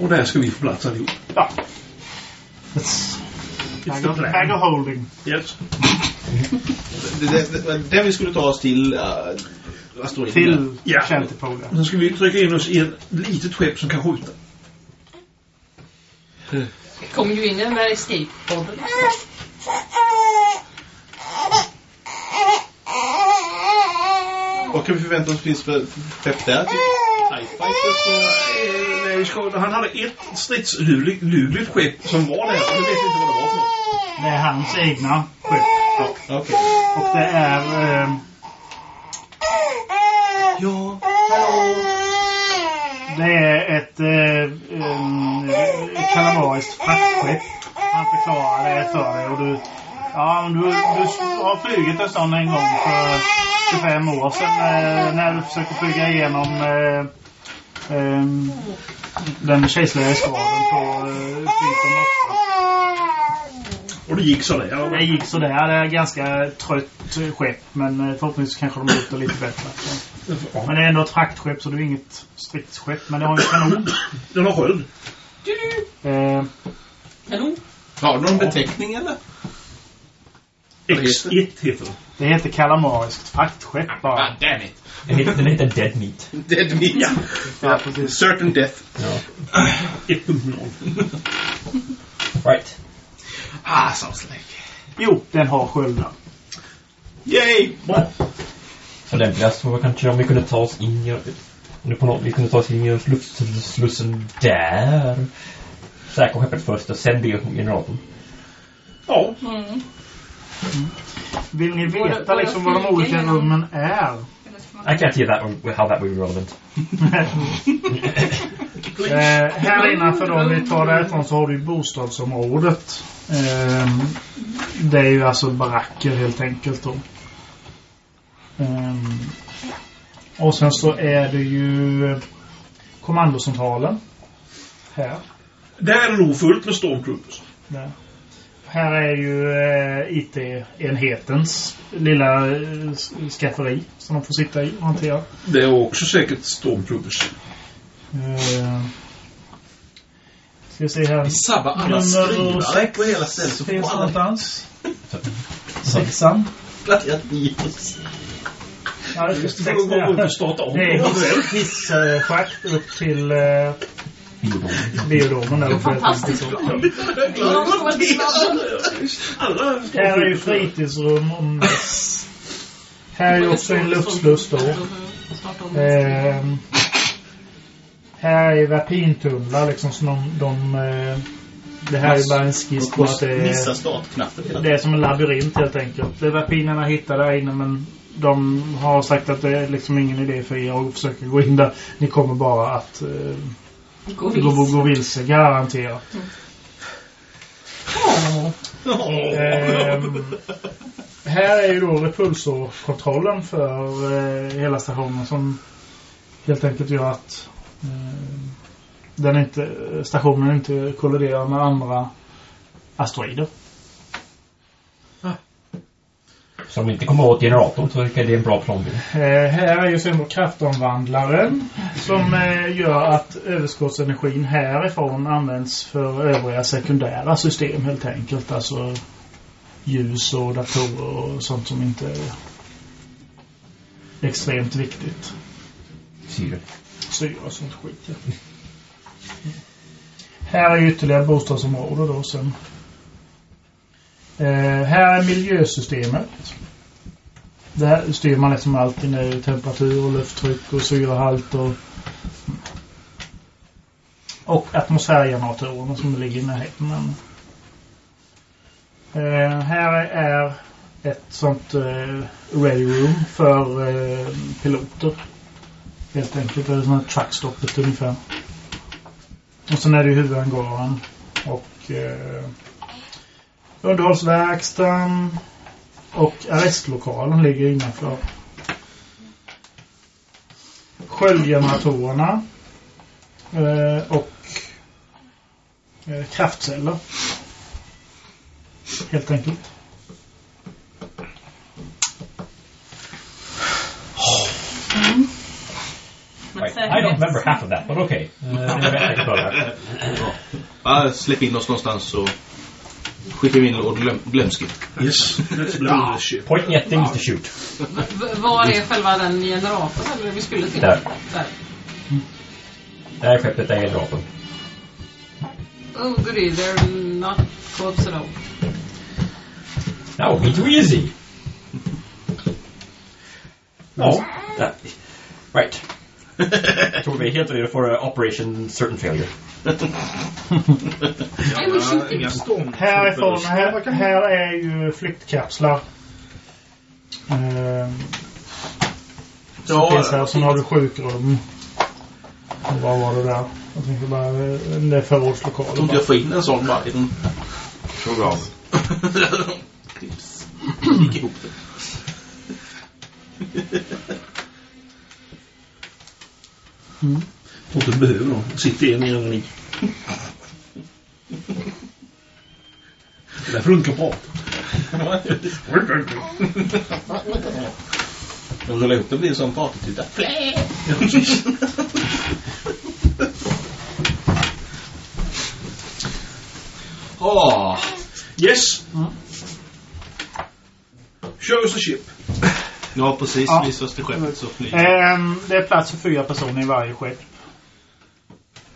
Speaker 8: Och där ska vi få plats allihop.
Speaker 2: Ja. Bag of, holding.
Speaker 8: Yes.
Speaker 6: Det, det, det där vi skulle ta oss till uh, asteroiden.
Speaker 2: Till
Speaker 8: Ja.
Speaker 2: Ja.
Speaker 8: Sen ska vi trycka in oss i ett litet skepp som kan skjuta.
Speaker 4: Kommer ju in den där escape-podden.
Speaker 6: Vad kan vi förvänta oss finns för skepp där? Typ
Speaker 8: han hade ett stridsdugligt skepp som var och Nu vet inte vad det var för något.
Speaker 2: Det är hans egna skepp.
Speaker 6: Okej.
Speaker 2: Och det är... Eh,
Speaker 6: Ja
Speaker 2: det är ett eh, um, kalamariskt fraktskepp. Han förklarar det för dig och du... Ja, du, du har flugit en sån en gång för 25 år sedan eh, när du försökte flyga igenom eh, eh, den kejserliga skaden på eh, Python 8.
Speaker 8: Och det gick sådär.
Speaker 2: Det gick sådär. Det är ganska trött skepp men eh, förhoppningsvis kanske de det lite bättre. Men det är ändå ett fraktskepp så det är inget stridsskepp. Men det har ju kanon.
Speaker 8: Den har sköld.
Speaker 2: Eh,
Speaker 4: Kanon.
Speaker 6: Har du någon beteckning eller?
Speaker 8: X1 heter den.
Speaker 2: det heter kalamariskt fraktskepp bara.
Speaker 6: Ah, damn it.
Speaker 5: Den heter, den heter Dead Meat.
Speaker 6: Dead meat. Ja.
Speaker 2: Ja.
Speaker 6: Certain death.
Speaker 8: 1.0.
Speaker 5: Right.
Speaker 6: Ah, sounds like.
Speaker 2: Jo, den har sköldar.
Speaker 6: Yay!
Speaker 8: Bra.
Speaker 5: Så lämpligast var kanske om vi kunde ta oss in i... Det på något vi kunde ta oss in i luftslussen där. Säkra skeppet först och sen be generatorn.
Speaker 8: Ja.
Speaker 11: Mm.
Speaker 2: Vill ni veta liksom vad de olika rummen är?
Speaker 5: I can't hear that one, how that would be relevant.
Speaker 2: Eh, här innanför då, om vi tar därifrån så har du bostadsområdet. Eh, det är ju alltså baracker helt enkelt då. Eh, och sen så är det ju kommandocentralen. Här.
Speaker 8: Där är det nog fullt med stormtroopers.
Speaker 2: Där. Här är ju eh, IT-enhetens lilla eh, skafferi som de får sitta i och hantera.
Speaker 8: Det är också säkert stormtroopers.
Speaker 2: Eh, ska vi se här.
Speaker 6: Vi sabbar alla skrivare
Speaker 2: sex
Speaker 6: på hela stället så
Speaker 2: finns det någonstans. Sexan.
Speaker 6: oss.
Speaker 2: Ja,
Speaker 8: Just det, om.
Speaker 2: det är hiss- hisschakt upp till eh, biodomen där uppe.
Speaker 4: Fantastiskt bra.
Speaker 2: Här är ju fritidsrum och. Här är ju också en luftsluss då. Ehm, här är vapintunnlar liksom som de... de eh, det här är bara en skiss på att det
Speaker 6: Missa
Speaker 2: är,
Speaker 6: startknappen
Speaker 2: det är som en labyrint helt enkelt. Det är vapinerna hittar där inne men de har sagt att det är liksom ingen idé för er att försöka gå in där. Ni kommer bara att eh,
Speaker 4: Gå
Speaker 2: gå, gå,
Speaker 4: vilse.
Speaker 2: gå vilse, garanterat. Ehm, här är ju då repulsorkontrollen för eh, hela stationen som helt enkelt gör att eh, den inte, stationen inte kolliderar med andra asteroider.
Speaker 5: Så om vi inte kommer åt generatorn så är det en bra plan.
Speaker 2: Eh, här är ju sen kraftomvandlaren som eh, gör att överskottsenergin härifrån används för övriga sekundära system helt enkelt. Alltså ljus och datorer och sånt som inte är extremt viktigt.
Speaker 5: Syre.
Speaker 2: Syra och sånt skit. Ja. Här är ytterligare bostadsområde då sen. Eh, här är miljösystemet. Där styr man liksom alltid ner temperatur och lufttryck och syrehalt och och atmosfärgeneratorerna som ligger i närheten. Men, eh, här är ett sånt eh, ready room för eh, piloter. Helt enkelt. Det är sånt här truckstoppet ungefär. Och sen är det ju huvudangaren och eh, underhållsverkstan och arrestlokalen ligger innanför. Sköldgeneratorerna eh, och eh, kraftceller. Helt enkelt.
Speaker 5: Right. I don't remember half of that, but okay. Uh.
Speaker 6: Bara släpp in oss någonstans så...
Speaker 7: skickar vi in Lord glöm, Glömske.
Speaker 8: Yes, let's blow this shit.
Speaker 5: Point yet things to shoot.
Speaker 4: Var är själva den generatorn eller vi skulle till?
Speaker 5: Där.
Speaker 4: Där.
Speaker 5: Det här skeppet är generatorn.
Speaker 4: Oh goody, they're not close at all.
Speaker 5: Now, be too easy.
Speaker 8: Ja.
Speaker 5: That, right. Vi är helt redo för uh, Operation Certain Failure.
Speaker 4: I.
Speaker 2: Härifrån, här, här är ju flyktkapslar. Ehm, som
Speaker 7: Ja,
Speaker 2: finns här. Sen har du sjukrum. Och vad var det där? Jag tänkte bara, eh, det är förrådslokaler.
Speaker 7: Jag tror inte jag får in en sån bara i den.
Speaker 10: Så bra.
Speaker 7: Gick ihop det.
Speaker 8: Tror inte du behöver dem. Sitter en i en ni. Det är därför du inte kan prata.
Speaker 7: De rullar ihop det blir en sån partytuta.
Speaker 8: Ja, precis.
Speaker 7: Åh!
Speaker 8: Yes. Show us a ship.
Speaker 7: Ja, precis.
Speaker 2: Ja.
Speaker 7: Visa oss till skeppet så flyger
Speaker 2: Ehm, det är plats för fyra personer i varje skepp.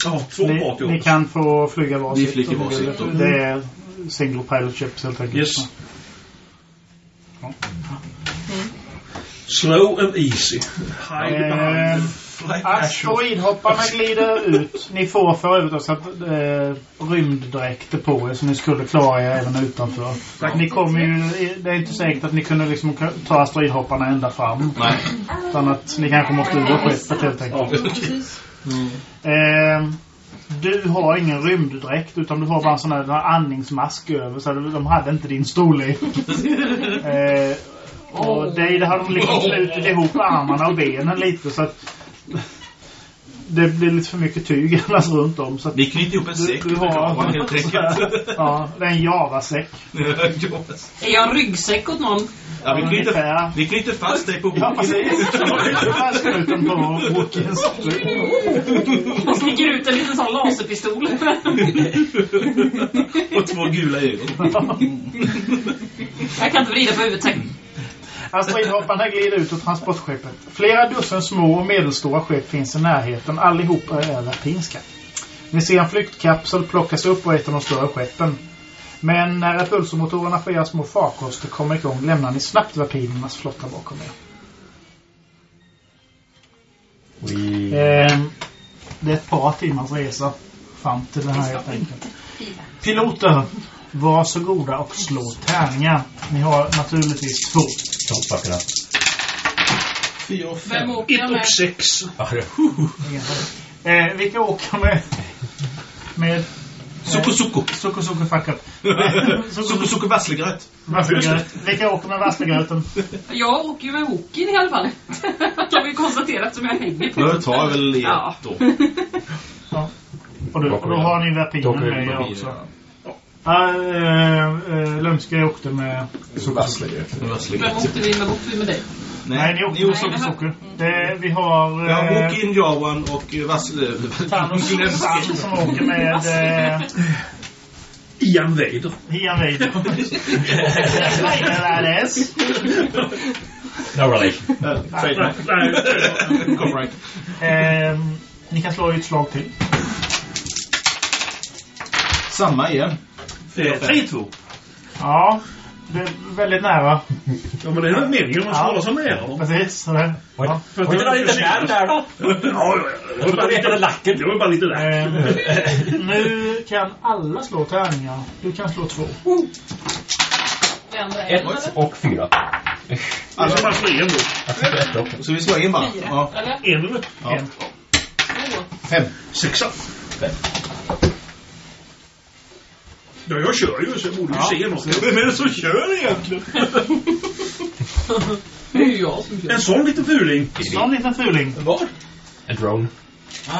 Speaker 8: Ja, två
Speaker 2: Ni,
Speaker 8: party
Speaker 2: ni kan få flyga varsitt.
Speaker 7: Flyger
Speaker 2: ni vill.
Speaker 7: varsitt då.
Speaker 2: Det är single pilot ships helt enkelt.
Speaker 8: Yes. Slow and easy. Hide
Speaker 2: Ehm,
Speaker 8: behind.
Speaker 2: Asteroidhopparna glider ut. Ni får för övrigt också att, eh, rymddräkter på er så ni skulle klara er även utanför. Ni kommer ju, det är inte säkert att ni kunde liksom ta asteroidhopparna ända fram.
Speaker 7: Nej.
Speaker 2: Utan att ni kanske måste ur skeppet helt enkelt.
Speaker 4: Precis.
Speaker 2: Ehm, du har ingen rymddräkt utan du har bara en sån här andningsmask över så de hade inte din storlek. Ehm, och dig det har de liksom knutit ihop armarna och benen lite så att det blir lite för mycket tyg annars runt om. Så
Speaker 7: Vi knyter ihop en
Speaker 2: du,
Speaker 7: säck
Speaker 2: du
Speaker 7: med
Speaker 2: har
Speaker 7: helt enkelt.
Speaker 2: Ja, det är en Java-säck.
Speaker 4: Är jag en ryggsäck åt någon?
Speaker 7: Ja, vi, knyter, vi knyter fast dig på
Speaker 2: Ja,
Speaker 7: boken.
Speaker 2: precis. Fastknuten på Wookiees.
Speaker 4: Och sticker ut en liten sån laserpistol.
Speaker 7: och två gula ögon.
Speaker 4: jag kan inte vrida på huvudet. Tack.
Speaker 2: Asteroidhopparna glider ut ur transportskeppet. Flera dussin små och medelstora skepp finns i närheten. Allihopa är latinska. Ni ser en flyktkapsel plockas upp på ett av de större skeppen. Men när repulsormotorerna för era små farkoster kommer igång lämnar ni snabbt vapinernas flotta bakom er.
Speaker 5: We...
Speaker 2: Ehm, det är ett par timmars resa fram till det här helt enkelt. Piloter, var så goda och slå tärningar. Ni har naturligtvis två.
Speaker 5: Toppbackarna.
Speaker 7: Fyra och
Speaker 4: Vem
Speaker 7: fem.
Speaker 4: åker jag
Speaker 8: Ett
Speaker 4: med?
Speaker 8: och sex.
Speaker 5: Ja,
Speaker 2: Eh, vilka åker med... Med...
Speaker 7: Suko Suko.
Speaker 2: Suko Suko fuck up.
Speaker 7: Suko Suko vasslegröt.
Speaker 2: Vasslegröt. Vilka åker med vasslegröten?
Speaker 4: Jag åker ju med Wookin i alla fall. kan vi konstatera eftersom jag hänger på.
Speaker 7: Då tar jag väl
Speaker 4: Ja.
Speaker 7: då.
Speaker 2: Och, du, och då har ni
Speaker 5: vi
Speaker 2: med er också. Ja, äh, äh, Lumske åkte med...
Speaker 6: Vasslegröt.
Speaker 4: Vem åkte vi med? Åkte vi med dig?
Speaker 2: Nej, ni åkte med Suko Suko. Det, vi har...
Speaker 7: Ja,
Speaker 2: eh,
Speaker 7: Wokin, Jawan och eh, Vass...
Speaker 2: Thanos som åker med eh,
Speaker 8: Ian Vader.
Speaker 2: Ian Vader. Badass.
Speaker 5: No relation.
Speaker 8: Nej,
Speaker 7: Copyright.
Speaker 2: Ehm, ni kan slå ett slag till.
Speaker 7: Samma igen.
Speaker 8: Det är 3-2.
Speaker 2: Ja, det är väldigt nära.
Speaker 8: Ja, men det är meningen. Man ska hålla sig dem.
Speaker 2: Precis. Det, ja.
Speaker 5: oj, det var lite där där då.
Speaker 8: Ja, ja, ja. Det var bara lite lacken. Det var bara lite lack.
Speaker 2: Ehm, nu kan alla slå tärningar. Du kan slå två.
Speaker 4: Det en,
Speaker 5: Ett och fyra.
Speaker 8: Alltså man slår en då.
Speaker 5: Jag.
Speaker 7: Så vi slår in bara. Ja.
Speaker 4: Eller?
Speaker 8: En eller?
Speaker 2: En.
Speaker 7: Fem.
Speaker 8: Sexa. Ja, jag kör ju så jag borde ju
Speaker 2: Ja.
Speaker 8: se något. Vem är det som kör egentligen?
Speaker 4: Det är ju jag som kör.
Speaker 8: En sån liten fuling.
Speaker 2: Sån liten fuling.
Speaker 7: Var?
Speaker 5: En drone.
Speaker 2: Eh,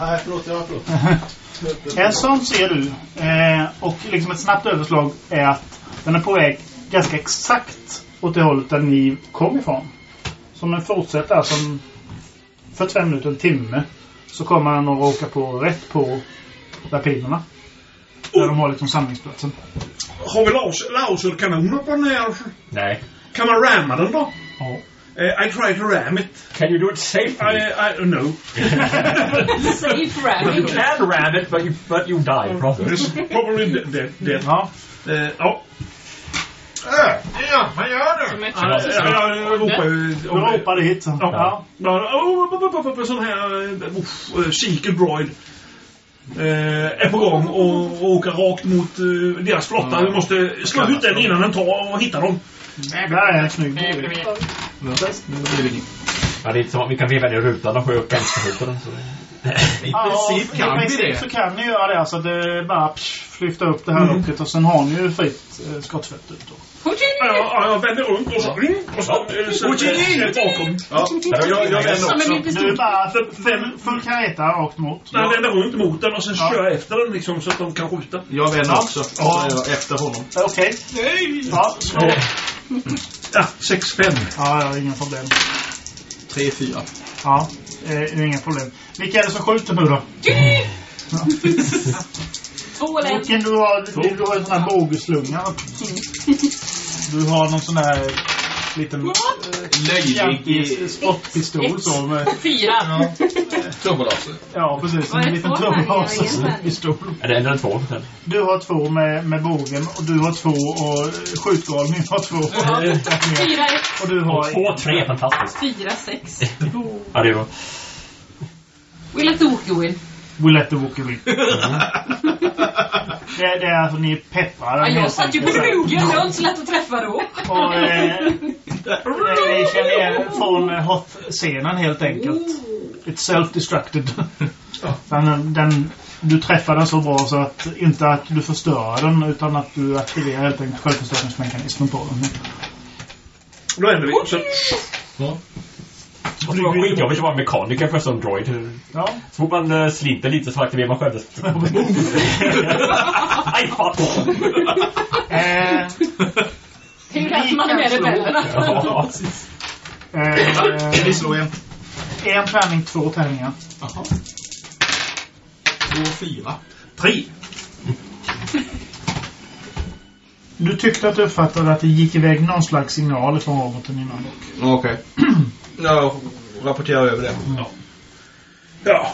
Speaker 7: Nej, förlåt. Ja, förlåt.
Speaker 2: En sån ser du. Eh, och liksom ett snabbt överslag är att den är på väg ganska exakt åt det hållet där ni kom ifrån. Så om den fortsätter alltså om 45 minuter, en timme, så kommer den att råka på rätt på rapinerna. Där de har liksom samlingsplatsen.
Speaker 8: Har vi laus- laserkanoner på den här?
Speaker 5: Nej.
Speaker 8: Kan man ramma den då?
Speaker 5: Ja.
Speaker 8: Eh, I try to ram it.
Speaker 5: Can you do it safely?
Speaker 8: I, I, no.
Speaker 4: Safe
Speaker 5: you
Speaker 4: ramming.
Speaker 5: can ram it, but you, but you die, probably.
Speaker 8: It's probably dead. dead.
Speaker 2: Ja.
Speaker 8: Eh, ja.
Speaker 10: Ja, vad gör du?
Speaker 8: Jag ropar
Speaker 2: dit.
Speaker 8: Ja. Oh, sån här uh, uh, Droid. Eh, är på gång och, och åker rakt mot eh, deras flotta. Vi måste slå ut den innan den tar och hittar dem.
Speaker 2: Där är en snygg.
Speaker 5: Ja, det är som att vi kan veva ner rutan och få upp vänsterrutan. Så.
Speaker 6: I princip kan
Speaker 2: i
Speaker 6: vi det.
Speaker 2: så kan ni göra det. Alltså det är bara psh, lyfta upp det här locket och sen har ni ju fritt eh, skottfält ut då.
Speaker 8: Ja, ja, jag vänder runt och så... ring, Och så... eh, eh, bakom.
Speaker 6: Ja, jag, jag vänder också.
Speaker 2: Nu
Speaker 4: stor...
Speaker 2: bara fem, full kareta rakt mot.
Speaker 8: Jag vänder runt mot den och sen
Speaker 2: Ja.
Speaker 8: kör jag efter den liksom så att de kan skjuta.
Speaker 6: Jag vänder också.
Speaker 2: Ja.
Speaker 6: jag efter honom.
Speaker 2: Okej. Ja, slå.
Speaker 8: Ja, 6-5.
Speaker 2: Ja, ja, inga problem.
Speaker 6: 3-4.
Speaker 2: Ja, eh, det är inga problem. Vilka är det som skjuter nu då?
Speaker 4: Två eller en.
Speaker 2: Vilken du har, du, du har en sån här bågeslunga. Du har någon sån här liten
Speaker 6: Löjlig
Speaker 2: gigantisk spottpistol så med,
Speaker 4: Fyra.
Speaker 6: turbolaser.
Speaker 2: Ja, precis.
Speaker 11: Är
Speaker 2: En
Speaker 11: det,
Speaker 2: liten turbohaspistol.
Speaker 5: Är det en eller två?
Speaker 2: Du har två med, med bågen och du har två och eh, skjutgalningen har två.
Speaker 4: Fyra, ett.
Speaker 2: Och du har
Speaker 5: Två, tre, fantastiskt.
Speaker 11: Fyra, sex.
Speaker 5: Ja, det var...
Speaker 4: We let the walk you in.
Speaker 2: We let the walker win. Det, det är alltså ni pepprar
Speaker 4: Ja, jag satt ju på krogen. Det var inte så lätt att träffa då.
Speaker 2: Och, eh, ni känner igen från eh, hot-scenen helt enkelt. It's self-destructed. den, den, du träffar den så bra så att inte att du förstör den utan att du aktiverar helt enkelt självförstöringsmekanismen på den.
Speaker 8: Då vänder vi. Så,
Speaker 5: Och det var skitjobbigt att vara mekaniker för sån droid.
Speaker 2: Ja.
Speaker 5: Så fort man uh, sliter lite så aktiverar man själv. Aj, fan!
Speaker 2: Eh,
Speaker 4: ju därför man är med rebellerna.
Speaker 5: Ja.
Speaker 2: eh,
Speaker 6: Vi slår en.
Speaker 2: en tärning, två tärningar.
Speaker 6: Jaha. 2-4.
Speaker 8: tre.
Speaker 2: Du tyckte att du uppfattade att det gick iväg någon slags signal från roboten innan.
Speaker 6: Okej. Jag rapporterar över det.
Speaker 8: Ja.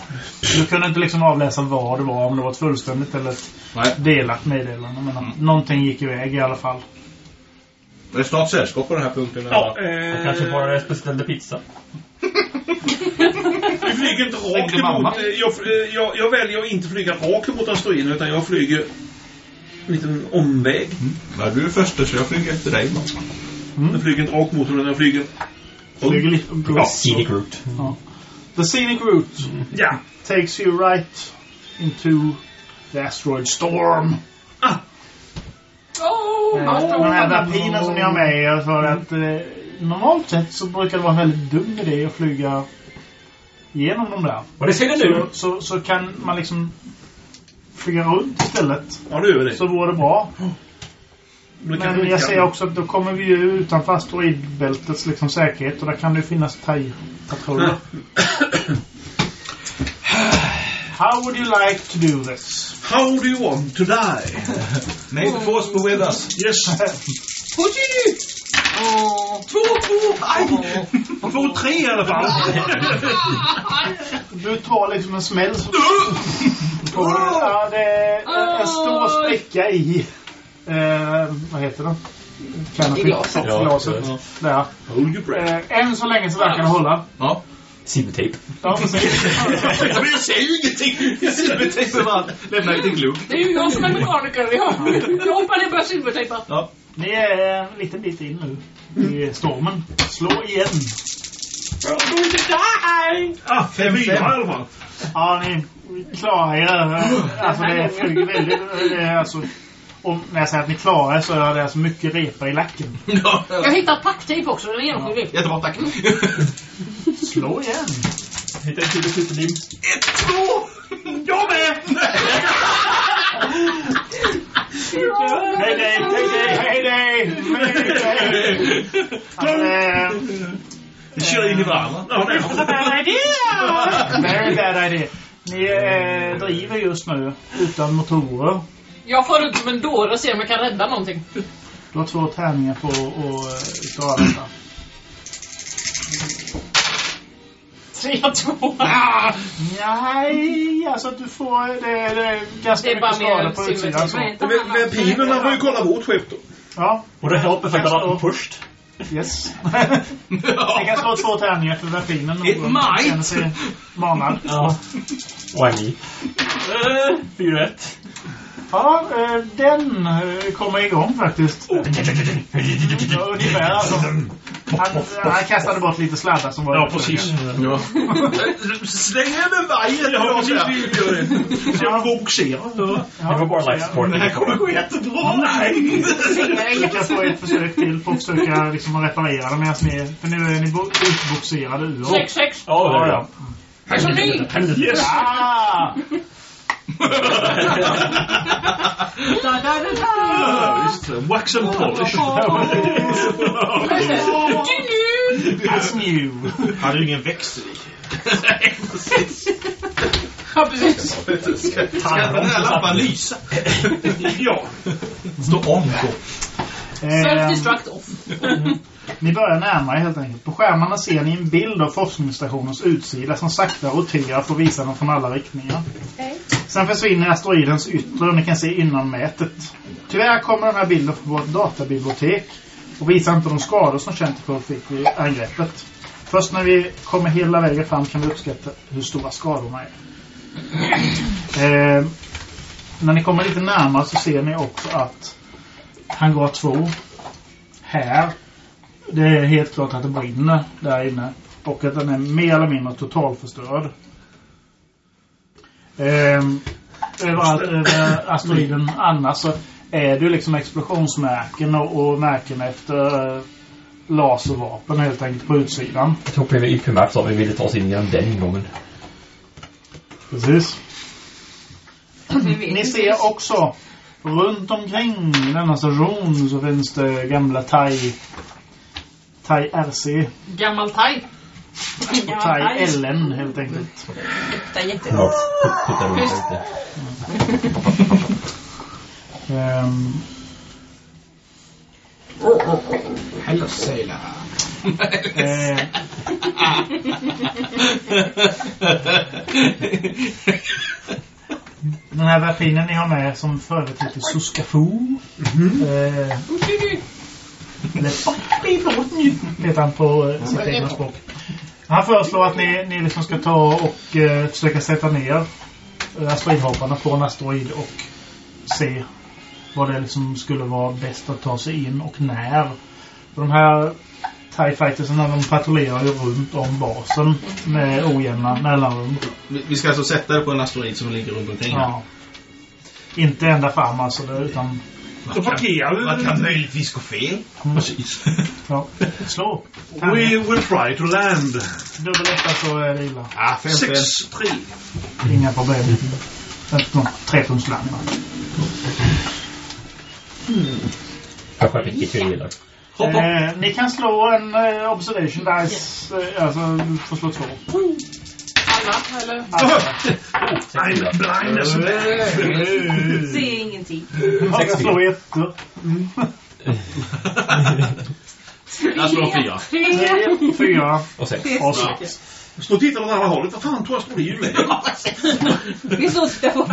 Speaker 2: Du kunde inte liksom avläsa vad det var, om det var ett fullständigt eller ett
Speaker 6: Nej.
Speaker 2: delat meddelande. Men att någonting gick iväg i alla fall.
Speaker 6: Det är snart sällskap på den här punkten.
Speaker 8: Ja, eh,
Speaker 5: kanske bara beställde pizza.
Speaker 8: vi flyger inte rakt emot... eh, Jag, eh, jag, jag väljer att inte flyga rakt emot asteroiden utan jag flyger en liten omväg.
Speaker 6: Nej, du är första så jag flyger efter dig.
Speaker 8: Jag flyger inte rakt mot utan jag flyger...
Speaker 2: Lite
Speaker 8: Ja,
Speaker 5: Scenic route.
Speaker 2: The scenic route
Speaker 8: Ja.
Speaker 2: takes you right into the asteroid storm.
Speaker 4: Åh,
Speaker 2: Eh,
Speaker 4: vad
Speaker 2: den här rapinen som ni har med er för att eh, normalt sett så brukar det vara väldigt dum idé att flyga igenom dem där.
Speaker 5: Och det ser det nu.
Speaker 2: Så, så, så kan man liksom flyga runt istället.
Speaker 8: Ja, det gör det.
Speaker 2: Så vore det bra.
Speaker 8: Men
Speaker 2: jag ser också att då kommer vi ju utanför asteroidbältets liksom säkerhet och där kan det ju finnas thai-patruller. How would you like to do this?
Speaker 8: How do you want to die?
Speaker 6: May the force be with us.
Speaker 8: Yes.
Speaker 4: Åh.
Speaker 8: Två, två, aj! Två, tre i alla fall.
Speaker 2: Du tar liksom en smäll det. Ja, det är en stor spricka i... Eh, vad heter det? Canopy.
Speaker 4: I glaset.
Speaker 2: Ja, glaset. Där.
Speaker 8: Hold your breath.
Speaker 2: Eh, än så länge så verkar det hålla.
Speaker 6: Ja.
Speaker 5: Silvertejp.
Speaker 2: Ja, precis.
Speaker 6: Men jag säger ju ingenting! Silvertejpen bara lämnar lite glugg.
Speaker 4: Det är ju jag som är mekaniker. Jag, jag hoppar ner och börjar silvertejpa.
Speaker 6: Ja.
Speaker 2: Ni är en liten bit in nu i stormen. Slå igen.
Speaker 4: I'm going to die!
Speaker 8: Ah, fem, fall.
Speaker 2: Ja, ni klarar er. Alltså det flyger väldigt... Det är alltså, om, när jag säger att ni klarar er så är det alltså mycket repa i lacken.
Speaker 6: Ja.
Speaker 4: Jag har hittat packtejp också. Den är genomskinlig.
Speaker 6: Jättebra, tack.
Speaker 2: Slå igen.
Speaker 5: Hitta en till superlim.
Speaker 6: Ett, två! Jag med!
Speaker 2: Hej dig, hej dig, hej! Alltså, det
Speaker 8: Vi kör in i varandra. Ja, det är
Speaker 2: Bad idea! Very bad idea. Ni eh, driver just nu utan motorer
Speaker 4: Jag får ut som en dåre och ser om jag kan rädda någonting.
Speaker 2: Du har två tärningar på att eh, klara detta.
Speaker 4: Tre, två.
Speaker 2: Ah, nej, alltså att du får... Det, det är ganska
Speaker 4: Det är bara
Speaker 2: mycket skada på utsidan. Så.
Speaker 8: Men Vapinerna får ju kolla vårt skepp då.
Speaker 2: Ja.
Speaker 5: Och det hjälper för att vara först.
Speaker 2: Yes. Jag kan slå två tärningar för verfinen.
Speaker 6: Ett
Speaker 2: Om man
Speaker 6: might.
Speaker 2: känner sig manad.
Speaker 5: Ja. Why me? Uh, 4-1.
Speaker 2: Ja, eh, den eh, kommer igång faktiskt. Ja, ungefär alltså. Han, han kastade bort lite sladdar som var
Speaker 8: Ja, precis.
Speaker 6: Ja. Släng över vajern!
Speaker 8: Ja, precis. Vi gör det. Så jag får boxera.
Speaker 2: Ja,
Speaker 5: Det var bara life support.
Speaker 6: Det här kommer gå jättebra! Nej!
Speaker 2: Ni kan få ett försök till på att försöka liksom reparera det medan ni... För nu är ni bo- utboxerade ur.
Speaker 4: Sex, sex.
Speaker 5: Ja, det är
Speaker 2: ja.
Speaker 5: bra.
Speaker 4: Tack så mycket.
Speaker 8: Yes!
Speaker 11: Da, da, da, da.
Speaker 8: Ja, visst. Wax and polish.
Speaker 2: As new.
Speaker 10: Hade ju ingen växel i.
Speaker 4: Ja, precis.
Speaker 6: Ska den här lampan lysa?
Speaker 8: Ja.
Speaker 10: Stå om på.
Speaker 2: Eh,
Speaker 4: Self-destruct off.
Speaker 2: Ni börjar närma er helt enkelt. På skärmarna ser ni en bild av forskningsstationens utsida som sakta roterar för att visa den från alla riktningar. Sen försvinner asteroidens yttre och ni kan se innanmätet. Tyvärr kommer den här bilden från vårt databibliotek och visar inte de skador som Centerfold fick vid angreppet. Först när vi kommer hela vägen fram kan vi uppskatta hur stora skadorna är. Eh, när ni kommer lite närmare så ser ni också att hangar 2 här det är helt klart att det brinner där inne. Och att den är mer eller mindre totalförstörd. Ehm, överallt över asteroiden annars så är det ju liksom explosionsmärken och, och märken efter eh, laservapen helt enkelt på utsidan.
Speaker 5: Jag tror vi primärt sa att vi ville ta oss in genom den ingången.
Speaker 2: Precis. Ni ser också runt omkring denna station så finns det gamla Thai Thai RC
Speaker 4: Gammal thai.
Speaker 2: och Thai LN helt enkelt.
Speaker 11: luktar jättegott.
Speaker 5: Ja.
Speaker 2: Ehm,
Speaker 6: Hello sailor.
Speaker 2: eh, Den här verfinen ni har med som för övrigt heter Suskafu. Eh, eller Pappiflåten heter han på eh, sitt egna språk. Han föreslår att ni, ni liksom ska ta och eh, försöka sätta ner eh, asteroidhopparna på en asteroid och se vad det liksom skulle vara bäst att ta sig in och när. För de här TIE Fightersarna de patrullerar ju runt om basen med ojämna mellanrum.
Speaker 6: Vi vi ska alltså sätta det på en asteroid som ligger runt omkring här.
Speaker 2: Ja. Inte ända fram alltså, det, utan...
Speaker 8: Så parkerar
Speaker 10: Vad
Speaker 8: vi.
Speaker 10: kan möjligtvis gå fel?
Speaker 8: Precis.
Speaker 2: Ja. Slå.
Speaker 8: We will try to land.
Speaker 2: Dubbeletta så är det illa.
Speaker 6: Ah, fem, fem.
Speaker 8: 6-3.
Speaker 2: Inga problem. Efter trepunktslandning.
Speaker 5: Jag sköt inte fyra gillar.
Speaker 2: Eh, ni kan slå en eh, observation dice. Eh, alltså, du får slå två.
Speaker 4: Alla, eller?
Speaker 8: I'm blind as a bat.
Speaker 11: Ser ingenting.
Speaker 2: Jag ska slå ettor.
Speaker 6: Jag slår fyra.
Speaker 2: Tre, fyra
Speaker 5: Och sex.
Speaker 2: och sex.
Speaker 8: Stå och tittar åt andra hållet. Vad fan tror jag står det ju läge?
Speaker 11: Vi står där på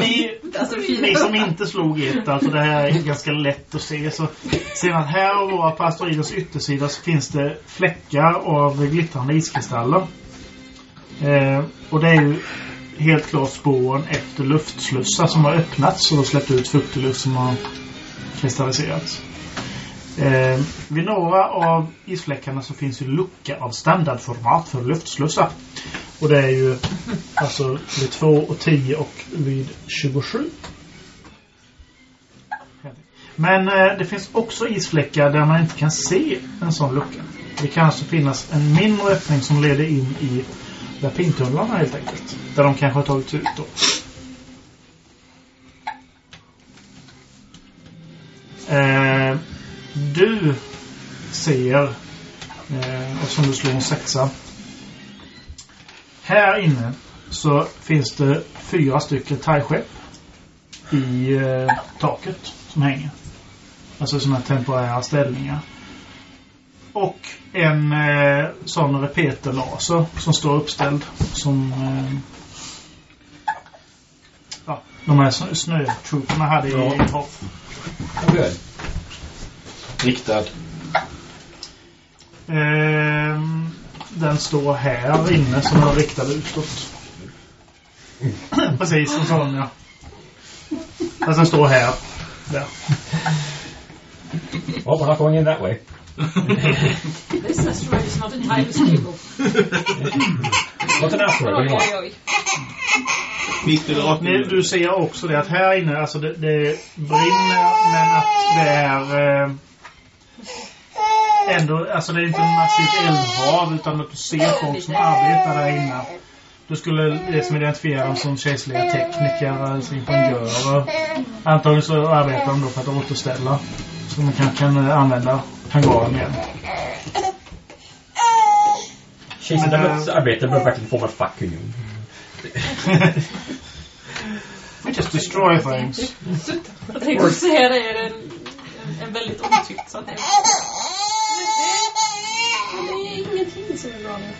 Speaker 2: ni, ni som inte slog ett, alltså det här är ganska lätt att se. Så ser man att här och var på asteroidens yttersida så finns det fläckar av glittrande iskristaller. Eh, och det är ju helt klart spåren efter luftslussar som har öppnats och släppt ut fuktig luft som har kristalliserats. Eh, vid några av isfläckarna så finns ju lucka av standardformat för luftslussar. Och det är ju alltså vid 2 och 10 och vid 27. Men eh, det finns också isfläckar där man inte kan se en sån lucka. Det kan alltså finnas en mindre öppning som leder in i lapintunnlarna helt enkelt. Där de kanske har tagits ut då. Eh, du ser, eh, och som du slår en sexa. Här inne så finns det fyra stycken thai-skepp. i eh, taket som hänger. Alltså som är temporära ställningar. Och en eh, sån repeterlaser som står uppställd. Som eh, ja, de här snö- snötrooperna hade i
Speaker 8: Ja.
Speaker 2: Hoff.
Speaker 5: Okej.
Speaker 10: Riktad.
Speaker 2: Ehm, den står här inne som är riktad utåt. Precis som sån ja. Fast den står här. Där.
Speaker 5: Well, we're not going in that way.
Speaker 4: This asteroid is not entirely stable.
Speaker 5: What's an asteroid? What do you
Speaker 4: Oj,
Speaker 5: want?
Speaker 4: oj, oj.
Speaker 6: Rakt
Speaker 2: Ni, du ser också det att här inne, alltså det, det brinner men att det är eh, ändå, alltså det är inte ett massivt eldhav utan att du ser folk som arbetar där inne. Du skulle liksom identifiera dem som kejserliga tekniker, alltså ingenjörer. Antagligen så arbetar de då för att återställa. Så man kan, kan eh, använda hangaren igen.
Speaker 5: Kejsardömets arbete bör verkligen få mig fuck you.
Speaker 2: Just destroy things.
Speaker 4: Jag tänkte säga det, är en, en, väldigt omtyckt sån här. Det är ingenting som är bra nu.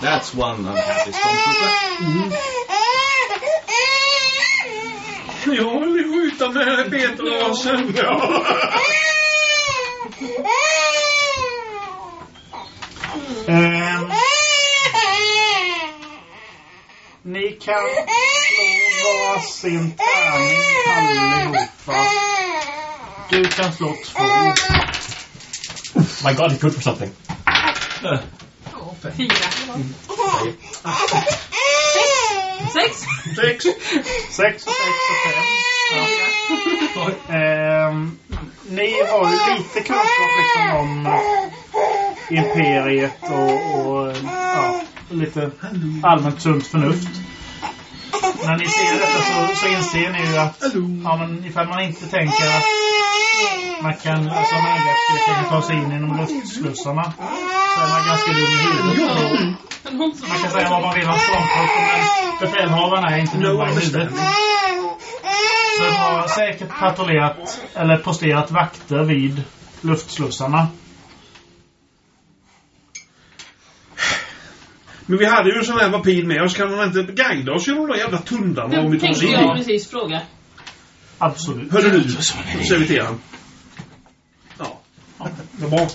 Speaker 6: That's one unhappy stormtrooper.
Speaker 8: Jag vill skjuta med repeterlasern. Ja.
Speaker 2: Ni kan slå varsin tärning allihopa. Du kan slå två.
Speaker 5: Oh my god, he's good for something.
Speaker 4: Fyra. Sex.
Speaker 2: Sex. Sex och sex och fem. Ja. Eh, ni har ju lite kunskap liksom om eh, imperiet och, och ja, lite allmänt sunt förnuft. När ni ser detta så, så inser ni ju att ja, men ifall man inte tänker att man kan, alltså kan ta sig in genom luftslussarna så är man ganska dum i huvudet. Man kan säga vad man vill om stormtrupper men befälhavarna är inte dumma i huvudet. Så de har säkert patrullerat eller posterat vakter vid luftslussarna.
Speaker 8: Men vi hade ju en sån här vapid med oss. Kan de inte guida oss genom de jävla tunnlarna om vi
Speaker 4: Det
Speaker 8: tar oss
Speaker 4: tänkte
Speaker 8: in
Speaker 4: jag
Speaker 8: dit?
Speaker 4: precis fråga.
Speaker 2: Absolut.
Speaker 8: Hörru du, servitera. Ja, det är bra.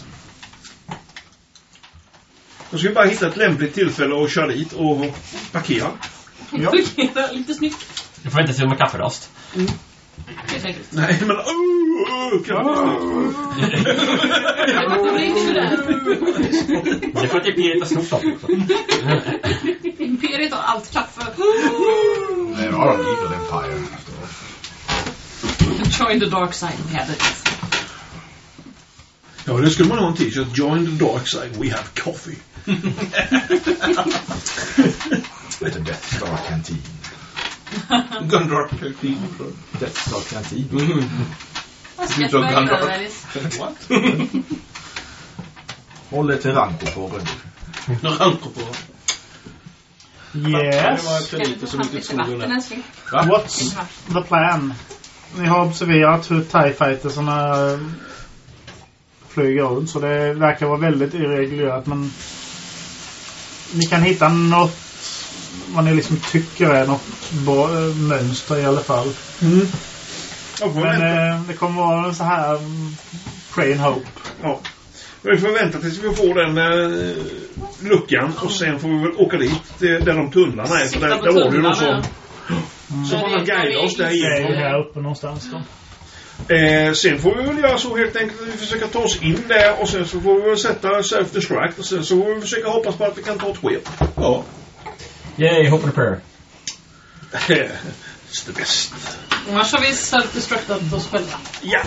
Speaker 8: Då ska vi bara hitta ett lämpligt tillfälle att köra dit och parkera.
Speaker 2: Ja.
Speaker 4: Lite snyggt.
Speaker 5: Du får vänta sig om en kafferast.
Speaker 4: Enkelt.
Speaker 8: Nej, men... Uh, kan
Speaker 4: Det blir inte där.
Speaker 5: Det är för att Imperiet har snott saker också.
Speaker 4: Imperiet har allt kaffe.
Speaker 17: There are an evil empire after all.
Speaker 4: Join the dark side. We have it.
Speaker 8: Ja, det skulle man ha en t-shirt. Join the dark side. We have coffee.
Speaker 17: With a Death Star canteen. Star canteen.
Speaker 4: Vad
Speaker 6: Du
Speaker 4: ska
Speaker 6: tror
Speaker 4: jag
Speaker 6: har-
Speaker 4: Alice?
Speaker 6: What?
Speaker 17: Håll er till Ranko på
Speaker 6: Nu rankar på. Det var
Speaker 2: Yes. What's the plan? Ni har observerat hur TIE fightersarna eh, flyger runt så det verkar vara väldigt irreguljärt men ni kan hitta något vad ni liksom tycker är något bra, eh, mönster i alla fall.
Speaker 8: Mm.
Speaker 2: Men eh, det kommer vara så här mm, pray and hope.
Speaker 8: Ja. Vi får vänta tills vi får den eh, luckan och sen får vi väl åka dit där, där de tunnlarna är. För där, där var det ju någon sån. Så får han guida oss där
Speaker 2: Det är ju
Speaker 8: igenom.
Speaker 2: här uppe någonstans då.
Speaker 8: Eh, sen får vi väl göra så helt enkelt att vi försöker ta oss in där och sen så får vi väl sätta self-destruct och sen så får vi försöka hoppas på att vi kan ta ett skepp. Ja.
Speaker 5: Yay, hope and a prayer.
Speaker 8: It's the best.
Speaker 4: Annars har vi self-destructat oss själva.
Speaker 8: Ja.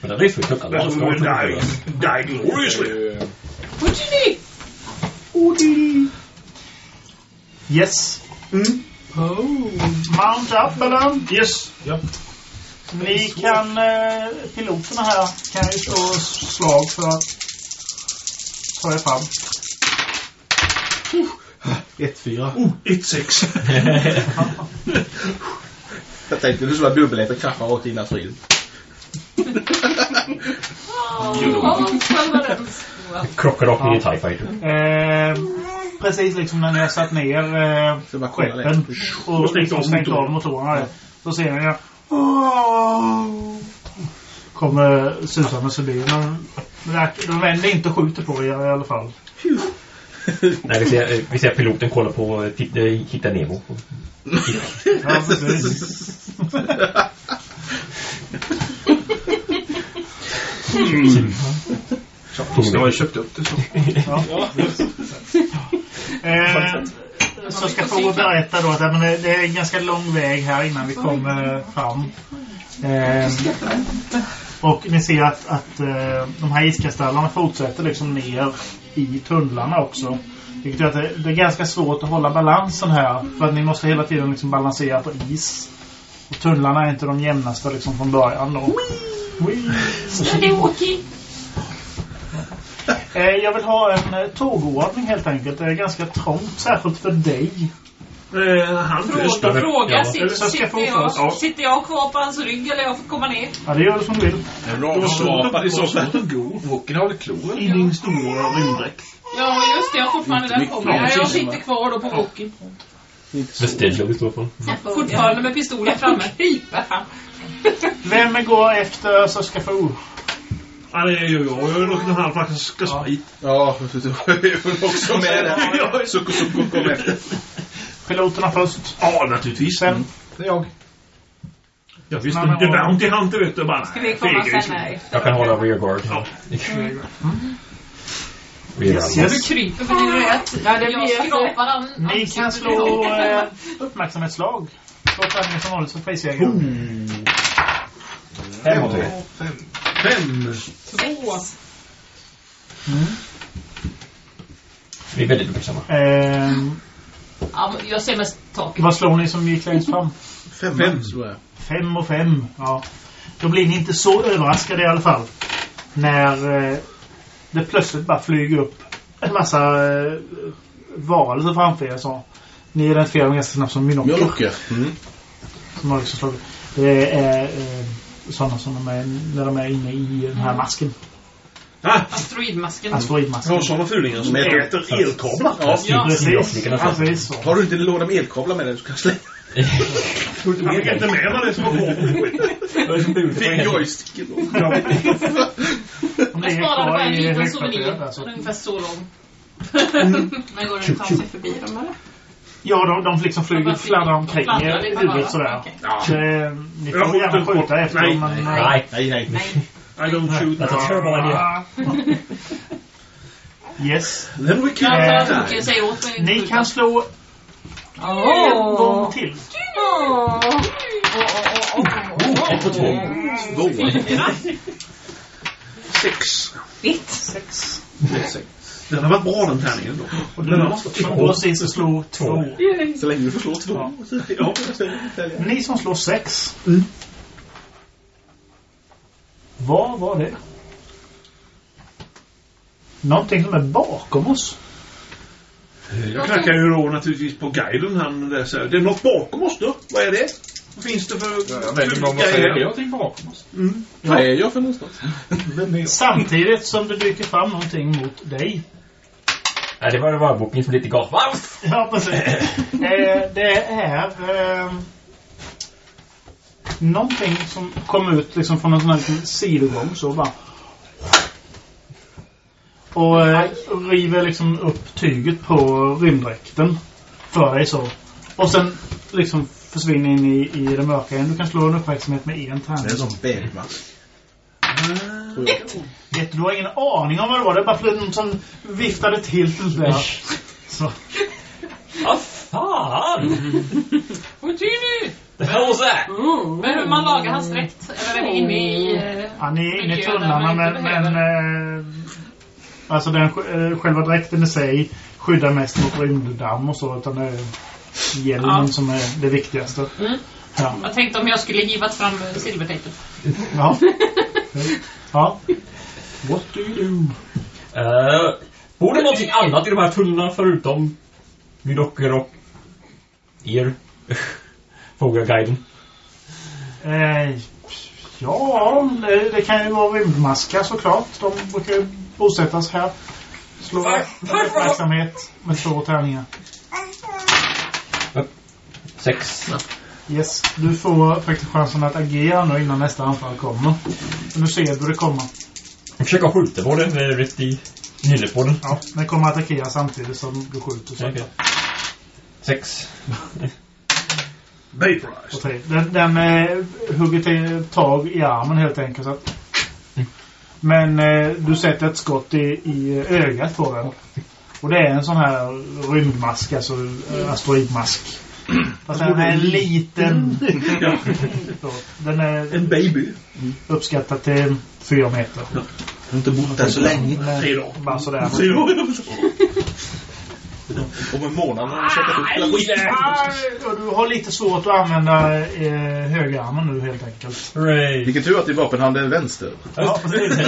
Speaker 5: But at least we took a lot of stormtroopers
Speaker 8: die, die gloriously.
Speaker 4: Houdini!
Speaker 2: Yes.
Speaker 8: Mm.
Speaker 2: Mount up eller?
Speaker 8: Yes.
Speaker 17: Ja.
Speaker 2: Ni kan, eh, piloterna här kan ju slå slag för att ta er fram.
Speaker 6: 1-4.
Speaker 8: Oh, 1-6.
Speaker 6: Jag tänkte du skulle ha dubbelettor kraffa rakt in i asylen.
Speaker 5: Krockar rakt in i TIE Fighter.
Speaker 2: Eh, precis liksom när ni har satt ner eh, skeppen och liksom stängt av motorerna. där. Så ser ni ja. Kommer susande förbi. Men men de vänder inte och skjuter på er i alla fall.
Speaker 5: Nej, vi ser, vi ser piloten kolla på eh, Hitta Nemo.
Speaker 2: Ja, precis.
Speaker 8: Så har jag köpt upp det så.
Speaker 2: Eh, så ska få berätta då att ja, men det det är en ganska lång väg här innan vi kommer fram. Eh, och ni ser att, att eh, de här iskristallerna fortsätter liksom ner i tunnlarna också. Vilket gör att det, det är ganska svårt att hålla balansen här. För att ni måste hela tiden liksom balansera på is. Och tunnlarna är inte de jämnaste liksom från början då. Eh, jag vill ha en eh, tågordning helt enkelt. Det är ganska trångt, särskilt för dig.
Speaker 8: Eh, han först.
Speaker 4: Fråga, fråga
Speaker 5: Ja.
Speaker 4: sitter,
Speaker 2: Så ska jag få
Speaker 4: sitter, jag,
Speaker 2: först.
Speaker 4: sitter jag kvar på hans rygg eller jag får komma ner?
Speaker 2: Ja, det gör du som du vill.
Speaker 6: Det var avslapad i så fall.
Speaker 17: Woken har väl klor?
Speaker 8: I din stora rymddräkt.
Speaker 4: Ja, just det. Jag har fortfarande
Speaker 6: Inte
Speaker 4: den på mig.
Speaker 6: bra,
Speaker 4: Jag sitter
Speaker 6: va?
Speaker 4: kvar då på bocken.
Speaker 5: Vestige i så fall.
Speaker 4: Fortfarande med pistolen framme. Fram.
Speaker 2: Vem går efter Saskafo?
Speaker 8: Ja, det gör jag. Jag är dock en halv flaska sprit.
Speaker 6: Ja, jag är också med där. Sucko Sucko kom efter.
Speaker 2: Piloterna först.
Speaker 8: Ja, naturligtvis.
Speaker 2: Sen
Speaker 17: Det är jag.
Speaker 8: Jag visste
Speaker 2: Nej,
Speaker 8: inte.
Speaker 2: men-
Speaker 8: Bounty Hunter vet du bara.
Speaker 4: Ska vi komma sen här efter?
Speaker 5: Jag kan hålla rear guard.
Speaker 8: Ja.
Speaker 5: Rear
Speaker 2: Yes, yes.
Speaker 4: Du kryper betyder det att
Speaker 11: Ja, det
Speaker 4: jag
Speaker 11: blir
Speaker 4: skrapar an,
Speaker 2: Ni kan slå eh, uppmärksamhetslag. Slå tärningen som vanligt för prisjägaren.
Speaker 5: Fem har vi.
Speaker 8: Fem.
Speaker 4: Två.
Speaker 5: Vi är väldigt uppmärksamma.
Speaker 2: Ehm,
Speaker 4: Ja, jag ser mest taket.
Speaker 2: vad slår ni som gick längst fram?
Speaker 6: Fem.
Speaker 8: Fem.
Speaker 6: tror jag.
Speaker 2: Fem och fem. Ja. Då blir ni inte så överraskade i alla fall. När eh, det plötsligt bara flyger upp en massa eh, varelser framför er. Så. Ni identifierar dem ganska snabbt som minocker.
Speaker 6: Mjölke. Mm.
Speaker 2: Som har liksom slagit. Det är eh, sådana som de är när de är inne i den här masken.
Speaker 4: Asteroidmasken.
Speaker 2: Asteroidmasken.
Speaker 8: jag har sådana fulingar som
Speaker 6: Med-
Speaker 8: äter elkablar.
Speaker 6: Ja.
Speaker 4: Ja.
Speaker 2: Precis.
Speaker 5: Ja.
Speaker 2: Precis så.
Speaker 6: Har du inte en låda med elkablar med dig? Du ska slänga.
Speaker 8: Han fick inte med mig det som var kvar.
Speaker 6: Fick joysticken då.
Speaker 4: Jag sparade bara en liten souvenir. Ungefär så lång.
Speaker 11: Men går det att ta sig förbi dem eller?
Speaker 2: Ja, de, de liksom flyger, fladdrar omkring i huvudet sådär.
Speaker 4: Okej.
Speaker 2: Så, eh, ni
Speaker 8: Jag
Speaker 2: får gärna skjuta efter dem.
Speaker 5: Nej.
Speaker 6: Nej, nej.
Speaker 4: Nej.
Speaker 8: I don't shoot.
Speaker 5: That's a terrible idea.
Speaker 2: Yes.
Speaker 8: Then we can
Speaker 4: åt mig.
Speaker 2: Ni kan slå en gång till.
Speaker 5: Ett och två.
Speaker 8: Sex.
Speaker 11: Vitt.
Speaker 2: Sex.
Speaker 8: Den har varit bra den tärningen då.
Speaker 2: Och
Speaker 8: Den har
Speaker 2: du
Speaker 8: måste
Speaker 2: får sist slå två.
Speaker 6: Så länge du får slå två.
Speaker 8: Ja.
Speaker 2: Ni som slår sex.
Speaker 8: Mm.
Speaker 2: Vad var det? Någonting som är bakom oss.
Speaker 8: Jag knackar ju då naturligtvis på guiden. Han där säger, det är något bakom oss då. Vad är det? Vad finns det för...
Speaker 17: Jag vet inte om man säger det. någonting bakom oss.
Speaker 6: Vad är jag för någonstans?
Speaker 2: Samtidigt som det dyker fram någonting mot dig.
Speaker 5: Nej, det var bara boken som lite gas. Va?
Speaker 2: Ja, precis. eh, det är eh, någonting som kom ut liksom från en sån här liten sidogång så bara. Och eh, river liksom upp tyget på rymddräkten för dig så. Och sen liksom försvinner in i, i det mörka igen. Du kan slå en uppmärksamhet med en
Speaker 6: Det är
Speaker 2: tärning.
Speaker 6: sån bebismask.
Speaker 2: Vet Du har ingen aning om vad det var. Det är bara för att någon som viftade till där. Så.
Speaker 5: Vad fan?
Speaker 4: Fortini!
Speaker 5: The hell was that?
Speaker 4: Men hur man lagar hans dräkt? Eller är det inne i... eh,
Speaker 2: Ja, ni är inne i tunnlarna men, men eh, Alltså den, eh, själva dräkten i sig skyddar mest mot rymddamm och så utan det är hjälmen
Speaker 4: Ja.
Speaker 2: som är det viktigaste.
Speaker 4: Mm.
Speaker 2: Ja.
Speaker 4: Jag tänkte om jag skulle hivat fram eh, silvertejpen.
Speaker 2: Ja. ja. What do you do?
Speaker 5: Uh, bor det någonting annat i de här tunnlarna förutom mydocker och er? Frågar guiden.
Speaker 2: Eh, ja, det, det kan ju vara rymdmaskar såklart. De brukar ju bosättas här. Slå uppmärksamhet med två tärningar.
Speaker 5: Sex.
Speaker 2: Yes, du får faktiskt chansen att agera nu innan nästa anfall kommer. Men du ser du det kommer.
Speaker 5: Jag försöker skjuta på den eh, rätt i nyllet på den.
Speaker 2: Ja, den kommer att attackera samtidigt som du skjuter. Så.
Speaker 5: Okej. Sex.
Speaker 2: Tre. Den, den eh, hugger till tag i armen helt enkelt. Så att, men eh, du sätter ett skott i, i ögat på den. Och det är en sån här rymdmask, alltså eh, asteroidmask. Fast den är en liten. Så, den är
Speaker 8: En baby.
Speaker 2: uppskattad till fyra meter.
Speaker 6: Jag har inte bott där så länge.
Speaker 8: Tre dagar.
Speaker 2: Bara sådär.
Speaker 8: Tre.
Speaker 6: Om en månad har jag käkat upp hela skiten.
Speaker 2: Ah, du har lite svårt att använda eh, högerarmen nu helt enkelt.
Speaker 5: Hooray.
Speaker 6: Vilken tur att din vapenhand är vänster.
Speaker 2: Ja, precis.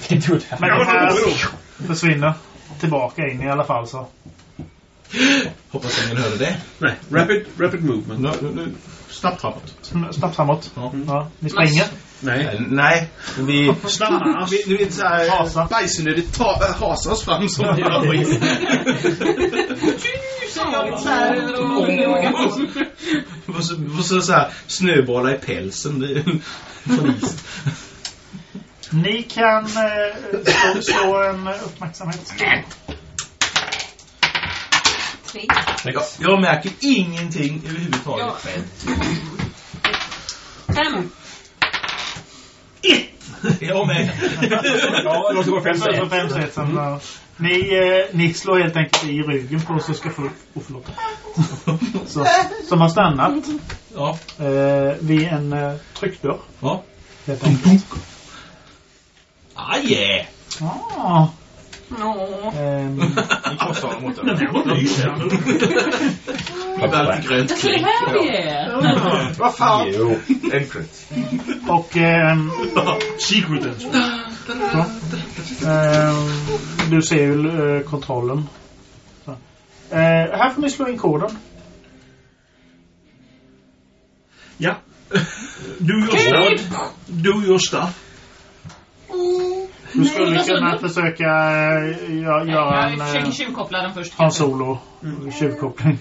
Speaker 5: Vilken tur det
Speaker 2: Men den här försvinner tillbaka in i alla fall så.
Speaker 6: Hoppas ingen hörde det.
Speaker 8: Nej, rapid, rapid movement.
Speaker 6: Snabbt framåt.
Speaker 2: Sn- Snabbt framåt.
Speaker 6: Ja.
Speaker 2: Ja, ni springer.
Speaker 8: Nej.
Speaker 6: Nej, vi...
Speaker 8: Snabba.
Speaker 6: Vi, du vet såhär
Speaker 2: Hasa.
Speaker 6: bajsnödigt ta, hasa oss fram som jävla skit. Och så, så, så här, snöbollar i pälsen. Det är.
Speaker 2: Ni kan eh, slå, en uppmärksamhet.
Speaker 11: Tre.
Speaker 6: Jag, jag märker ingenting överhuvudtaget själv.
Speaker 4: Fem.
Speaker 6: Jag med.
Speaker 5: Ja, det gå fem
Speaker 2: Så, så
Speaker 5: sen.
Speaker 2: fem set sen, ja. ni, eh, ni slår helt enkelt i ryggen på så ska få... Oh, förlåt. Så, som har stannat
Speaker 6: Ja.
Speaker 2: eh, vid en eh, tryckdörr.
Speaker 6: Ja.
Speaker 2: Helt enkelt.
Speaker 6: Ah, yeah.
Speaker 2: Ah,
Speaker 4: Nå.
Speaker 2: ehm,
Speaker 10: Ni krossar honom mot den.
Speaker 8: Den här var ny.
Speaker 6: Det blir lite grönt
Speaker 4: Det
Speaker 6: klick. Vad fan?
Speaker 10: Jo, entrance.
Speaker 2: och ehm,
Speaker 8: Secret entrance.
Speaker 2: Ja. Ehm, du ser ju eh, kontrollen. Så. Eh, här får ni slå in koden.
Speaker 8: Ja. Do your stuff. Do your stuff.
Speaker 2: Du skulle kunna försöka eh, gö- göra en
Speaker 4: Jag försöker
Speaker 2: eh,
Speaker 4: tjuvkoppla den först.
Speaker 2: Han Solo tjuvkoppling.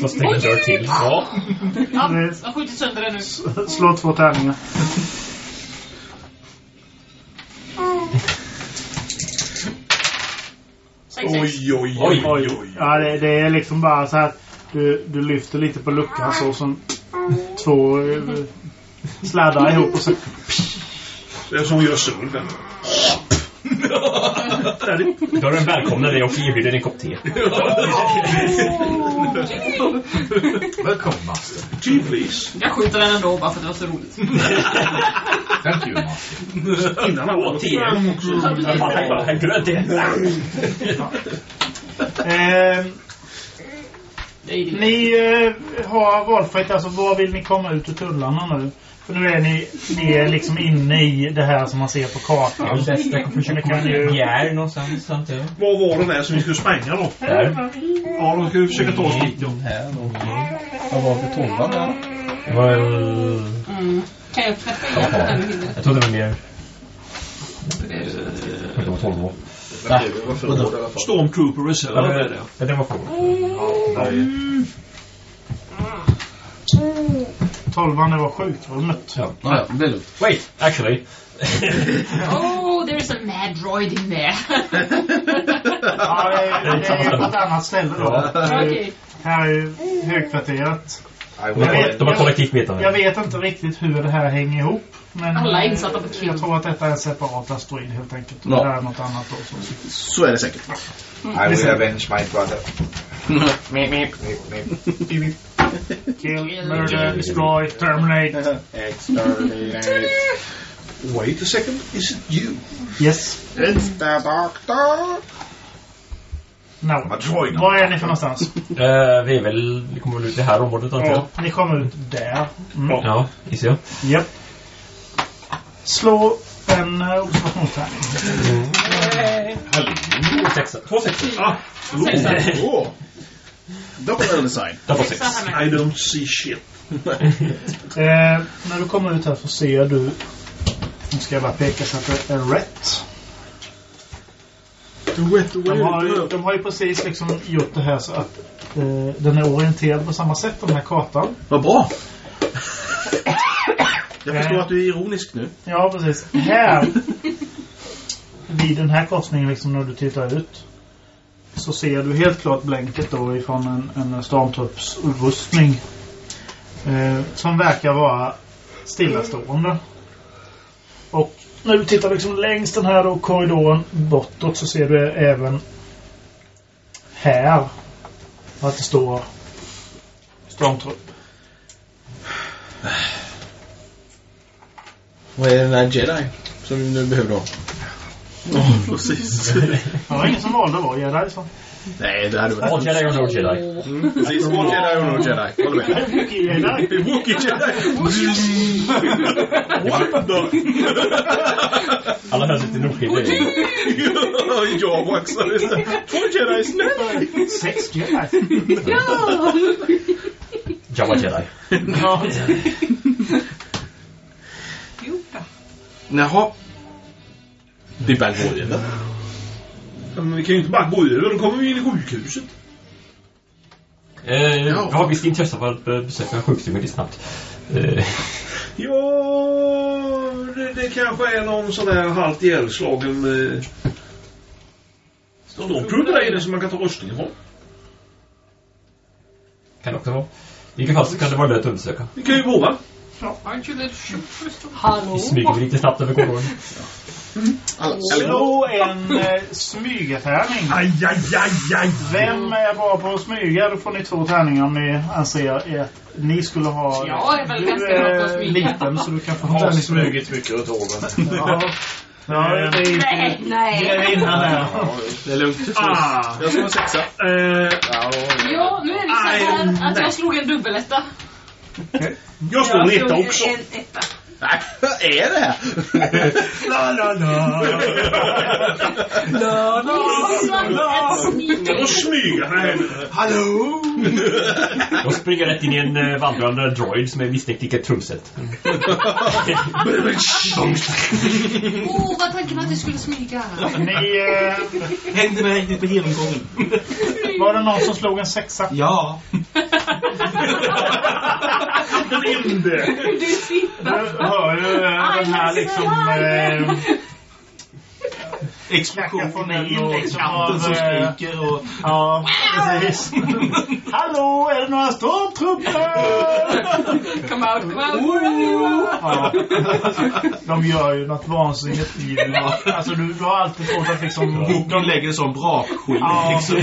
Speaker 5: Så stänger dörr till. Ja.
Speaker 4: Ja, jag har skjutit sönder den nu.
Speaker 2: Slå två tärningar.
Speaker 8: Oj, oj,
Speaker 5: Oj.
Speaker 8: oj, oj.
Speaker 2: Ja, det, det är liksom bara så här. Du, du lyfter lite på luckan så som två eh, sladdar ihop och så
Speaker 8: Det är som att göra sulven.
Speaker 5: Dörren välkomnar dig och erbjuder en kopp te.
Speaker 10: Välkommen master.
Speaker 8: Tea please.
Speaker 4: Jag skjuter den ändå bara för att det var så roligt.
Speaker 10: Thank you master.
Speaker 8: Innan han var
Speaker 5: te. Han gröt te.
Speaker 2: Ehm. Ni eh, har valfritt, alltså var vill ni komma ut ur tunnlarna nu? För nu är ni, ni är liksom inne i det här som man ser på kartan.
Speaker 5: Ja, till Bjär någonstans, antar jag.
Speaker 8: Var var den är som vi skulle spränga då?
Speaker 5: Där.
Speaker 8: Ja, då ska vi försöka ta oss dit ja.
Speaker 5: Här och...
Speaker 6: Vad var det tolvan där?
Speaker 5: Det var... eh,
Speaker 4: Mm. Kan jag träffa igen den huvudet?
Speaker 5: Jag trodde det var mer... Det var 12 år.
Speaker 8: Stormtrooper reserve
Speaker 5: Ja,
Speaker 8: är
Speaker 5: det,
Speaker 8: det.
Speaker 5: ja, det var få.
Speaker 2: Tolvan, det var sjukrummet.
Speaker 5: Ja.
Speaker 6: Ja, ja, det är lugnt.
Speaker 5: Wait, actually.
Speaker 4: Oh, there's a mad droid in there.
Speaker 2: Ja, det, är- det är på ett annat ställe då.
Speaker 4: Okej.
Speaker 2: Här är högkvarteret. Jag vet-
Speaker 5: De har kollektivt
Speaker 2: Jag vet inte riktigt hur det här hänger ihop. Men
Speaker 4: Alla är
Speaker 2: eh,
Speaker 4: insatta på krig.
Speaker 2: Jag tror att detta är en separat asteroid helt enkelt. Och
Speaker 6: Ja.
Speaker 2: det här är något annat då. Så.
Speaker 6: Så är det säkert.
Speaker 10: I will avenge my brother. Meep, meep, meep, meep.
Speaker 2: Kill, murder, destroy, terminate.
Speaker 10: Exterminate.
Speaker 8: Wait a second, is it you?
Speaker 2: Yes.
Speaker 10: It's the doctor.
Speaker 2: No. Var är ni för någonstans?
Speaker 5: Eh, vi är väl, vi kommer väl ut i det här området antar jag.
Speaker 2: Ja, ni kommer ut där. Mm.
Speaker 5: Ja, gissar jag.
Speaker 2: Japp. Slå en uh, observationstärning.
Speaker 5: Två sexor. Två sexor.
Speaker 8: Ah,
Speaker 6: Åh! Double design.
Speaker 5: Double six.
Speaker 8: I don't see shit.
Speaker 2: Eh, när du kommer ut här så ser du... Nu ska jag bara peka så att det är rätt. De har, ju, de har ju precis liksom gjort det här så att eh, den är orienterad på samma sätt, den här kartan.
Speaker 6: Vad bra! Jag förstår att du är ironisk nu.
Speaker 2: Ja, precis. Här, vid den här korsningen liksom när du tittar ut, så ser du helt klart blänket då ifrån en, en stormtruppsrustning. Eh, som verkar vara stillastående. Och när du tittar liksom längs den här då korridoren bortåt så ser du även här att det står stormtrupp.
Speaker 6: Vad är den där jedi som du nu behöver då? Ja, precis.
Speaker 2: Det var ingen som valde att vara jedi så.
Speaker 6: Nej, det hade varit...
Speaker 5: All jedi or no jedi.
Speaker 6: Mm, precis. All jedi och no jedi. Håller med.
Speaker 2: Wookie jedi.
Speaker 6: Wookie jedi. What the...
Speaker 5: Alla hör sig till Nordskilde.
Speaker 6: Jag också. Två jedis. Nej.
Speaker 2: Sex jedi.
Speaker 5: Jabba jedi.
Speaker 2: Ja.
Speaker 11: Jo då.
Speaker 6: Jaha. Det är?
Speaker 8: Ja, Men vi kan ju inte bara gå över, då kommer vi in i sjukhuset.
Speaker 5: Eh, Jag har visst intresse av att eh, besöka sjukstugan lite snabbt. Eh,
Speaker 8: Ja, det, det kanske är någon sån där halvt ihjälslagen... Eh, Stormtrooper där inne som man kan ta röstning ifrån.
Speaker 5: kan det också vara. I vilket fall så kan det vara lönt att undersöka.
Speaker 8: Vi kan ju prova.
Speaker 11: Hallå?
Speaker 5: Vi smyger lite snabbt över korridoren.
Speaker 2: Slå en eh, smygatärning.
Speaker 8: Aj, aj, aj, aj.
Speaker 2: Vem är bra på att smyga? Då får ni två tärningar om ni anser att ni skulle ha...
Speaker 4: Jag är väl
Speaker 2: du
Speaker 4: ganska bra på att
Speaker 2: är
Speaker 4: smyga.
Speaker 2: liten så du kan få
Speaker 17: Har
Speaker 2: tärning.
Speaker 17: smugit mycket åt hålen.
Speaker 2: Ja. Ja, det är inte
Speaker 11: Nej, nej.
Speaker 2: grevinnan där.
Speaker 6: Det är lugnt.
Speaker 8: Ah.
Speaker 6: Jag slår en sexa.
Speaker 8: Eh,
Speaker 4: Ja, nu är det så här att
Speaker 8: nej.
Speaker 4: jag slog en dubbeletta.
Speaker 8: Jag slår en etta
Speaker 11: slog
Speaker 8: också.
Speaker 11: En etta.
Speaker 6: Nej, vad är det här?
Speaker 8: La, la, la.
Speaker 2: La, la,
Speaker 8: Och smyga här.
Speaker 6: Hallå?
Speaker 5: De springer rätt in i en eh, vandrande droid som är misstänkt lika trumset.
Speaker 4: Åh, oh, vad tanken att jag skulle smyga.
Speaker 2: Ni, eh,
Speaker 7: Hängde med riktigt på genomgången.
Speaker 2: var det någon som slog en sexa?
Speaker 7: Ja.
Speaker 8: Rinde.
Speaker 4: Du tittar.
Speaker 2: Du hör ju den här liksom...
Speaker 7: Explosionen och
Speaker 2: liksom
Speaker 7: katten som
Speaker 2: av, eh,
Speaker 7: skriker och...
Speaker 2: Ja, precis. Hallå, är det några stormtrupper?
Speaker 4: Come out, come out,
Speaker 2: Ja. De gör ju något vansinnigt ljud. Alltså du, du har alltid trott att liksom...
Speaker 7: Boken lägger en sån brakskit.
Speaker 2: Ja,
Speaker 7: Liksom.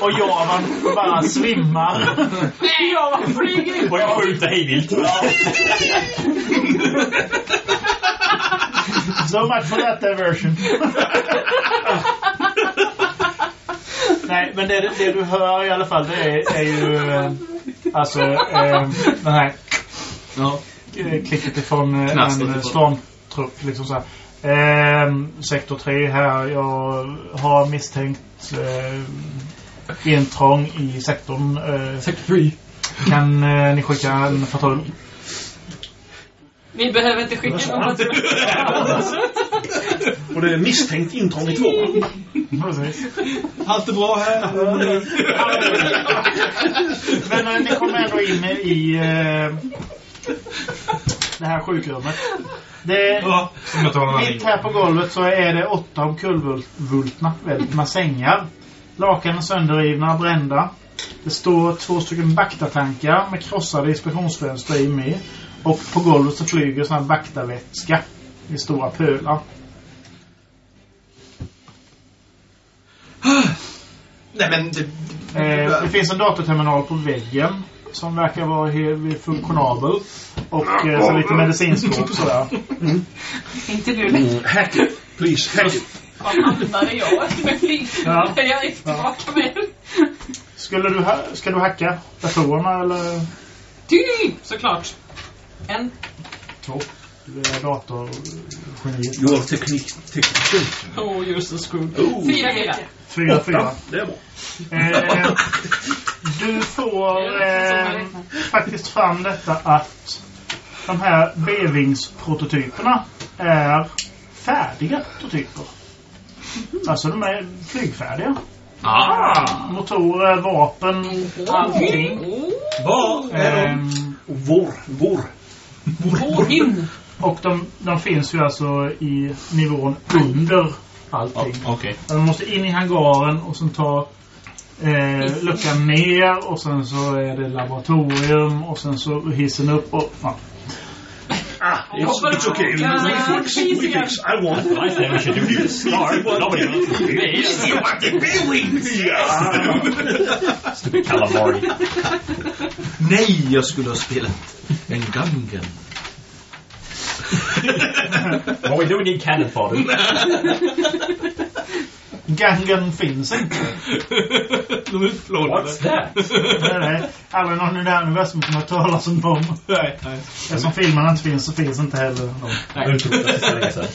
Speaker 2: och Javan bara svimmar.
Speaker 4: Jag flyger
Speaker 5: Och jag skjuter hejvilt.
Speaker 2: So much for that diversion. Nej, men det, det du hör i alla fall det är, är ju eh, alltså eh, den här
Speaker 7: Ja.
Speaker 2: eh, klicket ifrån eh, en stormtrupp. Liksom så här. Eh, sektor 3 här. Jag har misstänkt eh, intrång i sektorn. Eh,
Speaker 5: Sector 3.
Speaker 2: kan eh, ni skicka en patrull?
Speaker 4: Vi behöver inte skicka någon patrull.
Speaker 8: Och det är misstänkt intrång i tvåan.
Speaker 7: Allt är bra här.
Speaker 2: Men ni kommer ändå in i eh, det här sjukrummet. Det,
Speaker 7: Ja, någon
Speaker 2: mitt här på golvet så är det åtta omkullvultna vältna sängar. Lakanen sönderrivna, brända. Det står två stycken baktatankar med krossade inspektionsfönster i med. Och på golvet så flyger sån här baktavätska i stora pölar.
Speaker 7: Nej men det...
Speaker 2: Eh, det finns en datorterminal på väggen som verkar vara helt funktionabel. Och eh, så lite medicinskåp sådär.
Speaker 11: Inte du lätt.
Speaker 8: Hack it. Please, hack it.
Speaker 4: Var hamnade jag med flyg?
Speaker 2: Ja.
Speaker 4: Är jag tillbaka med?
Speaker 2: Skulle du ska du hacka datorerna eller?
Speaker 4: Ty, såklart. En.
Speaker 2: Två. Du är datorgeni.
Speaker 8: You are teknik, tekniker.
Speaker 4: Oh, you're so screwed.
Speaker 8: Oh.
Speaker 4: Fyra fyra.
Speaker 2: Fyra, fyra.
Speaker 8: Det är bra.
Speaker 2: Eh, du får eh, faktiskt fram detta att de här B-vingsprototyperna är färdiga prototyper. Alltså de är flygfärdiga.
Speaker 7: Ah!
Speaker 2: Motorer, vapen, allting.
Speaker 8: Vad är de?
Speaker 2: Ehm,
Speaker 8: Vår. Vår.
Speaker 4: Vårhin.
Speaker 2: och de, de finns ju alltså i nivån under allting.
Speaker 7: Okej.
Speaker 2: Man måste in i hangaren och sen ta eh, luckan ner och sen så är det laboratorium och sen så hissen upp och... Ja.
Speaker 8: Ah, it's, it's okay. We, we fix. We fix. I want.
Speaker 5: I say we should do this. Start. Nobody wants to
Speaker 8: You want the B-wings! Ja!
Speaker 5: Stupid calamari.
Speaker 6: Nej, jag skulle ha spelat en Gungan.
Speaker 5: Well, we do need cannon fodder.
Speaker 2: Gangen finns inte.
Speaker 7: De är utplånade.
Speaker 5: What's that?
Speaker 2: Nej, nej. Aldrig någon i det här universumet som har talas om dem.
Speaker 7: Nej, nej.
Speaker 2: Eftersom filmerna inte finns så finns inte heller de.
Speaker 5: Nu tog det så länge sedan.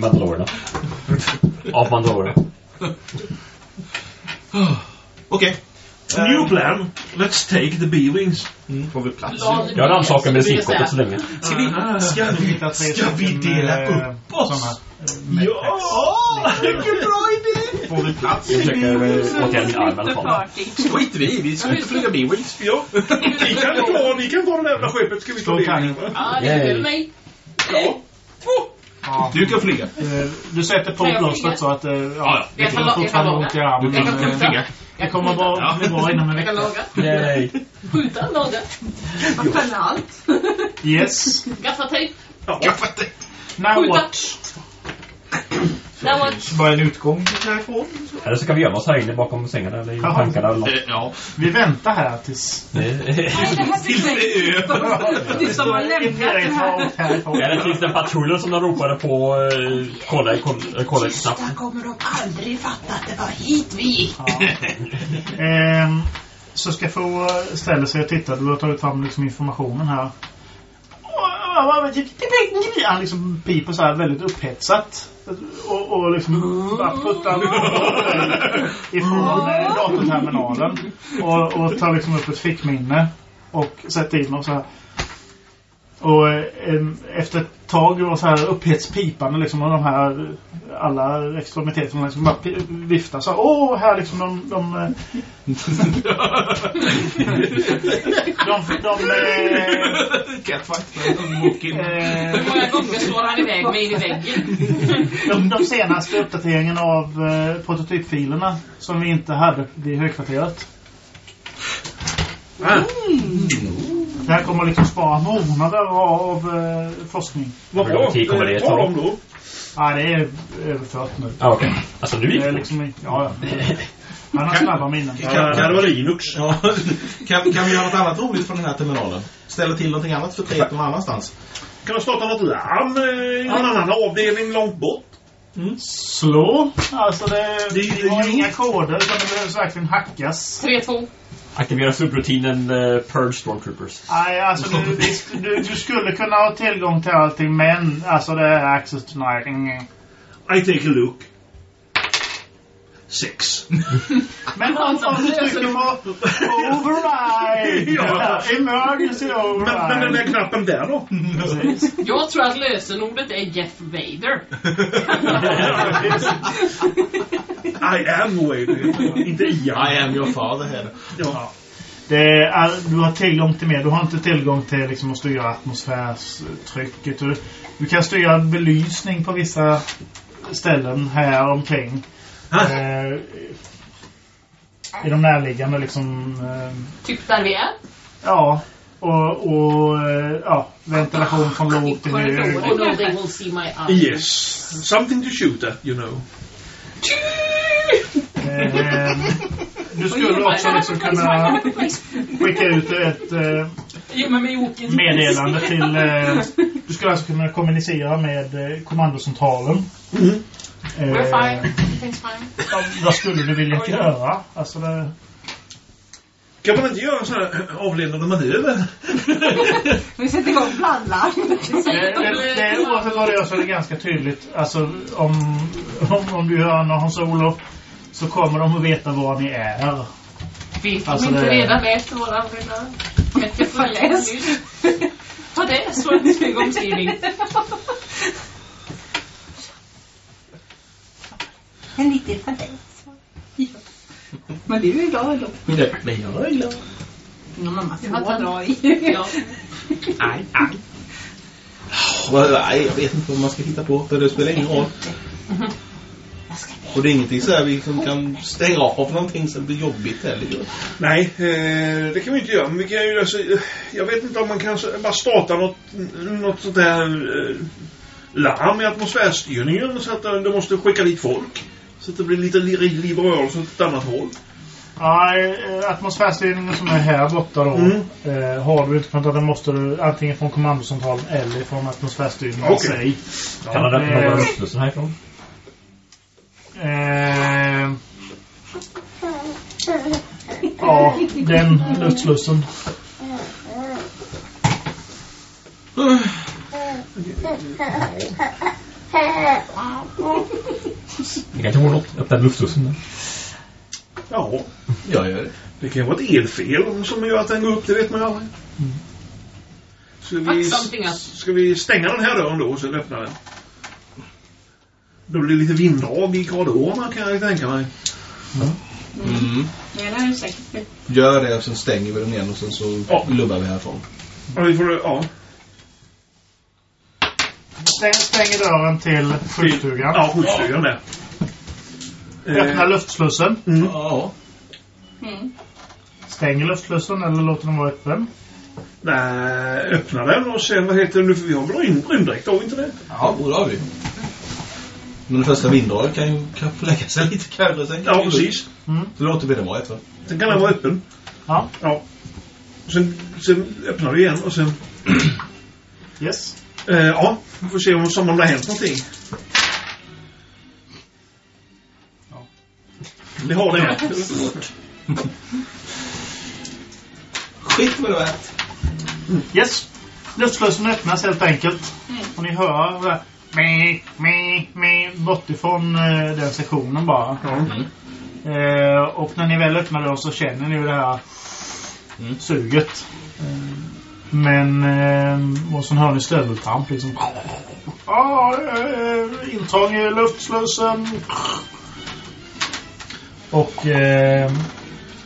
Speaker 5: Mandalorerna. Av Mandalorerna.
Speaker 7: Okej.
Speaker 8: New plan. Let's take the B-wings.
Speaker 6: Får vi plats?
Speaker 5: Jag rannsakar medicinkortet så länge.
Speaker 8: Ska vi, ska vi, ska vi dela
Speaker 2: eh,
Speaker 8: upp oss?
Speaker 2: såna, eh,
Speaker 8: Ja! Vilken bra idé!
Speaker 6: Får vi plats?
Speaker 5: Jag försöker åtgärda min arm i alla fall.
Speaker 6: Skiter vi. Vi ska inte flyga B-Wings.
Speaker 8: Ja, ni kan ta, ni kan ta det där jävla skeppet. Ska vi ta det?
Speaker 4: Ja, det är väl mig.
Speaker 2: Ja.
Speaker 6: Du kan flyga.
Speaker 2: Eh, Du sätter på
Speaker 4: jag
Speaker 2: plåstret
Speaker 4: flyga?
Speaker 2: så att eh, ja,
Speaker 7: ja.
Speaker 2: det
Speaker 4: Jag kan jag
Speaker 2: fortfarande ont i armen.
Speaker 4: Jag kan
Speaker 2: men, eh,
Speaker 4: skjuta.
Speaker 2: Det kommer vara, bli bra inom en
Speaker 4: Jag kan
Speaker 2: vecka.
Speaker 4: laga.
Speaker 5: Yay!
Speaker 4: Skjuta, laga.
Speaker 11: Man kan allt.
Speaker 2: Yes.
Speaker 4: Gaffatejp.
Speaker 2: Now
Speaker 4: Skjuta.
Speaker 2: what?
Speaker 4: Now what?
Speaker 10: Bara en utgång härifrån.
Speaker 5: Eller så kan vi gömma oss här inne bakom sängarna eller i
Speaker 2: Jaha.
Speaker 5: tankarna eller något.
Speaker 6: Ja.
Speaker 2: Vi väntar här tills...
Speaker 5: Det-
Speaker 11: Nej, det här. Det är lämna
Speaker 2: Imperiet
Speaker 11: den
Speaker 2: har
Speaker 11: här.
Speaker 2: åkt härifrån.
Speaker 5: Eller tills den patrullen som de ropade på eh, kolla i kolla, kolla snabbt.
Speaker 11: Där kommer de aldrig fatta att det var hit vi gick.
Speaker 2: Ja. Ehm, så ska få ställa sig och titta. Du har tagit fram liksom informationen här. Han liksom piper så här väldigt upphetsat. Och, och liksom bara puttar ifrån datorterminalen. Och, och tar liksom upp ett fickminne. Och sätter in och så här. Och eh, efter ett tag var så här upphetspipande liksom och de här alla extremiteterna liksom bara viftar så här. Åh, här liksom de... de eh, de, de, eh, de, de senaste uppdateringen av eh, prototypfilerna som vi inte hade vid högkvarteret. Det här kommer liksom spara månader av eh, forskning.
Speaker 8: Vad
Speaker 5: lång tid kommer det
Speaker 8: Ta
Speaker 5: ta?
Speaker 8: då.
Speaker 2: Ja, det är överfört nu.
Speaker 5: Ah, okej. Alltså nu gick
Speaker 2: Det är
Speaker 5: det
Speaker 2: liksom, ja, ja. Han har snabba minnen.
Speaker 8: Kan, kan det vara Linux?
Speaker 6: Ja. Kan, kan vi göra något annat roligt från den här terminalen? Ställa till någonting annat för trät någon annanstans?
Speaker 8: Kan du starta något larm eh, i någon annan avdelning långt bort?
Speaker 2: Slå. Alltså det,
Speaker 8: Det-
Speaker 2: vi har
Speaker 8: jo.
Speaker 2: inga koder utan det behövs verkligen hackas.
Speaker 4: 3-2.
Speaker 5: Aktivera subrutinen uh, Purge Stormtroopers.
Speaker 2: Nej, alltså du, du, du skulle kunna ha tillgång till allting men alltså det är access. Mm.
Speaker 8: I take a look. Sex.
Speaker 2: Men du trycker på override!
Speaker 8: Ja.
Speaker 2: Emergency
Speaker 8: Men,
Speaker 2: override!
Speaker 8: men den där knappen där då?
Speaker 2: Precis.
Speaker 4: Jag tror att lösenordet är Jeff Vader.
Speaker 8: I am Wade. Inte Ian.
Speaker 6: I am your father här.
Speaker 8: Ja.
Speaker 2: Det är, du har tillgång till mer. Du har inte tillgång till liksom, att styra atmosfärstrycket. Du, du kan styra belysning på vissa ställen här omkring. Eh, I de närliggande liksom... Eh,
Speaker 4: Typ där vi är.
Speaker 2: ja. Och, och eh, ja, ventilation från låg till hög.
Speaker 4: Oh no, they will see my eyes.
Speaker 8: Yes. Something to shoot at, you know.
Speaker 2: Eh, du skulle också liksom kunna skicka ut ett eh, meddelande till... Eh, du skulle alltså kunna kommunicera med kommandocentralen.
Speaker 4: We're
Speaker 2: Eh,
Speaker 4: fine. Everything's fine.
Speaker 2: vad- vad skulle du vilja göra? Alltså det...
Speaker 8: Kan man inte göra så här avledande manöver?
Speaker 11: Vi sätter igång brandlarm.
Speaker 2: Det, det, det är oavsett vad du gör så är det ganska tydligt. Alltså om, om, om du gör någon solo så kommer de att veta var ni är.
Speaker 4: Vet
Speaker 2: Alltså,
Speaker 4: de inte
Speaker 2: det-
Speaker 4: redan vet våra redan? Ett förläst. Vad det är så en snygg omskrivning.
Speaker 11: En liten fadäs. Men du är glad ändå.
Speaker 6: Men jag är glad.
Speaker 11: Ja, mamma
Speaker 4: Jag har
Speaker 11: får
Speaker 4: tagit-
Speaker 11: dra i.
Speaker 4: Ja.
Speaker 6: Aj, aj. Nej, jag vet inte vad man ska hitta på. För det spelar ingen roll. Och det är ingenting så här vi som kan stänga av någonting så det blir jobbigt heller.
Speaker 8: Nej, eh, det kan vi inte göra. Men vi kan ju, alltså, jag vet inte om man kan bara starta något, något sånt där eh, larm i atmosfärstyrningen så att du måste skicka dit folk. Så att det blir lite li- liv och rörelse åt ett annat håll.
Speaker 2: Ja, eh, atmosfärstyrningen som är här borta då.
Speaker 8: Mm.
Speaker 2: Eh, har du inte den måste du antingen från kommandocentralen eller från atmosfärstyrningen i
Speaker 8: Okej.
Speaker 2: sig.
Speaker 5: Kan man öppna
Speaker 2: Eh,
Speaker 5: några luftslussen härifrån?
Speaker 2: Eh, ja, den luftslussen.
Speaker 5: Det kanske vore något. Öppna luftslussen där.
Speaker 8: Ja,
Speaker 6: Jag gör det.
Speaker 8: det kan ju vara ett elfel som gör att den går upp. Det vet man ju aldrig. Ska vi, ska vi stänga den här dörren då och sen öppna den? Då blir det lite vinddrag i korridorerna kan jag tänka mig.
Speaker 6: Mm.
Speaker 11: Det är det säkert.
Speaker 6: Gör det och sen stänger vi den igen och sen så
Speaker 8: Ja.
Speaker 6: lubbar vi härifrån.
Speaker 8: Ja, vi får, ja.
Speaker 2: Stäng, stänger dörren till sjukstugan.
Speaker 8: Ja, skjutstugan där.
Speaker 2: Öppna
Speaker 8: Eh,
Speaker 2: luftslussen.
Speaker 8: mm.
Speaker 6: Ja.
Speaker 11: Mm.
Speaker 2: Stänger luftslussen eller låter den vara öppen.
Speaker 8: Nej, öppna den och sen vad heter det nu? För vi har väl rym- rymddräkt, har vi inte det?
Speaker 6: Ja, det har vi. Men det första vinddraget kan ju kan få lägga sig lite kanske. Sen kan
Speaker 8: Ja, precis.
Speaker 2: Mm.
Speaker 6: Så låter vi den vara va?
Speaker 8: Sen kan den vara öppen.
Speaker 2: Ja.
Speaker 8: Ja. Sen, sen öppnar vi igen och sen...
Speaker 2: Yes.
Speaker 8: Eh, ja, vi får se om, som om det har hänt någonting.
Speaker 2: Ja.
Speaker 8: Det har det.
Speaker 6: Skit vad är värt.
Speaker 2: Yes. Luftslussen öppnas helt enkelt. Och ni hör här me, me, me, bortifrån eh, den sektionen bara. Eh, och när ni väl öppnar dörren så känner ni ju det här
Speaker 6: Mm.
Speaker 2: suget. Eh, men eh, och sen hör ni stöveltramp liksom. Ah, eh, intrång i luftslussen. Och eh,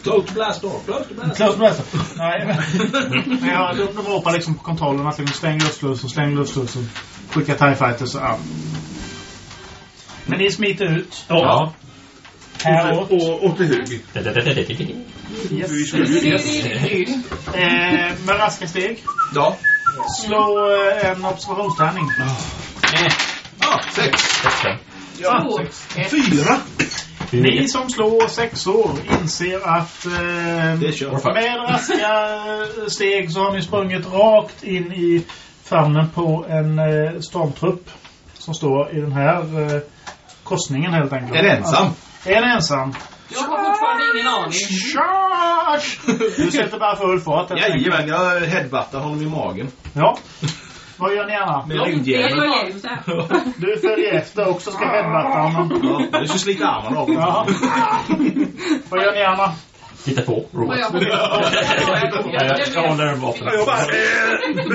Speaker 6: Close to blast door, close to blast
Speaker 2: Close blast. Nej, men ja, de, de ropar liksom på kontrollen att liksom stäng luftslussen, stäng luftslussen. Skicka TIE Fighters. Ja. Men ni smiter ut.
Speaker 8: Ja.
Speaker 2: Häråt.
Speaker 8: Och, och till höger.
Speaker 2: Yes.
Speaker 8: Vi skulle ju
Speaker 2: Eh, med raska steg.
Speaker 6: Ja.
Speaker 2: Slå eh, en observationstärning.
Speaker 6: Ah, sex.
Speaker 2: Ja,
Speaker 8: Fyra.
Speaker 2: Ni som slår sexor inser att eh, med raska steg så har ni sprungit rakt in i famnen på en eh, stormtrupp som står i den här eh, korsningen helt enkelt.
Speaker 6: Är det ensam?
Speaker 2: Är det ensam?
Speaker 4: Jag har fortfarande ingen aning.
Speaker 2: Charge! Du sätter bara full fart.
Speaker 6: Jajamän, jag headbuttar honom i magen.
Speaker 2: Ja. Vad gör ni gärna?
Speaker 6: Med
Speaker 4: ju
Speaker 2: Du följer efter också ska headbutta honom.
Speaker 6: Ja, det är så slita armarna av
Speaker 2: Ja. Vad gör ni gärna?
Speaker 5: Titta på.
Speaker 4: vad
Speaker 5: Robot.
Speaker 4: jag
Speaker 5: Jag jag håller
Speaker 8: Ja,
Speaker 5: vapnet.
Speaker 8: jag, bara, eh,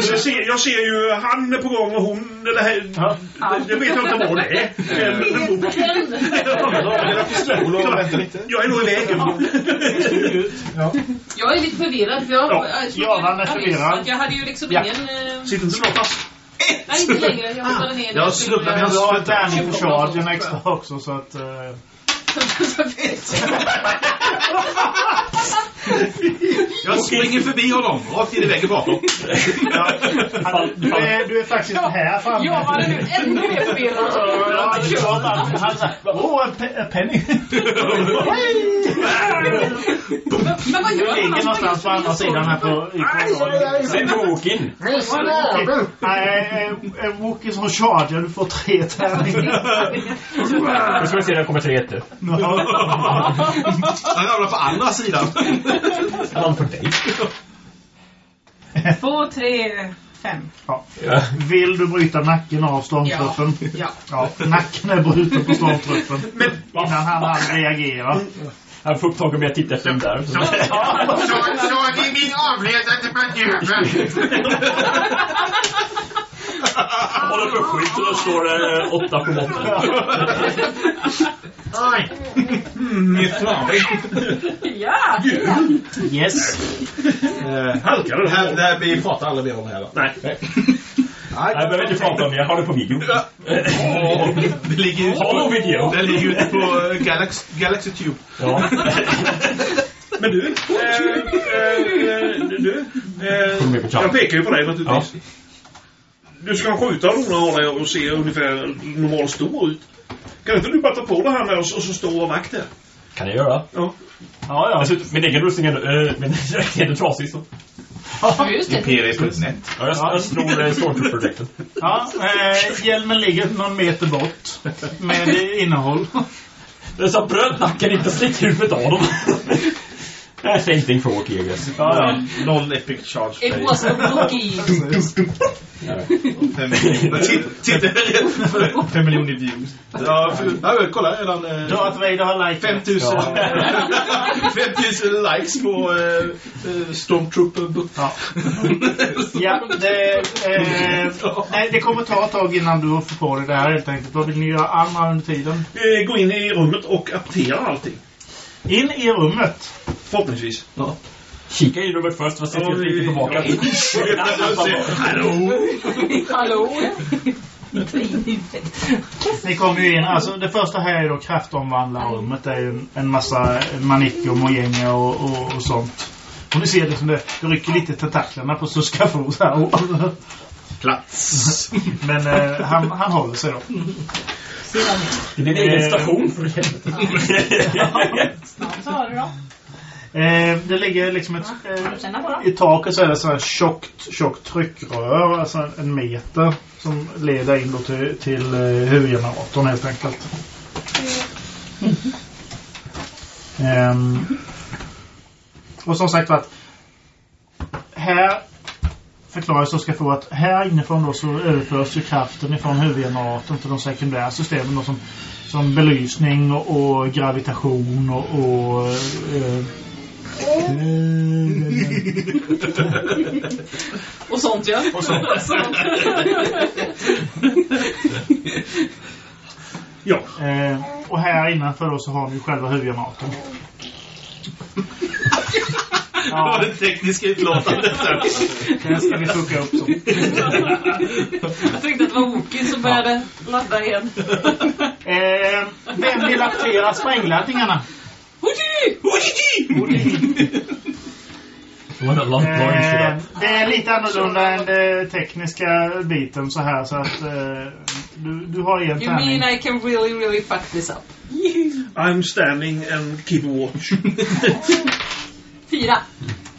Speaker 8: jag, ser, jag ser ju han är på gång och hon... Här,
Speaker 2: Ja.
Speaker 8: jag vet inte vad det är. Jag är nog i vägen.
Speaker 2: Ja.
Speaker 4: Jag är lite förvirrad för jag...
Speaker 8: Ja,
Speaker 4: jag
Speaker 2: ja, är
Speaker 4: jag
Speaker 2: förvirrad.
Speaker 4: Jag hade ju liksom
Speaker 2: Ja.
Speaker 4: ingen... eh,
Speaker 8: Sitter inte och fast.
Speaker 4: Nej, inte längre. Jag hoppade ner.
Speaker 6: Jag med
Speaker 2: du har tärning för charge en extra också så att... ちょっと。
Speaker 6: Jag springer förbi honom, rakt in i väggen bakom.
Speaker 2: Ja. Han, du, är, du är faktiskt här framme.
Speaker 4: Jag var nu ännu mer förvirrad.
Speaker 2: Ja, är. Han, han sa, åh, en, pe- en penny.
Speaker 4: Men vad gör
Speaker 2: ligger
Speaker 4: han?
Speaker 2: någonstans på andra sidan här på.
Speaker 5: Sen Wokin.
Speaker 2: Nej, Wookie som charger, du får tre tärningar.
Speaker 5: Nu ska vi se när det kommer tre ettor.
Speaker 6: Han ramlar på andra sidan.
Speaker 5: Han på dig.
Speaker 11: Två, tre, fem.
Speaker 2: Ja. Vill du bryta nacken av stormtruppen?
Speaker 4: Ja.
Speaker 2: Ja, nacken är bruten på stormtruppen. Men innan han hann reagera.
Speaker 5: Han får upp taget med att titta efter den där.
Speaker 10: Så, så det är min avledande manöver.
Speaker 5: Håller på skit och då står det eh, åtta på botten.
Speaker 10: Oj.
Speaker 6: Mitt framme.
Speaker 4: Ja!
Speaker 2: Yes.
Speaker 8: Halkar
Speaker 6: Det här,
Speaker 8: du?
Speaker 6: det här, vi pratar aldrig mer om det här va?
Speaker 8: Nej.
Speaker 5: Jag behöver inte prata om det, jag har det på video.
Speaker 6: Det ligger ute på,
Speaker 5: video?
Speaker 6: det ligger ute på eh, Galax, Galaxy Tube.
Speaker 5: Ja.
Speaker 8: Men du, eh, eh, du, eh, jag pekar ju på dig naturligtvis. Du ska skjuta Rona dig och se ungefär normal stor ut. Kan inte du bara ta på det här med oss och så stå och vakt här?
Speaker 5: Kan jag göra?
Speaker 8: Ja.
Speaker 2: Ja, ja.
Speaker 5: Dessutom, min egen rustning är, äh, min är ändå trasig så.
Speaker 4: Ja, just det.
Speaker 10: Imperiet.net.
Speaker 5: Ja, jag, jag snor äh, Stormtrooper-dräkten.
Speaker 2: ja eh, hjälmen ligger någon meter bort. Med innehåll.
Speaker 5: Det är så bröt nacken inte slick huvudet av dem. Nej, same thing for Walkie, I guess.
Speaker 2: Ja, ja.
Speaker 6: Noll epic charge
Speaker 4: It was a rookie.
Speaker 6: Fem miljoner. Titta- Titta här. Fem miljoner views. Ja, för, ja, kolla redan. Eh,
Speaker 2: Darth Vader har like
Speaker 6: 5000 5000 likes på eh, eh, Stormtrooper.
Speaker 2: Ja. Ja, det, eh, nej, det kommer ta ett tag innan du får på dig det här helt enkelt. Vad vill ni göra andra under tiden?
Speaker 8: Eh, Gå in i rummet och aptera allting.
Speaker 2: In i rummet.
Speaker 8: Förhoppningsvis.
Speaker 6: Ja.
Speaker 5: Kika i rummet först, vad sitter
Speaker 8: Ja,
Speaker 5: lite
Speaker 8: vi-
Speaker 5: tillbaka.
Speaker 8: Hallå!
Speaker 4: Hallå?
Speaker 2: Ni kommer ju in. Alltså det första här är då kraftomvandlarrummet. Det är ju en, en massa manicker, mojänger och, och, och sånt. Och ni ser liksom det, det rycker lite tentaklerna på Suskafo så här.
Speaker 6: Plats.
Speaker 2: Men eh, han, han håller sig då.
Speaker 5: Det är din egen station för helvete.
Speaker 11: Snart så har du då.
Speaker 2: Eh, det ligger liksom ett... Eh,
Speaker 11: dem?
Speaker 2: I taket så är det så här tjockt, tjockt tryckrör, alltså en- en meter som leder in då till, till eh, huvudgeneratorn helt enkelt. Ehm, och som sagt att här förklarar så ska få att här inifrån då så överförs ju kraften ifrån huvudgeneratorn till de sekundära systemen då som, som belysning och, och gravitation och, och eh,
Speaker 4: Och sånt ja.
Speaker 2: Och sånt.
Speaker 8: Ja.
Speaker 2: Eh, och här innanför då så har ni själva huvudgeneratorn.
Speaker 6: Det var det tekniska utlåtandet.
Speaker 2: Den ska vi fucka upp så.
Speaker 4: Jag tänkte att det var Wookie som började ladda igen.
Speaker 2: Eh, vem vill aptera sprängladdningarna?
Speaker 5: Det var en lång
Speaker 2: Eh, det är lite annorlunda än den tekniska biten så här så att eh, du, du har en
Speaker 4: You
Speaker 2: tärning.
Speaker 4: mean I can really, really fuck this up?
Speaker 8: I'm standing and keep a watch.
Speaker 4: Fyra.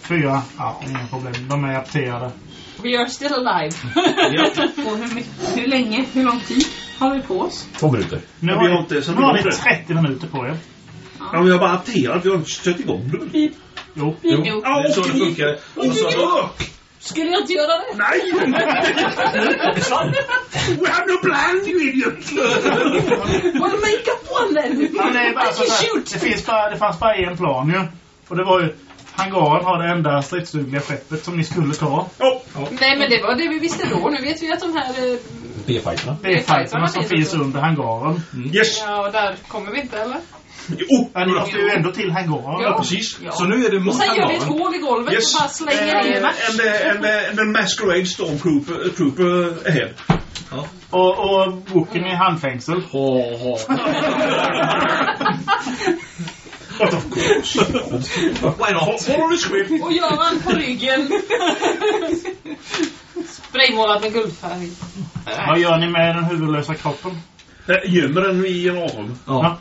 Speaker 2: Fyra. Ja, inga problem. De är apterade.
Speaker 4: We are still alive.
Speaker 11: Och hur, mycket, hur länge, hur lång tid har vi på oss?
Speaker 5: Två minuter.
Speaker 2: Nu har,
Speaker 8: vi har inte satt
Speaker 2: nu har ni
Speaker 8: igång det.
Speaker 2: 30 minuter på er.
Speaker 8: Ja, vi har bara apterat, vi har inte stött igång det.
Speaker 2: Jo.
Speaker 6: Jo,
Speaker 4: Jo.
Speaker 6: det är så det funkar. Och så,
Speaker 4: Skulle jag inte göra det?
Speaker 8: Nej! We have no plan, you idiot!
Speaker 4: Well, make up one then.
Speaker 2: Ja, det, är bara så
Speaker 4: shoot.
Speaker 2: det, finns bara, det fanns bara en plan ju. Och det var ju hangaren har det enda stridsdugliga skeppet som ni skulle ta.
Speaker 4: Nej, men det var det vi visste då. Nu vet vi att de här... eh,
Speaker 5: B-fighterna.
Speaker 2: Det är fighterna som finns under hangaren.
Speaker 8: Yes!
Speaker 4: Ja, och där kommer vi inte, eller?
Speaker 8: Jo!
Speaker 2: Ja, ni måste ju ändå till hangaren.
Speaker 4: Ja.
Speaker 8: Precis.
Speaker 4: Ja.
Speaker 6: så nu är det
Speaker 4: Och
Speaker 6: mot
Speaker 4: sen gör vi ett hål i golvet
Speaker 8: Yes.
Speaker 4: och bara slänger
Speaker 8: Eh, and, the, and, and the masquerade stormtrooper trooper ahead.
Speaker 2: Och, och boken i handfängsel.
Speaker 8: But of course.
Speaker 6: Why not?
Speaker 4: Och Göran på ryggen. Spraymålat med guldfärg.
Speaker 2: Vad gör ni med den huvudlösa kroppen?
Speaker 8: Eh, Gömmer den i generatorn.
Speaker 6: Ja.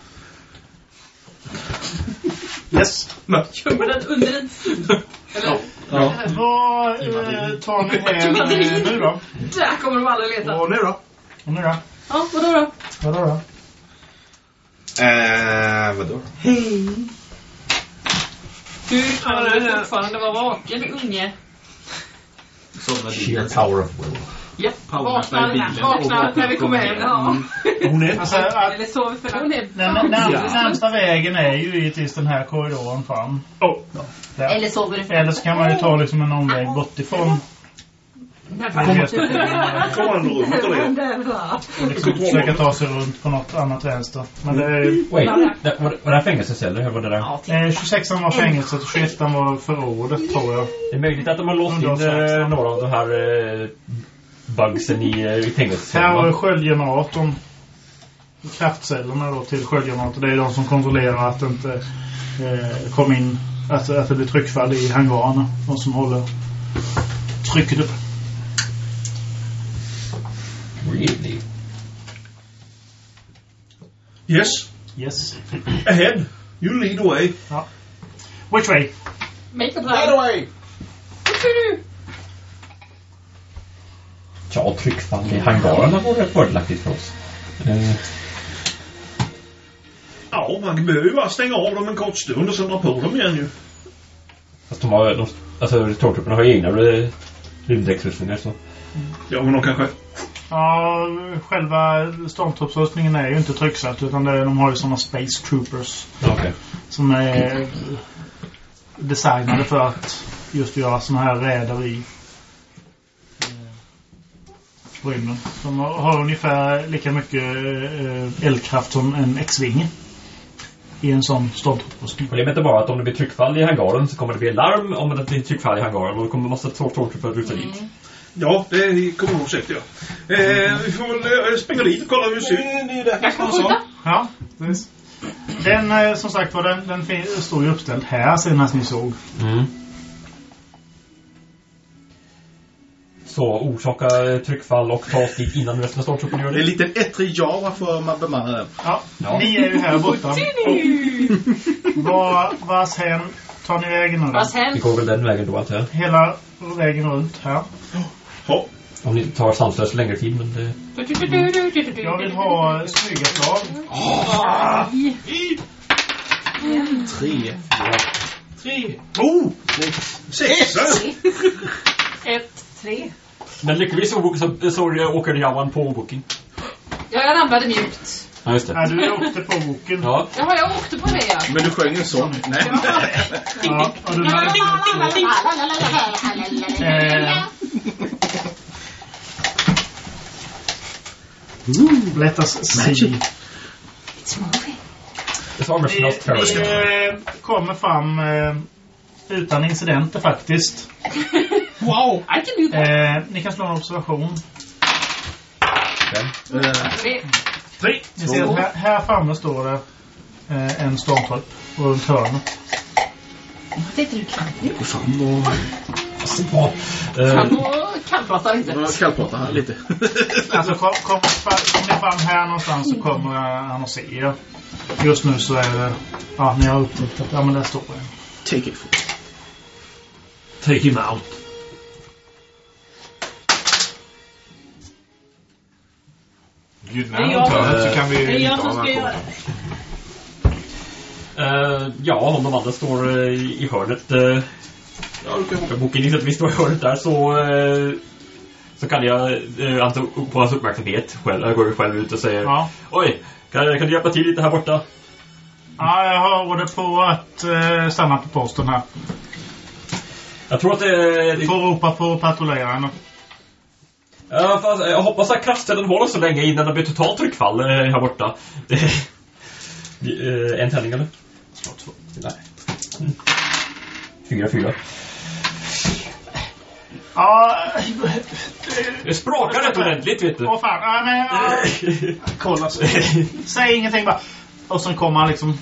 Speaker 2: Yes.
Speaker 4: Gömmer den under en fin. Eller?
Speaker 6: Ja.
Speaker 2: Vad eh, tar ni hem eh, nu då?
Speaker 4: Där kommer de aldrig leta.
Speaker 6: Och nu då?
Speaker 2: Och nu då?
Speaker 4: Ja, vadå då?
Speaker 2: Vadå då?
Speaker 10: Eh, vadå?
Speaker 4: Hur kan du fortfarande vara vaken, unge?
Speaker 5: Sheer power of will.
Speaker 4: Ja,
Speaker 6: i
Speaker 4: vaknar,
Speaker 6: bilen
Speaker 4: vaknar
Speaker 6: och
Speaker 4: när vi kommer hem. Ja.
Speaker 8: Hon är...
Speaker 2: Alltså, att,
Speaker 11: Eller sover för
Speaker 4: Hon
Speaker 11: att...
Speaker 4: är
Speaker 2: den närmsta, närmsta vägen är ju givetvis den här korridoren fram.
Speaker 8: Oh.
Speaker 2: Där.
Speaker 11: Eller sover du för
Speaker 2: Eller så kan man ju ta liksom en omväg bort ifrån
Speaker 8: Kommandorummet och det.
Speaker 2: och liksom försöka ta sig runt på något annat vänster. Men det är,
Speaker 5: Wait, det, var, var det här fängelseceller? Eller var det där?
Speaker 2: eh, 26 var fängelset och 21 var förrådet tror jag.
Speaker 5: Det är möjligt att de har låst in eh, några av de här eh, bugsen i, eh, i
Speaker 2: Här
Speaker 5: fängelsecellerna.
Speaker 2: har sköldgeneratorn. Kraftcellerna då till sköldgeneratorn. Det är de som kontrollerar att det inte eh, kommer in, att, att det blir tryckfall i hangarerna. De som håller trycket upp.
Speaker 5: Really?
Speaker 8: Yes.
Speaker 2: Yes.
Speaker 8: Ahead. You lead the way.
Speaker 2: Which way?
Speaker 4: Make a plan.
Speaker 10: the way!
Speaker 4: Vad tror du?
Speaker 5: Ja, tryckfall i hangarerna vore fördelaktigt för oss. Eh,
Speaker 8: Ja, man behöver ju bara stänga av dem en kort stund och sen dra på dem igen ju.
Speaker 5: fast de har, de, alltså stormtrupperna har ju egna eh, rymddäcksrustningar så.
Speaker 8: Ja, men de kanske...
Speaker 2: Ja, själva stormtruppsrustningen är ju inte trycksatt utan det, de har ju sådana Space Troopers
Speaker 5: Okej.
Speaker 2: som är designade för att just göra sådana här räder i eh, rymden. De har, har ungefär lika mycket eh, eldkraft som en X-vinge i en sån stormtrupprustning.
Speaker 5: Problemet är bara att om det blir tryckfall i hangaren så kommer det bli larm om det blir tryckfall i hangaren och då kommer massa stormtrupper att rusa dit.
Speaker 8: Ja, det kommer nog säkert ja. Eh, vi får väl eh, springa dit och kolla hur det ser ut.
Speaker 6: Det är ju därför
Speaker 4: Jag
Speaker 6: som
Speaker 4: kan
Speaker 6: han sa.
Speaker 2: Ja, precis. Den, eh, som sagt var, den, den står ju uppställd här senast ni såg.
Speaker 5: Mm. Så orsaka eh, tryckfall och ta oss dit innan resten av stormtrupperna gör
Speaker 6: Det är en
Speaker 5: det.
Speaker 6: liten ettrig Java för man bemannar den.
Speaker 2: Ja,
Speaker 5: Ja.
Speaker 2: ni är ju här borta. Vars hem tar ni vägen nu?
Speaker 4: Vars hem?
Speaker 5: Vi går väl den vägen då antar jag.
Speaker 2: Hela vägen runt här.
Speaker 8: Ja.
Speaker 5: Om det tar sanslöst längre tid men det...
Speaker 2: Jag vill ha smygaslag.
Speaker 6: Tre, fyra. Tre.
Speaker 8: Oh! Sexa!
Speaker 4: Ett.
Speaker 11: tre.
Speaker 5: Men lyckligtvis så, så, så åker Jawan på booking.
Speaker 4: Ja, jag ramlade mjukt.
Speaker 5: Ja, just det.
Speaker 2: Nej, du åkte på boken.
Speaker 5: Ja.
Speaker 4: Jaha, jag åkte på det ja.
Speaker 6: Men du sjöng en sång. Nej.
Speaker 2: Ja, och du hade eh, Let us see.
Speaker 5: Det sa
Speaker 2: Ni,
Speaker 5: Mercenaries Terrorist.
Speaker 2: ni eh, kommer fram eh, utan incidenter faktiskt.
Speaker 4: Wow, I can do that.
Speaker 2: Eh, ni kan slå en observation.
Speaker 6: Eh,
Speaker 4: Tre.
Speaker 8: Tre.
Speaker 2: Ni ser att här, här framme står det eh, en stormtrupp runt hörnet.
Speaker 11: Det du kan.
Speaker 6: Gå fram och...
Speaker 5: Eh,
Speaker 4: Han och kallpratar inte.
Speaker 6: Jag kallpratar här lite.
Speaker 2: Alltså kom, kom, kom ni fram här någonstans så kommer eh, han att se er. Just nu så är det... Ja, ni har upptäckt att... Ja, men där står det.
Speaker 6: Take it.
Speaker 8: Take him out.
Speaker 10: Gud,
Speaker 11: Det jag
Speaker 10: det så kan vi
Speaker 11: Det är jag
Speaker 10: inte
Speaker 11: som ska göra
Speaker 10: alkohol.
Speaker 5: eh, ja, om de andra står eh, i, hörnet.
Speaker 6: Ja, du kan
Speaker 5: för boken att vi står i hörnet där så... Eh, så kan jag eh, anta på hans uppmärksamhet själv. Jag går själv ut och säger
Speaker 2: Ja.
Speaker 5: Oj, kan, kan du hjälpa till lite här borta?
Speaker 2: Ja, jag har order på att eh, stanna på posten här.
Speaker 5: Jag tror att det...
Speaker 2: Du får ropa på patrulleraren.
Speaker 5: Ja, fast jag hoppas att kraftställen håller så länge innan det blir totalt tryckfall eh, här borta. Eh, en tärning eller? Två. Nej. Mm. Fyra, fyra.
Speaker 2: Ja,
Speaker 5: Det sprakar rätt ordentligt, vet du.
Speaker 2: Åh fan. Ja, men, ja. Kolla så. Säg ingenting bara. Och sen kommer han liksom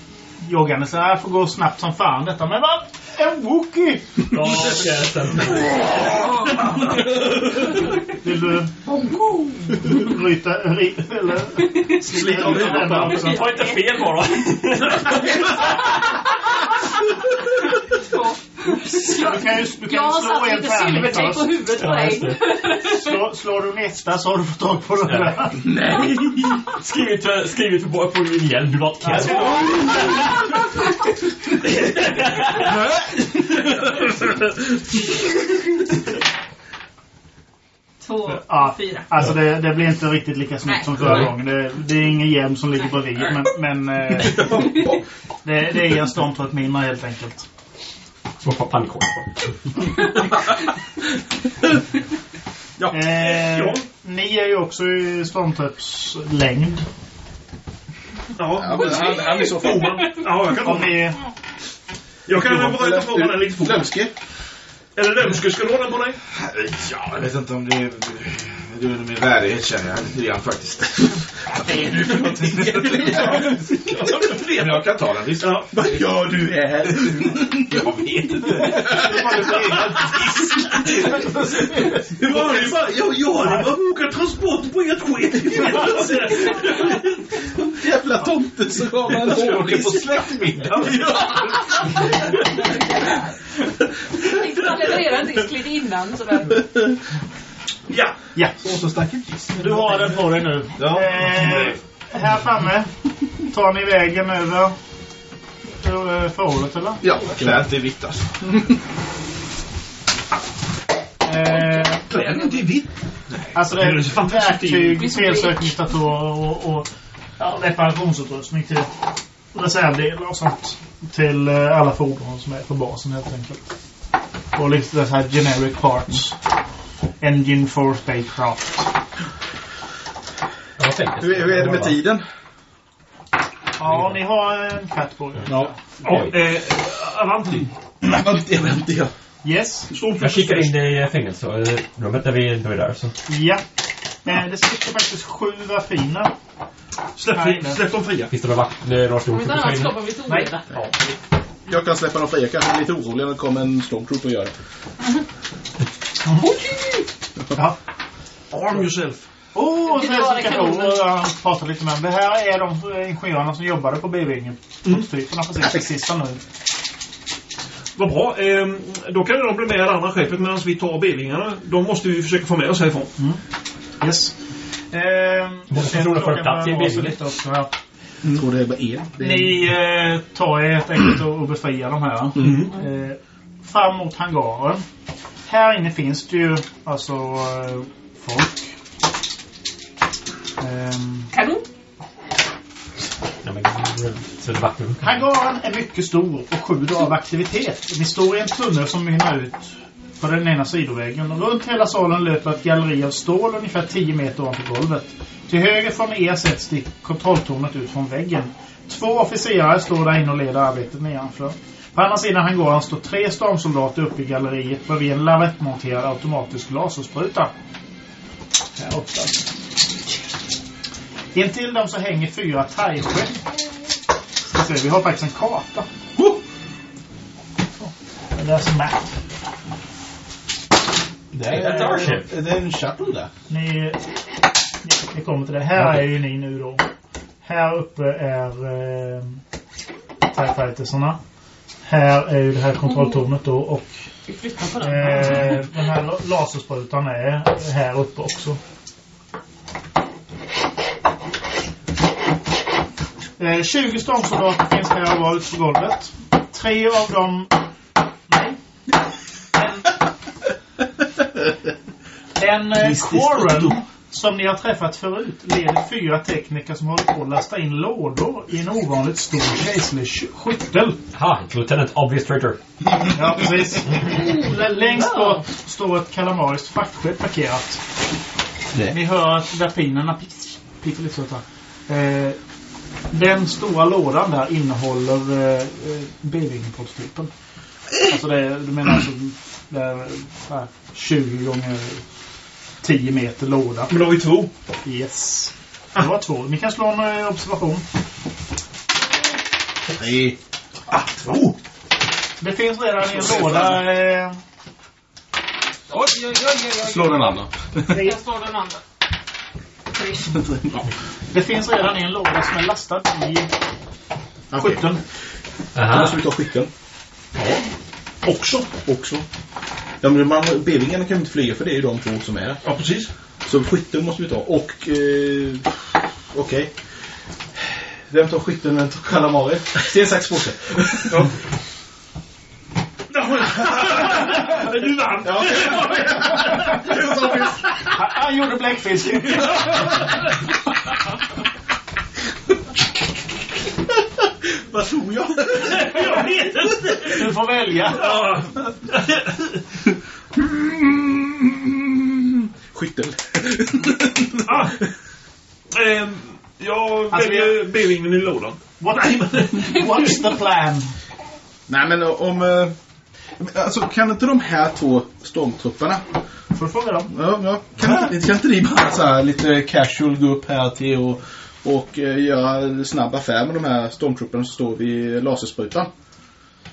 Speaker 2: joggande. Så här får gå snabbt som fan detta. Men vad? En Wookie!
Speaker 5: Ja.
Speaker 2: Vill du ryta, ri, eller slita av också?
Speaker 5: Ta inte fel bara.
Speaker 2: Du kan ju, du kan
Speaker 4: Jag har
Speaker 2: slå
Speaker 4: satt
Speaker 2: en
Speaker 4: lite silvertejp på huvudet på dig.
Speaker 2: Slå, slår du nästa så har du fått tag på den där.
Speaker 5: Nej! Skrivit, för- skrivit på, på igen. Du not kill.
Speaker 11: Två,
Speaker 2: Ja,
Speaker 11: fyra.
Speaker 2: alltså det, det blir inte riktigt lika snyggt som förra gången. Det, det är ingen hjälm som ligger bredvid. Men, men eh, det, det är en stormtrött mindre helt enkelt.
Speaker 5: Får panikåk.
Speaker 6: Ja.
Speaker 2: Eh,
Speaker 8: Ja.
Speaker 2: Ni är ju också i stormtrötts längd.
Speaker 8: Ja,
Speaker 6: Ja, men han, han är så
Speaker 8: Får man? Ja, jag kan
Speaker 2: Om ni...
Speaker 8: Jag kan berätta på den lite fort.
Speaker 6: Lömske.
Speaker 8: Eller lömske, ska du ha den på dig?
Speaker 10: Ja, jag vet inte om det är... Det är under min värdighet känner jag lite grann faktiskt.
Speaker 6: Vad är du för någonting? Men jag kan ta den visst.
Speaker 8: Ja.
Speaker 6: Vad gör du här? Jag vet inte.
Speaker 8: Du har ju bara, bara bokat transport på ert skit.
Speaker 6: Jävla tomte så gav man
Speaker 10: åker på släktmiddag.
Speaker 4: Leverera en disk lite innan sådär.
Speaker 8: Ja.
Speaker 2: Ja,
Speaker 6: så stack en kiss.
Speaker 2: du har den på dig nu.
Speaker 6: Ja.
Speaker 2: Eh, här framme tar ni vägen över eh, förrådet eller?
Speaker 6: Ja, klärt i vitt alltså.
Speaker 2: Eh,
Speaker 6: Kläder inte i vitt?
Speaker 2: Alltså det
Speaker 8: är
Speaker 2: är verktyg, felsökningsdatorer och, och ja, reparationsutrustning till reservdelar och sånt. Till eh, alla fordon som är på basen helt enkelt. Och lite så här generic parts. Engine for spacecraft.
Speaker 6: Hur, hur är det med tiden?
Speaker 2: Ja, ni har en katt på er.
Speaker 6: Ja.
Speaker 8: Ja, eh, Avanti.
Speaker 6: Vänta, vänta. Ja.
Speaker 2: Yes.
Speaker 5: Jag kikar in i fängelserummet när vi är där. Så.
Speaker 2: Ja. Eh, det sitter faktiskt sju vaffiner.
Speaker 8: Släpp, släpp dem fria.
Speaker 5: Finns det några vakt... Några
Speaker 4: Om
Speaker 5: stor
Speaker 4: inte annat skapar vi oreda.
Speaker 6: Jag kan släppa dem fria. Kanske är lite orolig när det kommer en stormtrooper och gör det.
Speaker 2: Ja.
Speaker 8: Arm yourself.
Speaker 2: Åh, oh,
Speaker 4: Det var
Speaker 2: specifikationer. Han pratar lite med Det här är de ingenjörerna som jobbade på B-vingen. Prototyperna precis. Sista nu.
Speaker 8: Vad bra. Ehm, då kan de bli med i det andra skeppet medan vi tar B-vingarna. De måste vi försöka få med oss härifrån.
Speaker 2: Yes. Ehm,
Speaker 5: personer får
Speaker 2: klockan
Speaker 5: plats i en
Speaker 2: börjar rasa
Speaker 5: bil.
Speaker 2: lite också här.
Speaker 6: Jag tror det är bara en. Det är...
Speaker 2: Ni eh, tar er helt enkelt och och befriar de här.
Speaker 8: Mm.
Speaker 2: Eh, fram mot hangaren. Här inne finns det ju alltså eh, folk. Ehm,
Speaker 4: Kanon.
Speaker 5: Nej, men... Så är det vatten.
Speaker 2: Hangaren är mycket stor och sjuder av aktivitet. Vi står i en tunnel som mynnar ut på den ena sidoväggen. Runt hela salen löper ett galleri av stål ungefär 10 meter ovanför golvet. Till höger från er sätts det kontrolltornet ut från väggen. Två officerare står där inne och leder arbetet nedanför. På andra sidan hangaren står tre stormsoldater uppe i galleriet bredvid en lavettmonterad automatisk laserspruta. Här uppe alltså. Intill dem så hänger fyra thai-skepp. Ska se, vi har faktiskt en karta. Det där är map.
Speaker 6: Det
Speaker 5: Ett Starship.
Speaker 6: är, det är en shuttle där.
Speaker 2: Ni, ni, kommer till det. Här är ju ni nu då. Här uppe är eh, TIE Fightersarna. Här är ju det här kontrolltornet då och
Speaker 4: den.
Speaker 2: eh, den här la- lasersprutan är här uppe också. Eh, 20 stormsoldater finns här och var ute på golvet. Tre av dem... Nej. En, en eh, Quarren som ni har träffat förut leder fyra tekniker som håller på att lasta in lådor i en ovanligt stor kejserlig sk- skyttel.
Speaker 5: Ha, Lieutenant Obvious Traitor.
Speaker 2: Ja, precis. Längst bort står ett kalamariskt fachtskepp parkerat. Ni hör att verpinerna pip- piper lite. Eh, den stora lådan där innehåller eh, B-Wing-prototypen. Alltså det du menar alltså det är, så här, 20 gånger 10 meter låda.
Speaker 8: Men då har vi två.
Speaker 2: Yes. Det var två. Ni kan slå en eh, observation.
Speaker 6: Tre.
Speaker 8: Ah, två.
Speaker 2: Det finns redan i en låda. Eh,
Speaker 4: Oj, oj, oj, oj, oj.
Speaker 6: Slå den andra.
Speaker 4: Jag slår den andra.
Speaker 2: det finns redan i en låda som är lastad i skytten.
Speaker 6: Då måste vi ta skytten.
Speaker 8: Också.
Speaker 6: Också. Ja, men man, B-vingarna kan vi inte flyga för det är ju de två som är.
Speaker 8: Ja, precis.
Speaker 6: Så skytten måste vi ta. Och... Eh, Okej. Vem tar skytten? Vem tar kalamari? Sten, sax, påse.
Speaker 8: Ja. Du vann.
Speaker 6: Ja.
Speaker 2: Han gjorde bläckfisk.
Speaker 6: Vad tror jag?
Speaker 8: Jag vet inte.
Speaker 2: Du får välja.
Speaker 8: Ja.
Speaker 6: Skytten.
Speaker 8: Ah. Ehm, jag
Speaker 2: Alltså,
Speaker 8: väljer B-vingen i lådan.
Speaker 2: What, what's the plan?
Speaker 6: Nej, men om... eh, Alltså, kan inte de här två stormtrupperna...
Speaker 2: Får fråga dem.
Speaker 6: Ja, ja. Kan, inte, kan inte ni bara så här, lite casual gå upp här till och, och eh, göra snabb affär med de här stormtrupperna som står vid lasersprutan?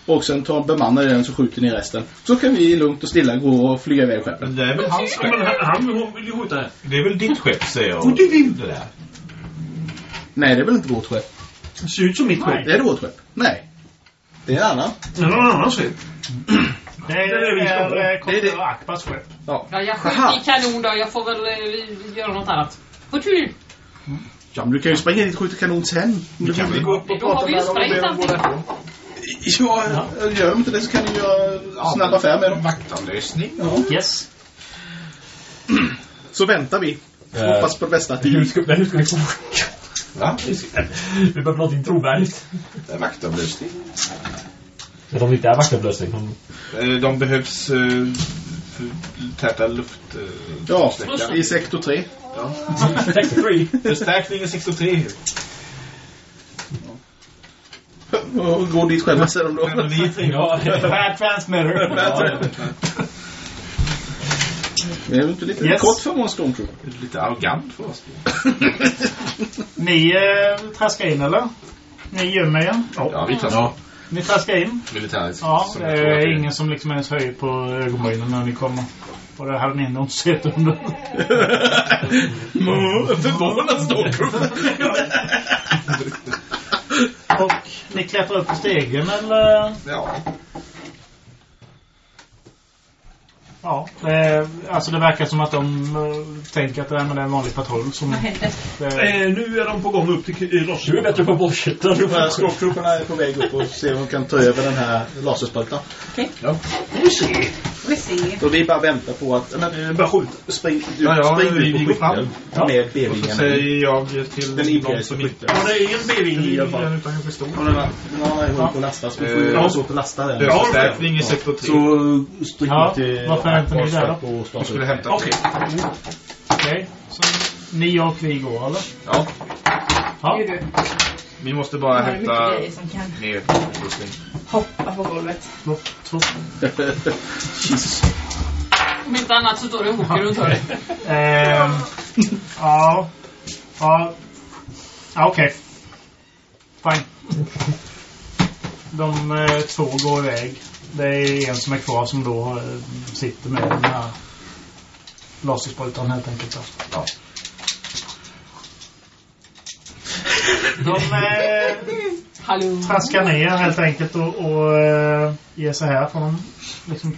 Speaker 6: Och sen ta bemanna den så skjuter ni resten. Så kan vi lugnt och stilla gå och flyga iväg skeppet.
Speaker 10: Det är väl hans
Speaker 8: Ja, men
Speaker 10: skepp?
Speaker 8: han, vill ju skjuta här.
Speaker 10: Det är väl ditt skepp, säger jag. Det där.
Speaker 6: Nej, det är väl inte vårt skepp?
Speaker 8: Det ser ut som mitt skepp.
Speaker 6: Det är det vårt skepp? Nej. Det är en annan.
Speaker 8: Det är någon annans skepp.
Speaker 2: Det är,
Speaker 8: Det det vi ska ha.
Speaker 2: är,
Speaker 6: Det är det.
Speaker 2: Skepp.
Speaker 6: Ja.
Speaker 4: Ja, jag skjuter i kanon då. Jag får väl eh, göra något annat. Fortun!
Speaker 6: Ja, men du kan ju springa dit och skjuta kanon sen. Du
Speaker 10: Kan vi gå upp och prata med dem och
Speaker 4: sprängt
Speaker 10: be dem gå
Speaker 4: allting.
Speaker 10: därifrån?
Speaker 6: Ja, gör de inte det så kan du göra snabb affär med dem.
Speaker 10: Vaktavlösning?
Speaker 2: Yes.
Speaker 6: Så väntar vi. Hoppas på det bästa.
Speaker 5: Hur ska, men hur ska vi få...
Speaker 10: Va?
Speaker 5: Vi behöver någonting trovärdigt.
Speaker 10: Det är vaktavlösning.
Speaker 5: Men det inte är vaktavlösning.
Speaker 10: Eh, De behövs eh, för täta luft... eh,
Speaker 6: Ja, i sektor 3.
Speaker 5: 63.
Speaker 10: Förstärkning i 63.
Speaker 6: Och gå dit själva sen då.
Speaker 10: Men är tre.
Speaker 5: Ja,
Speaker 2: Bad transmitter.
Speaker 6: Det är väl inte lite
Speaker 2: Yes.
Speaker 6: kort för vår stormtrooper?
Speaker 10: Det är lite arrogant för oss.
Speaker 2: Ni eh, traskar in eller? Ni gömmer er?
Speaker 10: Ja, vi tar ja.
Speaker 2: Ni traskar in?
Speaker 10: militärt.
Speaker 2: Ja, det är ingen som liksom ens höjer på ögonbrynen när ni kommer. Och det hade ni nog inte sett under.
Speaker 6: Förvånad stormtrooper.
Speaker 2: Och ni klättrar upp på stegen eller?
Speaker 10: Ja.
Speaker 2: Ja, det, alltså det verkar som att de eh, tänker att det, är, men det är en vanlig patrull som...
Speaker 11: Hände?
Speaker 2: Det,
Speaker 8: Eh, nu är de på gång upp till loss.
Speaker 5: du är bättre på bullshit. du är på-
Speaker 6: på väg upp och ser om de kan ta över den här lasersprutan.
Speaker 2: vi se.
Speaker 11: Vi ser.
Speaker 6: Och vi bara väntar på att... Men, bara skjut. Spring, du,
Speaker 10: Ja, ja,
Speaker 6: spring ut
Speaker 10: vi
Speaker 6: på skytten.
Speaker 5: Ja.
Speaker 6: Med
Speaker 10: Och så säger jag till
Speaker 6: Den
Speaker 10: någon som inte...
Speaker 8: Ja, det är en B-ving i alla fall.
Speaker 10: utan pistol.
Speaker 6: Ja, den har den hållit på att lastas. Vi får ju
Speaker 10: Eh,
Speaker 6: att lasta den.
Speaker 10: Det är förstärkning i sektor 3.
Speaker 6: Så spring
Speaker 2: Ja,
Speaker 6: ut till...
Speaker 2: varför inte ni där då?
Speaker 10: Jag skulle hämta
Speaker 8: Okej.
Speaker 2: Okej. Så ni och vi går eller?
Speaker 10: Ja,
Speaker 2: Ja.
Speaker 10: Vi måste bara hämta
Speaker 11: grejer som kan
Speaker 10: mer utrustning.
Speaker 11: hoppa på golvet.
Speaker 6: Jesus.
Speaker 4: Om inte annat så står det en bok runt hörnet.
Speaker 2: Ehm, ja. Ja. ja Okej. Fine. De eh, två går iväg. Det är en som är kvar som då eh, sitter med den här lasersprutan helt enkelt. då.
Speaker 10: Ja.
Speaker 2: De eh, traskar ner helt enkelt och, och eh, ger sig här. De liksom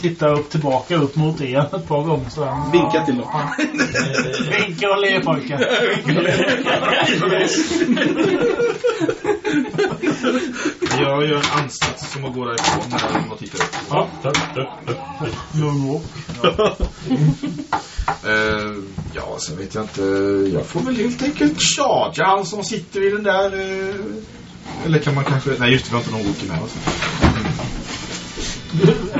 Speaker 2: titta upp tillbaka upp mot er ett par gånger sådär.
Speaker 6: Vinka till dem.
Speaker 2: Vinka och le pojkar.
Speaker 10: Jag gör en ansats som att gå därifrån när de har tittat upp.
Speaker 2: Ja. Moonwalk.
Speaker 10: Eh, ja, sen vet jag inte. Jag får väl helt enkelt charge han som sitter i den där... eh, eller kan man kanske... Nej, just det, vi har inte någon rookie med oss.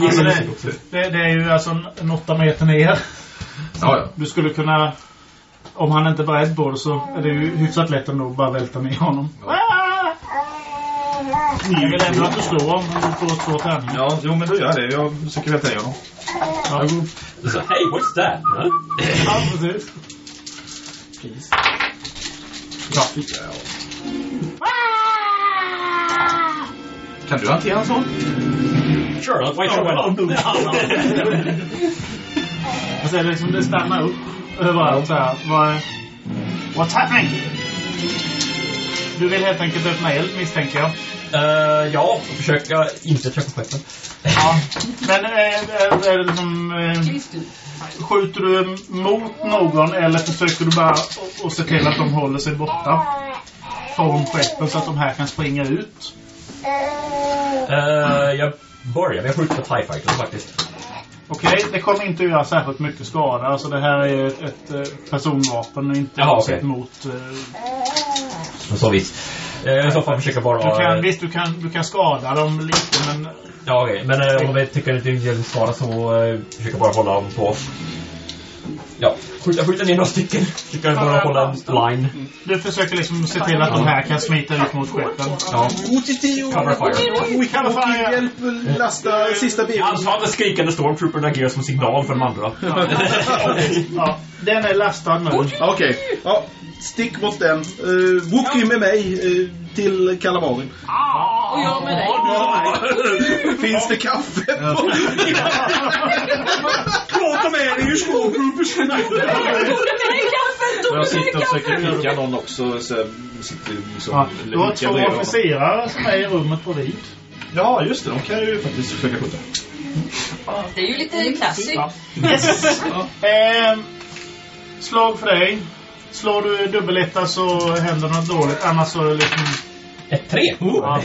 Speaker 2: Alltså det, det, det är ju alltså en, åtta meter ner.
Speaker 10: Ja, ja.
Speaker 2: Du skulle kunna... Om han inte är beredd på det så är det ju hyfsat lätt ändå att bara välta ner honom. Jag vill ändå att du slår om du får två tärningar.
Speaker 10: Ja, jo men då gör jag det. Jag försöker välta ner honom.
Speaker 2: Ja.
Speaker 5: Så, hey, what's that? Huh?
Speaker 2: Ja, precis.
Speaker 6: Ja. Kan du hantera en sån?
Speaker 5: You went
Speaker 2: Alltså det, är liksom, det stannar upp överallt så här. Vad, what's happening? Du vill helt enkelt öppna eld misstänker jag.
Speaker 5: Uh, ja, och försöka inte träffa skeppen.
Speaker 2: Ja. Men är, är, är det liksom... Eh, skjuter du mot någon eller försöker du bara att- att se till att de håller sig borta från skeppen så att de här kan springa ut?
Speaker 5: Uh, jag börjar med att skjuta TIE Fighter faktiskt.
Speaker 2: Okej, det kommer inte att göra särskilt mycket skada. Alltså det här är ett, ett eh, personvapen och inte
Speaker 5: Jaha, okej.
Speaker 2: mot...
Speaker 5: På så vis. Uh, I så fall försöka bara...
Speaker 2: Du kan, visst, du kan, du kan skada dem lite men...
Speaker 5: Ja, okej. Men eh, om de tycker att det inte ger skada så uh, försöker bara hålla dem på... Ja, skjuta, skjuta ner några stycken. Försöka bara hålla en line.
Speaker 2: Du försöker liksom se till att de här kan smita ut mot skeppen.
Speaker 5: Ja.
Speaker 6: OTT
Speaker 5: Cover fire.
Speaker 6: Wiki Wiki hjälp lasta sista bilen.
Speaker 5: Anfall den skrikande stormtroopern agerar som signal för de andra.
Speaker 2: Ja, den är lastad nu.
Speaker 6: Okej. Ja, stick mot den. Uh, Wookie med mig uh, till kalamarin.
Speaker 4: Och jag med dig.
Speaker 6: Finns det kaffe?
Speaker 8: Prata med dig i Stormtroopers!
Speaker 17: Jag sitter och försöker picka någon också. Så sitter liksom
Speaker 2: Ja, du har två officerare som är i rummet bredvid.
Speaker 17: Ja, just det. De kan ju faktiskt försöka skjuta.
Speaker 4: Det är ju lite classic.
Speaker 2: Ja. Yes. Slag för dig. Slår du dubbeletta så händer något dåligt. Annars så liksom...
Speaker 5: Ett tre!
Speaker 2: Ja.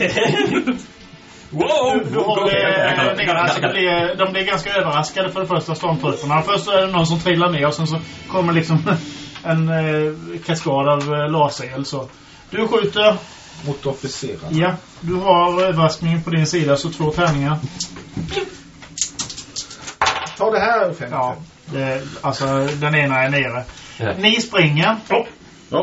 Speaker 5: Wow!
Speaker 2: Du, du det ner, alltså det blir, de blir ganska överraskade för det första stormtrupperna. Först är det någon som trillar ner och sen så kommer liksom en eh, kaskad av eh, lasereld så. Du skjuter.
Speaker 17: Mot officerarna.
Speaker 2: Ja. Du har överraskningen på din sida så två tärningar.
Speaker 17: Ta det här fem.
Speaker 2: Ja. Det, alltså den ena är nere.
Speaker 5: Ja.
Speaker 2: Ni springer.
Speaker 6: Ja.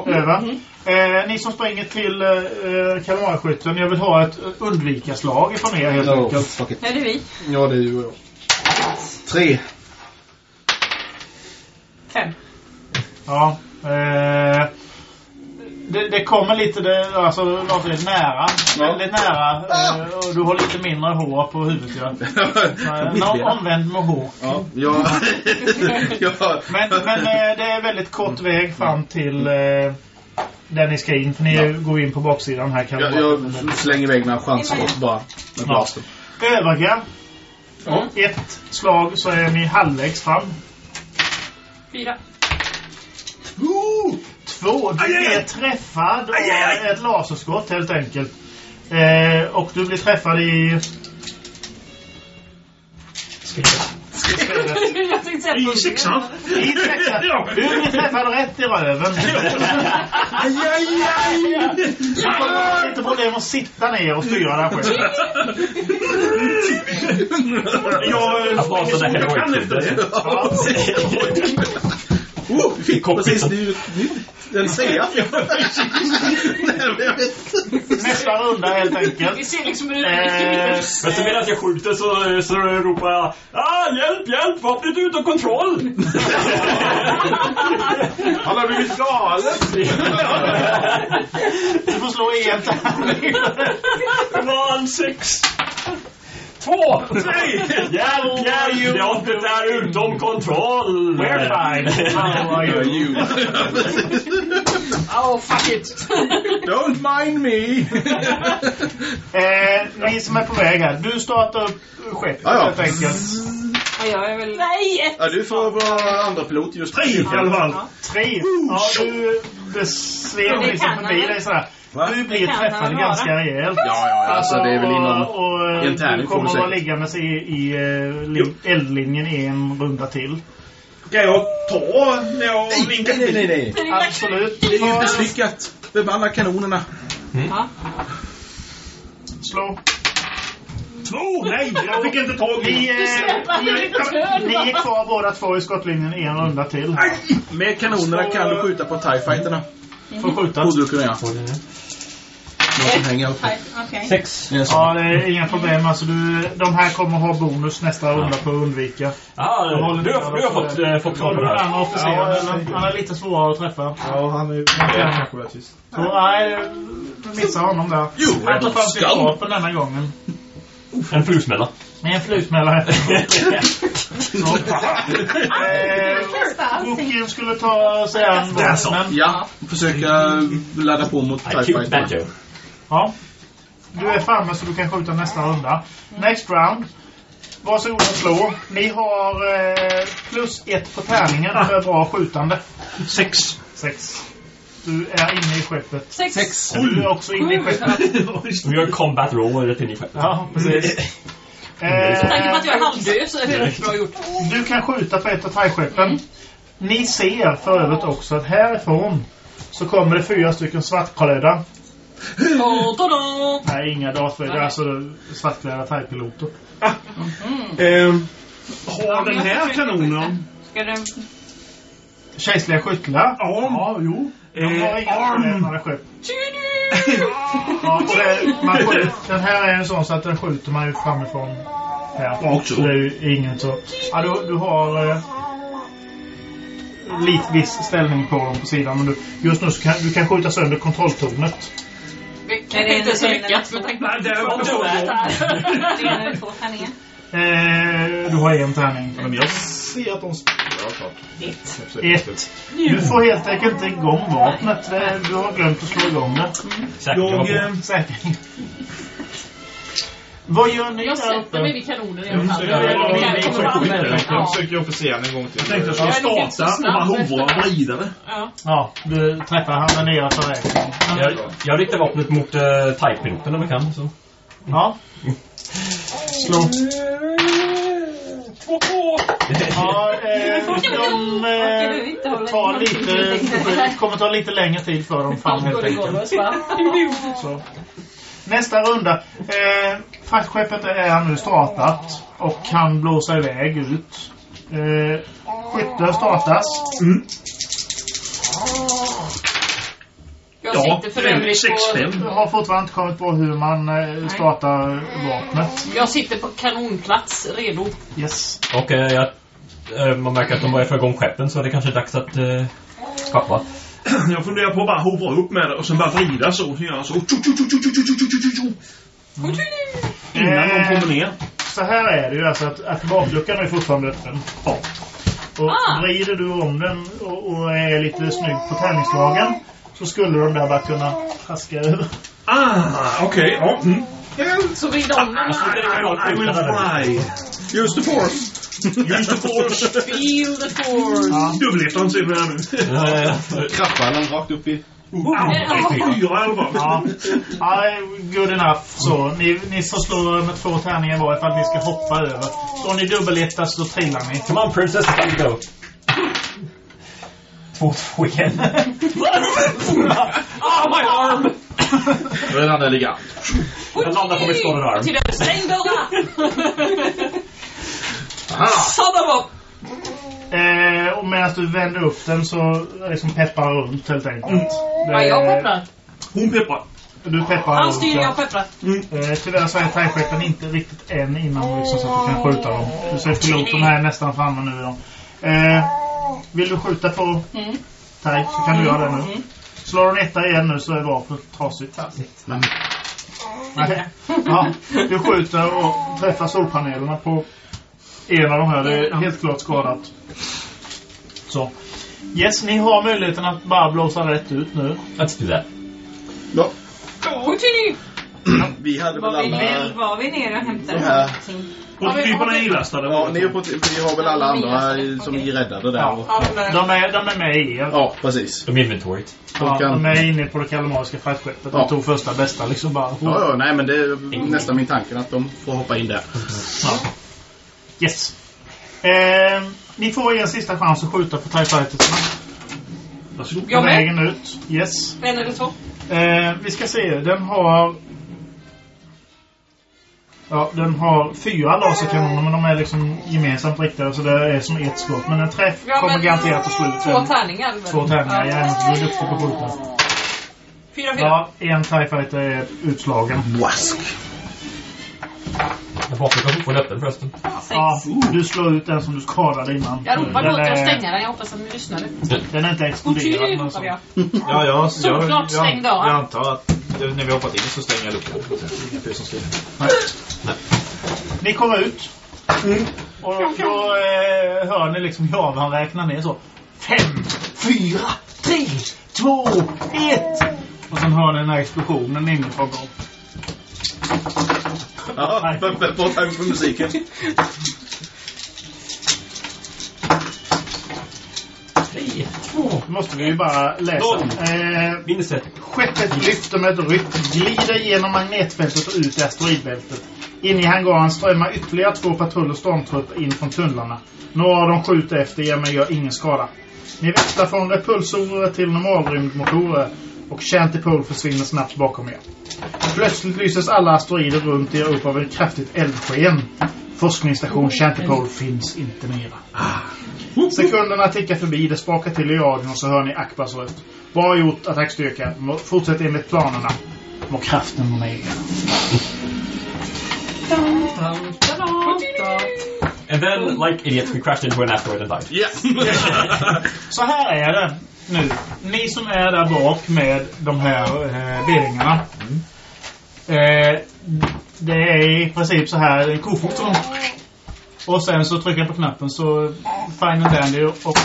Speaker 2: Över. Eh, ni som springer till eh, kalamarskytten. Jag vill ha ett undvikarslag ifrån er helt
Speaker 6: No,
Speaker 2: enkelt.
Speaker 11: Är det vi?
Speaker 6: Ja, det är ju jag. Tre.
Speaker 11: Fem.
Speaker 2: Ja. Eh, det, det kommer lite, det, alltså väldigt nära.
Speaker 6: Ja.
Speaker 2: Väldigt nära. Eh, och du har lite mindre hår på huvudet ja. Eh, nå-
Speaker 6: Mittbena.
Speaker 2: omvänd med hår.
Speaker 6: Ja, ja. ja.
Speaker 2: Men, men eh, det är väldigt kort väg fram till eh, där ni ska in. För ni går in på baksidan här. Kan
Speaker 6: Jag, jag slänger iväg några chansskott bara. Med blasten.
Speaker 2: Övriga. Ett slag så är ni halvvägs fram.
Speaker 4: Fyra.
Speaker 2: Två. Du blir träffad av ett laserskott helt enkelt. Eh, och du blir träffad i...
Speaker 4: jag tänkte säga
Speaker 8: I sexan.
Speaker 2: I sexan. Du blir träffad rätt i röven.
Speaker 6: Aj, aj, aj!
Speaker 2: Du får lite problem att sitta ner och styra där själv.
Speaker 8: Jag
Speaker 5: Att vara sådär heroic.
Speaker 2: Ja.
Speaker 6: Oh, vi fick precis det ett nytt. En trea.
Speaker 2: Nästa runda helt enkelt.
Speaker 4: Vi ser liksom hur
Speaker 2: Eh,
Speaker 5: Men så medan jag skjuter så, så ropar jag ah, hjälp, hjälp, vapnet är utom kontroll!
Speaker 17: Han har blivit galen!
Speaker 2: du får slå igen tärning.
Speaker 5: One, six. Två! Tre! Hjälp, hjälp! Vapnet är utom kontroll!
Speaker 2: We're fine. How are you?
Speaker 4: Oh, fuck it.
Speaker 6: Don't mind me.
Speaker 2: Eh, ni som är på väg här. Du startar upp skeppet
Speaker 6: Ja, ja.
Speaker 2: helt enkelt.
Speaker 11: Ja, jag är väl...
Speaker 4: Nej!
Speaker 6: Ja, du får vara andra pilot just
Speaker 8: Tre i alla fall.
Speaker 2: Tre. Ja, du... Det
Speaker 11: Det
Speaker 2: liksom förbi dig sådär.
Speaker 6: Va?
Speaker 2: Du blir träffad ganska
Speaker 11: vara.
Speaker 2: rejält.
Speaker 6: Ja, ja, alltså det är väl inom...
Speaker 2: Och, och eh,
Speaker 6: en tärning
Speaker 2: du kommer att vara
Speaker 6: säkert.
Speaker 2: liggandes i, i eh, li- eldlinjen i en runda till.
Speaker 8: Ska jag ta när jag vinkar
Speaker 6: Nej, nej, nej.
Speaker 2: Absolut.
Speaker 6: Det är ju misslyckat. Bemanna kanonerna.
Speaker 11: Ja.
Speaker 2: Slå.
Speaker 8: Två! Nej, jag fick inte tag
Speaker 2: Ni,
Speaker 8: i
Speaker 2: eh, ni, ni är kvar båda två i skottlinjen i en runda till.
Speaker 6: Med kanonerna kan du skjuta på TIE fighterna.
Speaker 2: Får skjuta.
Speaker 6: Borde du kunna göra. Någon som hänger uppe.
Speaker 11: Nej, Okej.
Speaker 5: Sex.
Speaker 2: Ja, det är inga problem. Alltså, du, de här kommer ha bonus nästa runda på att undvika.
Speaker 5: Ja, du, har- du har fått,
Speaker 2: det-
Speaker 5: eh, fått på
Speaker 2: den
Speaker 5: det här.
Speaker 2: andra officeren, han- han är lite svårare att träffa.
Speaker 6: Ja, han är ja. kanske rätt visst.
Speaker 2: Så nej, du missar honom där.
Speaker 6: You
Speaker 2: Han tar fram sitt vapen denna gången.
Speaker 5: En flugsmälla.
Speaker 2: En flugsmällare. Så. Wookie skulle ta sig an vapnen.
Speaker 6: Ja, försöka ladda på mot TIE Fighter.
Speaker 2: Ja. Du är framme så du kan skjuta nästa runda. Next round. Varsågod och slå. Ni har eh, plus ett på tärningen för bra skjutande.
Speaker 8: Sex.
Speaker 2: Sex. Du är inne i skeppet.
Speaker 4: Sex.
Speaker 6: Sex.
Speaker 2: Du är också inne i skeppet.
Speaker 5: Vi gör combat roll rätt in i skeppet.
Speaker 2: Ja, precis.
Speaker 4: Med tanke på att jag är
Speaker 2: Eh,
Speaker 4: halvdöd så är det rätt bra gjort.
Speaker 2: du kan skjuta på ett av thai-skeppen. Ni ser för övrigt också att härifrån så kommer det fyra stycken svartklädda. Nej, inga Darth Vader. Alltså svartklädda thai-piloter.
Speaker 8: Ehm, har den här kanonen...
Speaker 11: Ska du...
Speaker 2: Kejserliga skyttlar.
Speaker 8: Ja.
Speaker 2: Ja, jo. De har
Speaker 8: Eh,
Speaker 2: inga
Speaker 8: arm.
Speaker 2: beväpnade skepp. Ja, och det, man skjuter, den här är en sån så att den skjuter man ju framifrån här.
Speaker 8: Rakt så.
Speaker 2: Så det är ju inget så. Ja, du, du har eh, lite viss ställning på dem på sidan. Men du, just nu så kan du kan skjuta sönder kontrolltornet.
Speaker 4: Det
Speaker 11: Är det
Speaker 4: inte är så lyckat med tanke på
Speaker 8: det är också-.
Speaker 11: Det två tärningar.
Speaker 2: Eh, du har en tärning.
Speaker 17: Men jag ser att de... Ja, klart.
Speaker 11: Ett.
Speaker 2: Ett. Du får helt enkelt inte igång vapnet. Du har glömt att slå igång det.
Speaker 8: Jag...
Speaker 5: Jag,
Speaker 8: eh.
Speaker 2: Vad gör ni
Speaker 4: Jag
Speaker 2: där
Speaker 4: sätter
Speaker 2: uppe?
Speaker 4: mig vid kanonen i
Speaker 17: Jag
Speaker 4: alla fall. Jag
Speaker 17: jag- jag försöker. Jag
Speaker 4: Ja.
Speaker 17: försöker officeren en gång till.
Speaker 8: Jag tänkte jag
Speaker 4: Ja,
Speaker 8: skulle starta och bara
Speaker 4: snabbt
Speaker 8: hovra och
Speaker 4: efter.
Speaker 8: vrida det.
Speaker 4: Ja.
Speaker 2: Ja, du träffar han där nere för räkning.
Speaker 5: jag, jag riktar vapnet mot uh, TIE-piloten om jag kan. Så.
Speaker 2: Ja. Slå. Ja, eh, de eh, tar lite, kommer ta lite längre tid för dem fram helt enkelt. Så. Nästa runda. Eh, fraktskeppet är nu startat och kan blåsa iväg ut. Eh, skytte startas.
Speaker 4: Jag
Speaker 8: ja,
Speaker 4: sitter för övrigt
Speaker 8: 6,
Speaker 4: på...
Speaker 2: har fortfarande inte kommit på hur man eh, startar vapnet.
Speaker 4: Jag sitter på kanonplats, redo.
Speaker 2: Yes.
Speaker 5: Och eh, jag, eh, man märker att de börjar få igång skeppen så det kanske är dags att eh, skapa.
Speaker 8: Jag funderar på att bara hovra upp med det och sen bara vrida så. Så gör så. Mm. Innan de kommer ner.
Speaker 2: Eh, så här är det ju alltså att, att bakluckan är fortfarande öppen.
Speaker 8: Ja.
Speaker 2: Och
Speaker 4: ah.
Speaker 2: vrider du om den och, och är lite snygg på tärningslagen så skulle de där bara kunna traska över.
Speaker 8: Ah, okej. Ja. Mm.
Speaker 4: Så vrida om den.
Speaker 8: I will fly.
Speaker 6: Use the force.
Speaker 8: Use the force.
Speaker 4: Feel the force.
Speaker 8: Dubblettan ser vi här nu.
Speaker 5: Ja, ja.
Speaker 6: Kraftballen rakt upp i...
Speaker 8: Fyra i alla fall.
Speaker 2: Ja, ja good enough. Så, ni, ni får slå med två tärningar var ifall ni ska hoppa över. Står ni dubbeletta så trillar ni.
Speaker 5: Come on princess, go. Två, två igen. ah, my arm!
Speaker 17: Då är den andra elegant.
Speaker 5: Jag landar på mitt skadade arm.
Speaker 4: Till den stäng dörrarna! Son of a...
Speaker 2: Eh, och medan du vänder upp den så liksom peppar runt helt enkelt.
Speaker 4: Ja, jag pepprar.
Speaker 8: Hon pepprar.
Speaker 2: Du peppar
Speaker 4: Han styr,
Speaker 2: ja.
Speaker 4: jag pepprar.
Speaker 2: Eh, tyvärr så är thai-skeppen inte riktigt än innan liksom, så att du kan skjuta dem. Du ser piloten är nästan framme nu. Då. Eh, vill du skjuta på
Speaker 4: Mm.
Speaker 2: thai så kan du göra det nu. Slår du en etta igen nu så är vapnet trasigt. Nej. Ja, du skjuter och träffar solpanelerna på en av de här. Det är helt klart skadat. Så. Yes, ni har möjligheten att bara blåsa rätt ut nu.
Speaker 5: Let's do that.
Speaker 6: Ja,
Speaker 4: Continue!
Speaker 6: Vi hade väl
Speaker 11: vi,
Speaker 6: alla...
Speaker 11: var vi nere och hämtade någonting?
Speaker 8: Prototyperna är ilastade.
Speaker 6: Ja, ni är på, vi har väl alla andra som ni räddade där.
Speaker 2: Ja.
Speaker 11: Ja, de
Speaker 2: är, de är med i er.
Speaker 6: ja, precis.
Speaker 5: De inventoriet.
Speaker 2: Ja,
Speaker 6: De kan-
Speaker 2: de är inne på det kalamariska fraktskeppet. De
Speaker 6: Ja.
Speaker 2: tog första bästa liksom bara.
Speaker 6: Ja, ja, nej men det är nästan min tanke att de får hoppa in där.
Speaker 2: Yes. Eh, ni får en sista chans att skjuta på TIE Fightersna.
Speaker 8: Varsågod.
Speaker 4: Jag med.
Speaker 2: vägen ut. Yes.
Speaker 4: En eller två.
Speaker 2: Eh, vi ska se. Den har... Ja, den har fyra laserkanoner men de är liksom gemensamt riktade så det är som ett skott. Men en träff
Speaker 4: Ja,
Speaker 2: kommer
Speaker 4: men-
Speaker 2: garanterat att slå ut
Speaker 4: Två tärningar.
Speaker 2: Två tärningar.
Speaker 4: Ja.
Speaker 2: Jag är inte så duktig på att skjuta.
Speaker 4: Fyra, fyra.
Speaker 2: Ja, en TIE Fighter är utslagen.
Speaker 6: Wask.
Speaker 5: Bakluckan är fortfarande öppen förresten.
Speaker 4: Sex.
Speaker 2: Ja, du slår ut den som du skadade innan.
Speaker 4: Jag ropade
Speaker 2: Den
Speaker 4: åt att
Speaker 2: är-
Speaker 4: stänga den. Jag hoppas att ni lyssnade.
Speaker 2: Den är inte exploderad.
Speaker 4: Otyg
Speaker 2: men
Speaker 4: ropade
Speaker 2: så.
Speaker 4: jag.
Speaker 17: Ja, ja.
Speaker 4: Solklart
Speaker 17: jag,
Speaker 4: stängd
Speaker 17: jag,
Speaker 4: dörr.
Speaker 17: jag antar att det- när vi hoppat in så stänger jag luckan. Inga fler som skriver.
Speaker 2: Ni kommer ut. Och då eh, hör ni liksom Javan räkna ner så. Fem, fyra, tre, två, ett. Och sen hör ni den här explosionen inifrån. gång.
Speaker 6: Ja, tack för musiken.
Speaker 2: Måste vi ju bara läsa. Eh,
Speaker 5: minus ett.
Speaker 2: Skeppet lyfter med ett ryck, glider genom magnetfältet och ut i asteroidbältet. Inne i hangaren strömmar ytterligare två patruller stormtrupper in från tunnlarna. Några av dem skjuter efter er men gör ingen skada. Ni växlar från repulsorer till normalrymdmotorer och Chantipole försvinner snabbt bakom er. Plötsligt lyses alla asteroider runt er upp av en kraftigt eldsken. Forskningsstation Chantipole finns inte mera. Sekunderna tickar förbi, det sprakar till i radion och så hör ni Akbars röst. Bra gjort, attackstyrka. Fortsätt enligt planerna. Må kraften vara med er.
Speaker 5: And then, like idiots, we crashed into an asteroid and died.
Speaker 6: Yeah.
Speaker 2: Så här är det nu. Ni som är där bak med de här eh, B-vingarna. Eh, det är i princip så här en kofot som... Och sen så trycker jag på knappen så fine and dandy och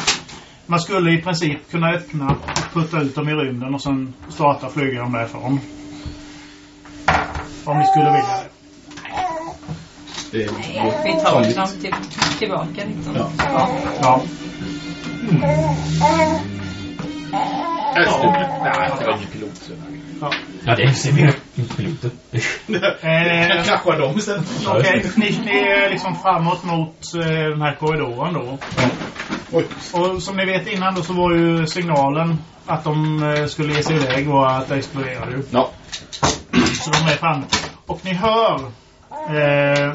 Speaker 2: man skulle i princip kunna öppna och putta ut dem i rymden och sen starta och flyga dem därifrån. Om ni skulle vilja det.
Speaker 6: Det är
Speaker 11: Vi tar dem till, tillbaka liksom.
Speaker 6: Ja.
Speaker 11: Ja.
Speaker 2: Ja.
Speaker 17: Nej, det var ingen pilot.
Speaker 5: Ja, det ser vi inte piloten.
Speaker 2: Eh,
Speaker 6: Krascha dem istället.
Speaker 2: Okej, ni, ni är liksom framåt mot eh, den här korridoren då.
Speaker 6: Oj.
Speaker 2: Och som ni vet innan då så var ju signalen att de eh, skulle ge sig iväg var att det exploderade ju.
Speaker 6: Ja.
Speaker 2: Så de är framme. Och ni hör... Eh,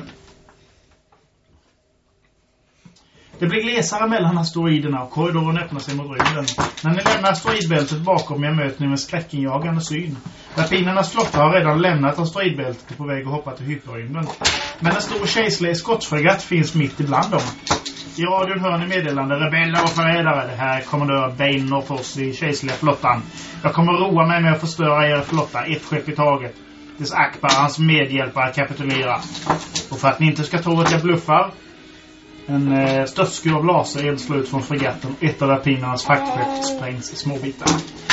Speaker 2: det blir glesare mellan asteroiderna och korridoren öppnar sig mot rymden. När ni lämnar asteroidbältet bakom er möter ni med skräckinjagande syn. Rapinernas flotta har redan lämnat asteroidbältet och är på väg att hoppa till hyperrymden. Men en stor kejserlig skottfregatt finns mitt ibland dem. I radion hör ni meddelande rebeller och förrädare. Det här är kommendör Bane Northos i kejserliga flottan. Jag kommer roa mig med att förstöra er flotta, ett skepp i taget. Tills Akbar och hans medhjälpare kapitulerar. Och för att ni inte ska tro att jag bluffar. En eh, störtskur av lasereld slår ut från fregatten. Ett av rapinernas fraktskepp sprängs i små bitar.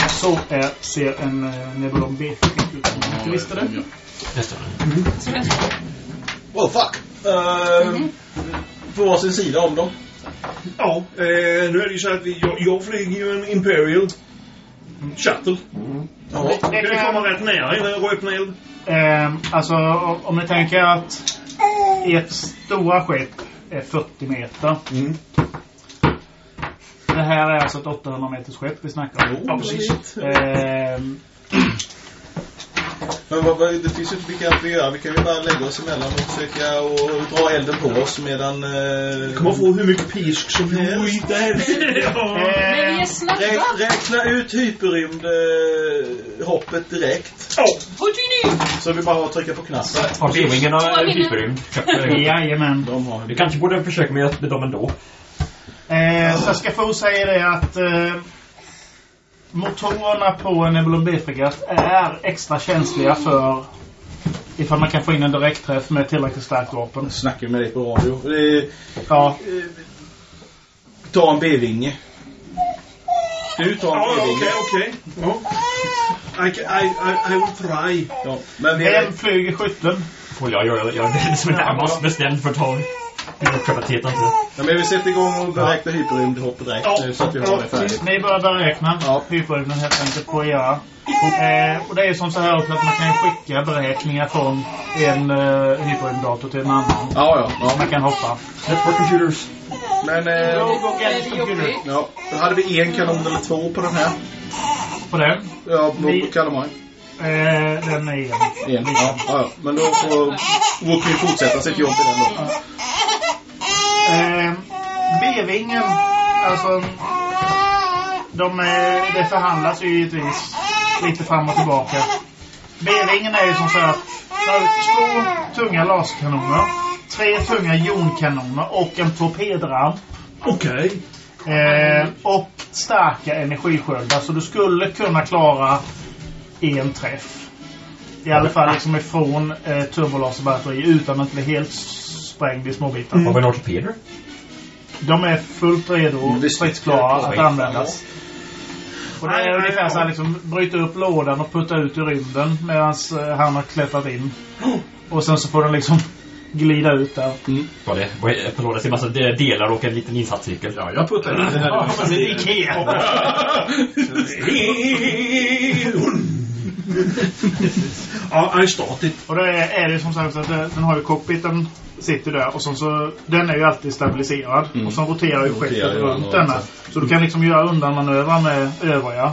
Speaker 2: Så är, ser en eh, Nebulon B-skepp ut. Om ni inte visste det.
Speaker 6: Well, fuck. Uh, På varsin sida om dem.
Speaker 8: Ja, eh, nu är det ju så att vi, jag, jag flyger ju en Imperial Shuttle.
Speaker 6: Ja.
Speaker 2: Det
Speaker 8: Ska vi
Speaker 2: kan-
Speaker 8: komma rätt nära innan jag öppnar eld?
Speaker 2: Eh, alltså om, om ni tänker att ert stora skepp är 40 meter.
Speaker 6: Mm.
Speaker 2: Det här är alltså ett 800 meters skepp vi snackar om.
Speaker 6: Ja, precis.
Speaker 2: Eh,
Speaker 6: Men vad, vad, det finns ju inte mycket att vi gör. Vi kan ju bara lägga oss emellan och försöka och dra elden på oss medan... Eh,
Speaker 8: Kommer få hur mycket pisk som helst.
Speaker 4: Men vi
Speaker 2: eh,
Speaker 4: är snabba!
Speaker 6: Räk, räkna ut hyperrymdhoppet eh, hoppet direkt.
Speaker 4: Houdini!
Speaker 6: Så vi bara har att trycka på knappen.
Speaker 5: Har
Speaker 4: Två vingar.
Speaker 5: hyperrymd?
Speaker 2: jajamän.
Speaker 6: De har
Speaker 5: Vi kanske borde försöka med, dem ändå.
Speaker 2: Eh, Fo säger det att eh, motorerna på en Nebulon B-fregatt är extra känsliga för ifall man kan få in en direktträff med tillräckligt starkt vapen.
Speaker 6: snackar med dig på radio. Det är,
Speaker 2: Ja,
Speaker 6: ta en B-vinge. Du tar en
Speaker 8: Ja, okej,
Speaker 6: B-vinge.
Speaker 8: okej. Ja. I, I, I, I will try.
Speaker 6: Ja. Men vi
Speaker 2: vem flyger skytten?
Speaker 5: Får jag göra Jag är som inte alls bestämd för att byråkratiteten till.
Speaker 6: Ja, men vi sätter igång och beräknar hyperrymdhopp direkt
Speaker 8: Ja.
Speaker 6: nu så att vi har det färdigt.
Speaker 2: Ni börjar beräkna
Speaker 6: Ja.
Speaker 2: hyperrymden helt enkelt på era. Eh, och det är som så här också att man kan skicka beräkningar från en eh, hyperrymddator till en annan.
Speaker 6: Ja, ja.
Speaker 2: Man
Speaker 6: ja.
Speaker 2: kan hoppa.
Speaker 5: Network computers.
Speaker 6: Men... Eh,
Speaker 2: Go, go, get computer.
Speaker 6: ja, då hade vi en kanon eller två på den här.
Speaker 2: På den.
Speaker 6: Ja, på Kalamaj.
Speaker 2: Eh, den är en.
Speaker 6: En. Ja, ja, ja. Men då får Wookie fortsätta sitt jobb i den då.
Speaker 2: Eh, B-vingen, alltså... De är, det förhandlas ju givetvis lite fram och tillbaka. B-vingen är ju som så att har två tunga laserkanoner, tre tunga jonkanoner och en torpedramp.
Speaker 8: Okej.
Speaker 2: Eh, och starka energisköldar. Så du skulle kunna klara en träff. I alla fall liksom ifrån eh, turbolaserbatteri utan att bli helt sprängd i små bitar.
Speaker 5: Har vi några torpeder?
Speaker 2: De är fullt redo,
Speaker 6: det
Speaker 2: stridsklara att användas. Och det är ungefär så här liksom bryta upp lådan och putta ut i rymden medan han har klättrat in. Och sen så får den liksom glida ut där.
Speaker 5: Det? Var det på lådan ser massa de- delar och en liten insatscirkel.
Speaker 6: Ja, jag puttar in det här.
Speaker 2: Ja, men det är.
Speaker 8: Ja.
Speaker 2: Och då är, är det som sagt att det- den har ju cockpiten sitter där och sen så den är ju alltid stabiliserad och sen roterar ju skeppet runt
Speaker 6: den
Speaker 2: denna.
Speaker 6: också.
Speaker 2: Så du kan liksom göra undanmanövrar med övriga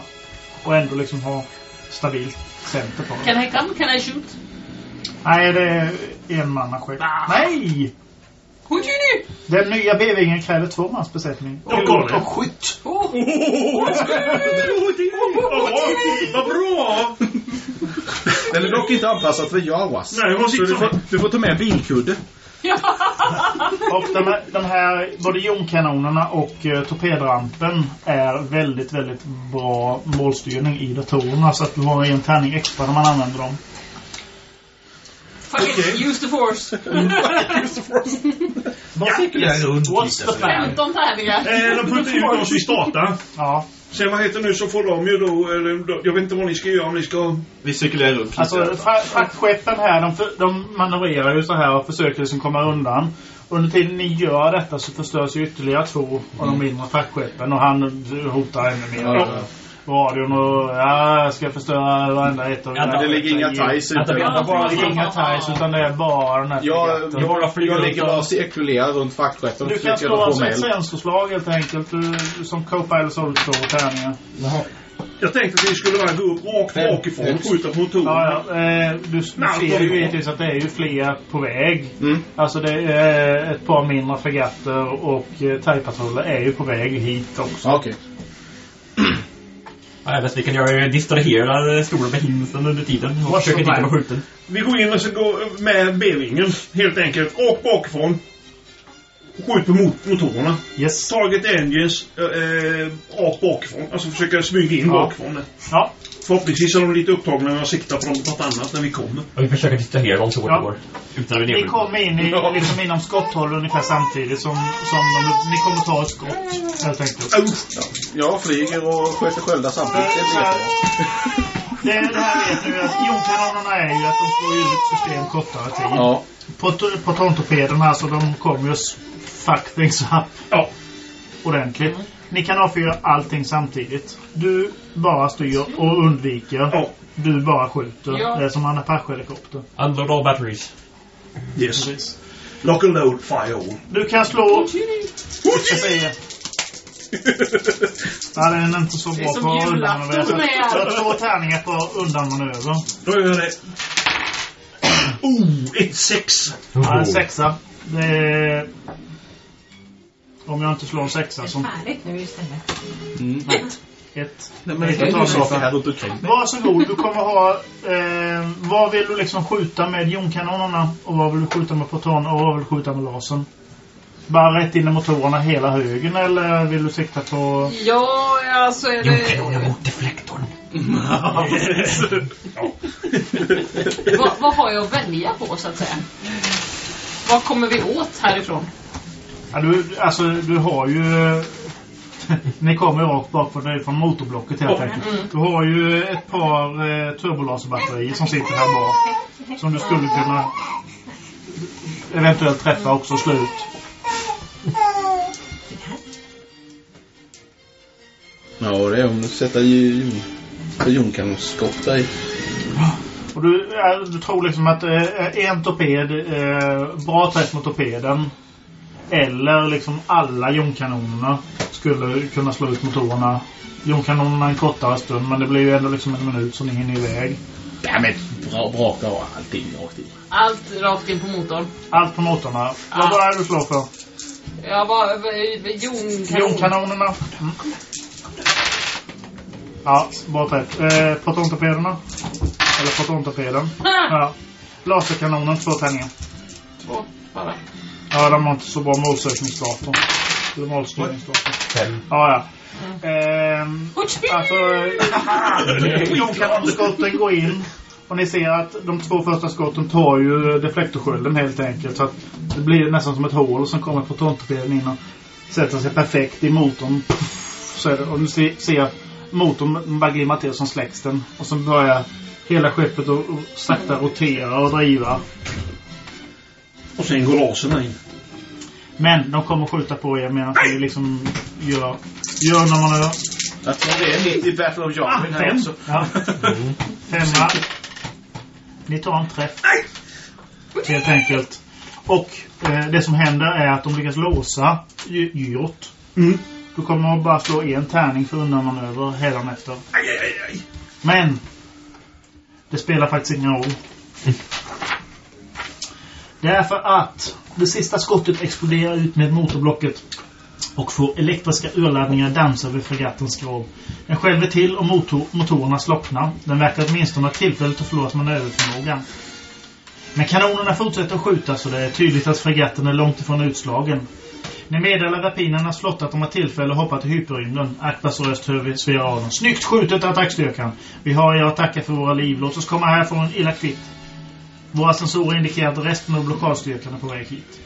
Speaker 2: och ändå liksom ha stabilt center på den.
Speaker 4: Can I come? Can I shoot?
Speaker 2: Nej, det är enmannaskepp. Nej!
Speaker 4: Houdini!
Speaker 2: Den nya B-vingen kräver två mans besättning.
Speaker 8: Ja, kolla det.
Speaker 2: och skytt.
Speaker 4: Oh.
Speaker 8: Vad bra!
Speaker 6: Den är dock inte anpassad för Jawas.
Speaker 8: Nej,
Speaker 6: Så du får, du får ta med bilkudde.
Speaker 2: Och de, här- de här, både jonkanonerna och uh, torpedrampen är väldigt, väldigt bra målstyrning i datorerna. Så att du har en tärning extra när man använder dem.
Speaker 4: Fuck it, use the force.
Speaker 2: Vad tycker du? What's the plan?
Speaker 4: 15 tärningar.
Speaker 8: Eh, de puttar ut oss, vi startar.
Speaker 2: Ja,
Speaker 8: Sen vad heter nu så får de ju då, eller, då- jag vet inte vad ni ska göra om ni ska...
Speaker 17: Vi cirkulerar runt
Speaker 2: alltså
Speaker 17: lite.
Speaker 2: fra- fraktskeppen här, de, för, de manövrerar ju så här och försöker liksom komma undan. Under tiden ni gör detta så förstörs ju ytterligare två av de mindre fraktskeppen och han hotar ännu mer.
Speaker 6: Ja, ja.
Speaker 2: Radion och ja, jag ska förstöra varenda ett av
Speaker 5: Ja,
Speaker 6: Det ligger inga ties ute.
Speaker 2: Det är inga ties utan det är bara den här
Speaker 6: Jag, jag,
Speaker 5: bara
Speaker 6: jag, ligger bara och cirkulerar runt och
Speaker 2: Du kan slå alltså ett sensorslag helt enkelt. Du, som co-pilot så har du två tärningar.
Speaker 8: Jag tänkte att vi skulle bara gå upp rakt bakifrån och skjuta på motorn.
Speaker 2: Ja, ja. Eh, du, du
Speaker 8: Nej,
Speaker 2: ser ju givetvis att det är ju fler på väg.
Speaker 6: Mm.
Speaker 2: Alltså det är ett par mindre fregatter och eh, thai-patruller är ju på väg hit också.
Speaker 6: Ja, Okej.
Speaker 5: Ja, bäst vi kan göra distrahera den stora behinsen under tiden. Och
Speaker 2: What's
Speaker 5: försöka inte vara skjuten.
Speaker 8: Vi går in och så går med B-vingen. Helt enkelt. Rakt bakifrån. Skjut på mot motorerna.
Speaker 2: Yes.
Speaker 8: Target engines. Eh, eh, rakt bakifrån. Alltså försöka smyga in
Speaker 2: Ja.
Speaker 8: bakifrån.
Speaker 2: Ja.
Speaker 8: Förhoppningsvis är de lite upptagna med att sikta på något annat när vi kommer.
Speaker 5: Och vi försöker distrahera dem så gott
Speaker 2: Ja.
Speaker 5: det går. Utan vi
Speaker 2: Ni
Speaker 5: är
Speaker 2: kommer in i, liksom inom skotthåll ungefär samtidigt som, som de, ni kommer ta ett skott. Helt enkelt.
Speaker 6: Jag flyger och sköter sköldar samtidigt. Det jättebra.
Speaker 2: Det, det här vet ni att jonkanonerna är ju att de slår ut ett system kortare tid.
Speaker 6: Ja.
Speaker 2: Protontorpederna alltså, de kommer ju fuck things up.
Speaker 8: Ja.
Speaker 2: Ordentligt. Ni kan avfyra allting samtidigt. Du bara styr och undviker.
Speaker 8: Ja.
Speaker 2: Du bara skjuter.
Speaker 4: Ja.
Speaker 2: Det är som en Apache-helikopter.
Speaker 5: Unload all batteries.
Speaker 8: Yes.
Speaker 2: Precis.
Speaker 8: Lock and load, fire all.
Speaker 2: Du kan slå... Ja, den är inte så bra på undanmanöver. har två tärningar på undanmanöver.
Speaker 8: Då gör jag det. Oh, ett sex.
Speaker 2: Ja, en sexa. Det är... Om jag inte slår en sexa som...
Speaker 11: Färdigt nu istället.
Speaker 2: Ett.
Speaker 6: Nej, men
Speaker 2: Vi
Speaker 6: det
Speaker 2: kan
Speaker 6: är
Speaker 2: ta
Speaker 6: saker här runt omkring.
Speaker 2: Varsågod, du kommer ha... Eh, vad vill du liksom skjuta med jonkanonerna? Och vad vill du skjuta med proton? Och vad vill du skjuta med lasern? Bara rätt in i motorerna hela högen eller vill du sikta på...
Speaker 4: Ja, alltså är
Speaker 5: Jonkanoner
Speaker 4: det...
Speaker 5: mot deflektorn.
Speaker 4: vad, vad har jag att välja på så att säga? Vad kommer vi åt härifrån?
Speaker 2: Ja, du, alltså du har ju... Ni kommer ju rakt bak från, från motorblocket helt enkelt. Du har ju ett par eh, turbolaserbatterier som sitter här bak. Som du skulle kunna eventuellt träffa också och slå ut.
Speaker 6: Ja, det är om du sätter där i.
Speaker 2: Och du, du tror liksom att eh, en torped, eh, bra träff mot torpeden. Eller liksom alla jonkanonerna skulle kunna slå ut motorerna. Jonkanonerna en kortare stund men det blir ju ändå liksom en minut så ni hinner iväg.
Speaker 6: Ja, men bra, braka av allting rakt i.
Speaker 4: Allt rakt in på motorn.
Speaker 2: Allt på motorerna. Vad var det du slår för?
Speaker 4: Jag var... Jonkanon.
Speaker 2: Jonkanonerna. Mm. Ja, bra träff. Eh, protontorpederna. Eller protontorpeden. Ja. Laserkanonen, två tärningar.
Speaker 4: Två bara.
Speaker 2: Ja, de har inte så bra målsökningsdator. Eller målstyrningsdator.
Speaker 5: Fem.
Speaker 2: Ja, ja. Ehm, alltså, de kanonskotten går in. Och ni ser att de två första skotten tar ju deflektorskölden helt enkelt. Så att det blir nästan som ett hål som kommer protontorpeden in och sätter sig perfekt i motorn. Så är det. Och du ser, ser motorn bara glimma till och så släcks den. Och så börjar hela skeppet att att sakta rotera och driva.
Speaker 8: Och sen går laserna in.
Speaker 2: Men de kommer skjuta på er medan ni liksom gör, gör när man gör.
Speaker 6: Jag tror det är mitt i Battle of Yavin här
Speaker 2: Fem.
Speaker 6: också.
Speaker 2: Ja. Femma. Ni tar en träff. Helt enkelt. Och eh, det som händer är att de lyckas låsa gy- gyrot.
Speaker 8: Mm.
Speaker 2: Du kommer att bara slå en tärning för undanmanöver hädanefter. Men det spelar faktiskt ingen roll. Därför att det sista skottet exploderar ut med motorblocket och får elektriska urladdningar dansa över fregattens skrov. Den skälver till och motor motorerna slocknar. Den verkar åtminstone ha tillfället att förlora manöverförmågan. Men kanonerna fortsätter att skjuta så det är tydligt att fregatten är långt ifrån utslagen. Ni meddelar rapinernas flotta att de har tillfälle att hoppa till hyperrymden. Akbas röst hör vi svea av dem. Snyggt skjutet attackstyrkan! Vi har er att tacka för våra liv. Låt oss komma härifrån illa kvitt. Våra sensorer indikerar att resten av blockadstyrkan är på väg hit.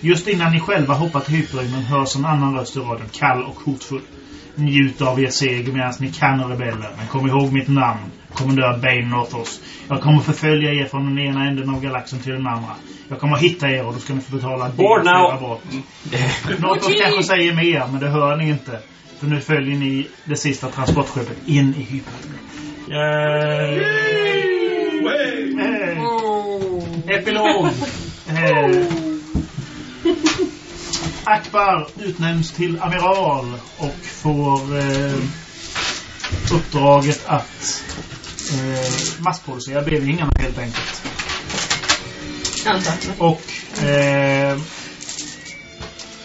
Speaker 2: Just innan ni själva hoppar till hyperrymden hörs en annan röst i radion, kall och hotfull. Njut av er seger medan ni kan rebeller. Men kom ihåg mitt namn. Kommendör Bane Northos. Jag kommer förfölja er från den ena änden av galaxen till den andra. Jag kommer hitta er och då ska ni få betala
Speaker 5: Board
Speaker 2: för
Speaker 5: now.
Speaker 2: brott. Northos kanske säger mer, men det hör ni inte. För nu följer ni det sista transportskeppet in i hyperrymden. Eh, Epilog. Eh, Akbar utnämns till amiral och får eh, uppdraget att eh, massproducera B-vingarna helt enkelt. Och eh,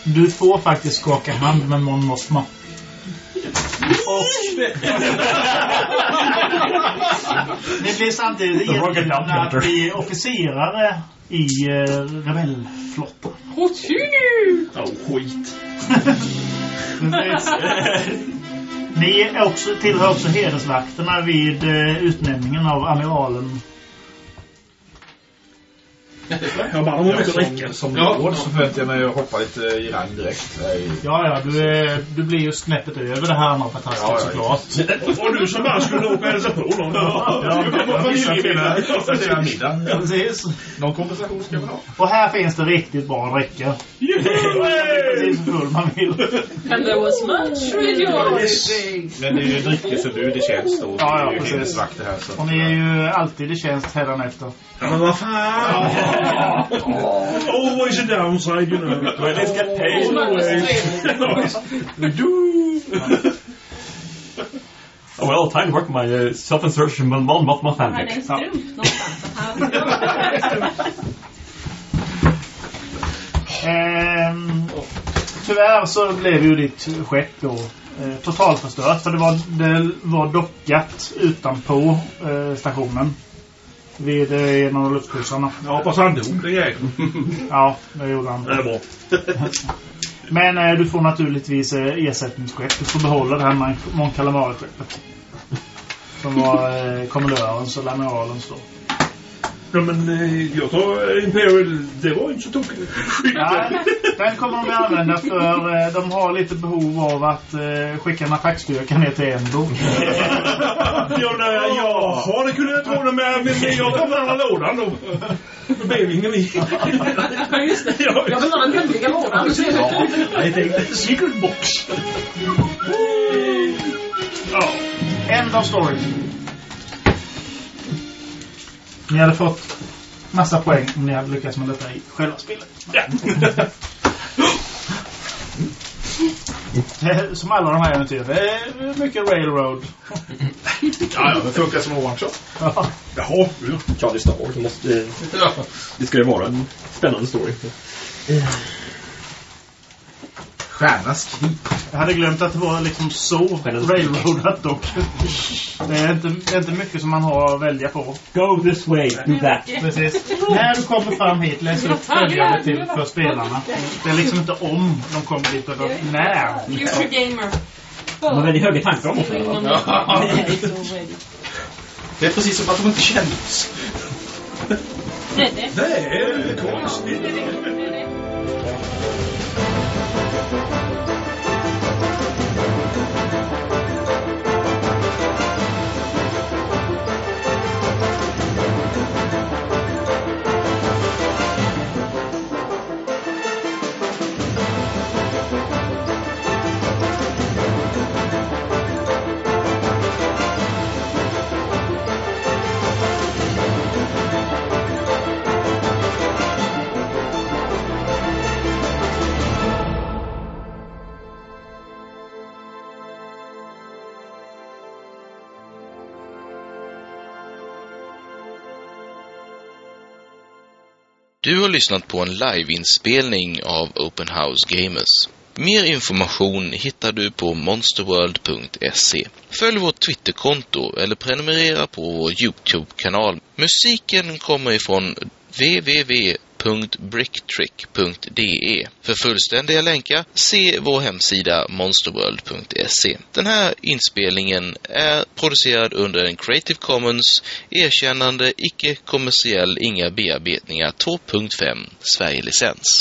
Speaker 2: du får faktiskt skaka hand med Mon Mothma. Och ni blir samtidigt
Speaker 5: The Rocket
Speaker 2: erbjudna att bli officerare i eh, rebellflottan.
Speaker 8: Ja, skit.
Speaker 2: Ni är också, tillhör också hedersvakterna vid eh, utnämningen av amiralen.
Speaker 8: Jag bara, de har mycket att
Speaker 17: Som,
Speaker 8: räcka.
Speaker 17: som
Speaker 6: Ja.
Speaker 17: lord så förväntar jag mig att hoppa lite i rang direkt.
Speaker 2: Ja, ja, du, är, du blir ju snäppet över det här andra patasket
Speaker 17: Ja, ja,
Speaker 2: såklart.
Speaker 8: Och du som bara skulle åka och hälsa på dem.
Speaker 2: Ja,
Speaker 17: missar hela middagen.
Speaker 2: Precis.
Speaker 17: Någon kompensation ska man ha.
Speaker 2: Och här finns det riktigt bra dräckor. Precis så full man vill.
Speaker 4: And there was much rejoicing.
Speaker 17: Men det är ju dryckesförbud i tjänst och
Speaker 2: Ja, ja,
Speaker 17: det är ju
Speaker 2: precis.
Speaker 17: hedersvakter här. Så.
Speaker 2: Och ni är ju alltid i tjänst hädanefter.
Speaker 8: Ja, men vad fan! Always a downside, you know.
Speaker 5: When it's get paid. Oh well, time to work my uh, self-insertion mon mon mon mon
Speaker 11: Han en strump någonstans.
Speaker 2: tyvärr så blev ju ditt skepp då eh, totalförstört. För det var, det var dockat utanpå eh, stationen. Vid en av luftskjutsarna.
Speaker 8: Jag hoppas han dog, den jäkeln.
Speaker 2: Ja, det gjorde han.
Speaker 8: Det är bra.
Speaker 2: Men eh, du får naturligtvis eh, ersättningsskepp. Du får behålla det här Mon- Calamari-skeppet. Som var eh, kommendörens eller amiralens då.
Speaker 8: Ja, men eh, jag tar eh, Imperial. Det var inte så tokigt.
Speaker 2: Ja, den kommer de att använda för eh, de har lite behov av att skicka en attackstyrka ner till Endo.
Speaker 8: Ja, nej, jaha, det kunde jag tro det med. Men jag tar den andra lådan då. Med bevingen i.
Speaker 4: Ja, just det.
Speaker 8: Ja,
Speaker 4: Jag vill ha den hemliga lådan.
Speaker 8: Jag tänkte secret box.
Speaker 2: Ja. End of story. Ni hade fått massa poäng om ni hade lyckats med detta i själva spelet.
Speaker 8: Ja.
Speaker 2: Eh, Som alla de här äventyren. Det är mycket railroad.
Speaker 17: Ja, ja, det funkar som en one shot.
Speaker 2: Ja.
Speaker 8: Jaha, ja.
Speaker 5: Ja, det är Star Wars. Det, måste, det ska ju vara en spännande story.
Speaker 10: Stjärnas krig.
Speaker 2: Jag hade glömt att det var liksom så railroadat dock. Det är inte, det är inte mycket som man har att välja på.
Speaker 5: Go this way, do that.
Speaker 2: Precis. När du kommer fram hit, läs upp följande till för spelarna. Det är liksom inte om de kommer dit, utan när.
Speaker 4: Future gamer.
Speaker 5: De har väldigt höga tankar om oss.
Speaker 10: Det är precis som att de inte känner oss.
Speaker 4: Det är det.
Speaker 8: Det är
Speaker 1: Du har lyssnat på en liveinspelning av Open House Gamers. Mer information hittar du på monsterworld.se. Följ vårt Twitterkonto eller prenumerera på vår Youtube-kanal. Musiken kommer ifrån www www.bricktrick.de. För fullständiga länkar, se vår hemsida monsterworld.se. Den här inspelningen är producerad under en Creative Commons erkännande icke-kommersiell inga bearbetningar 2.5 Sverige-licens.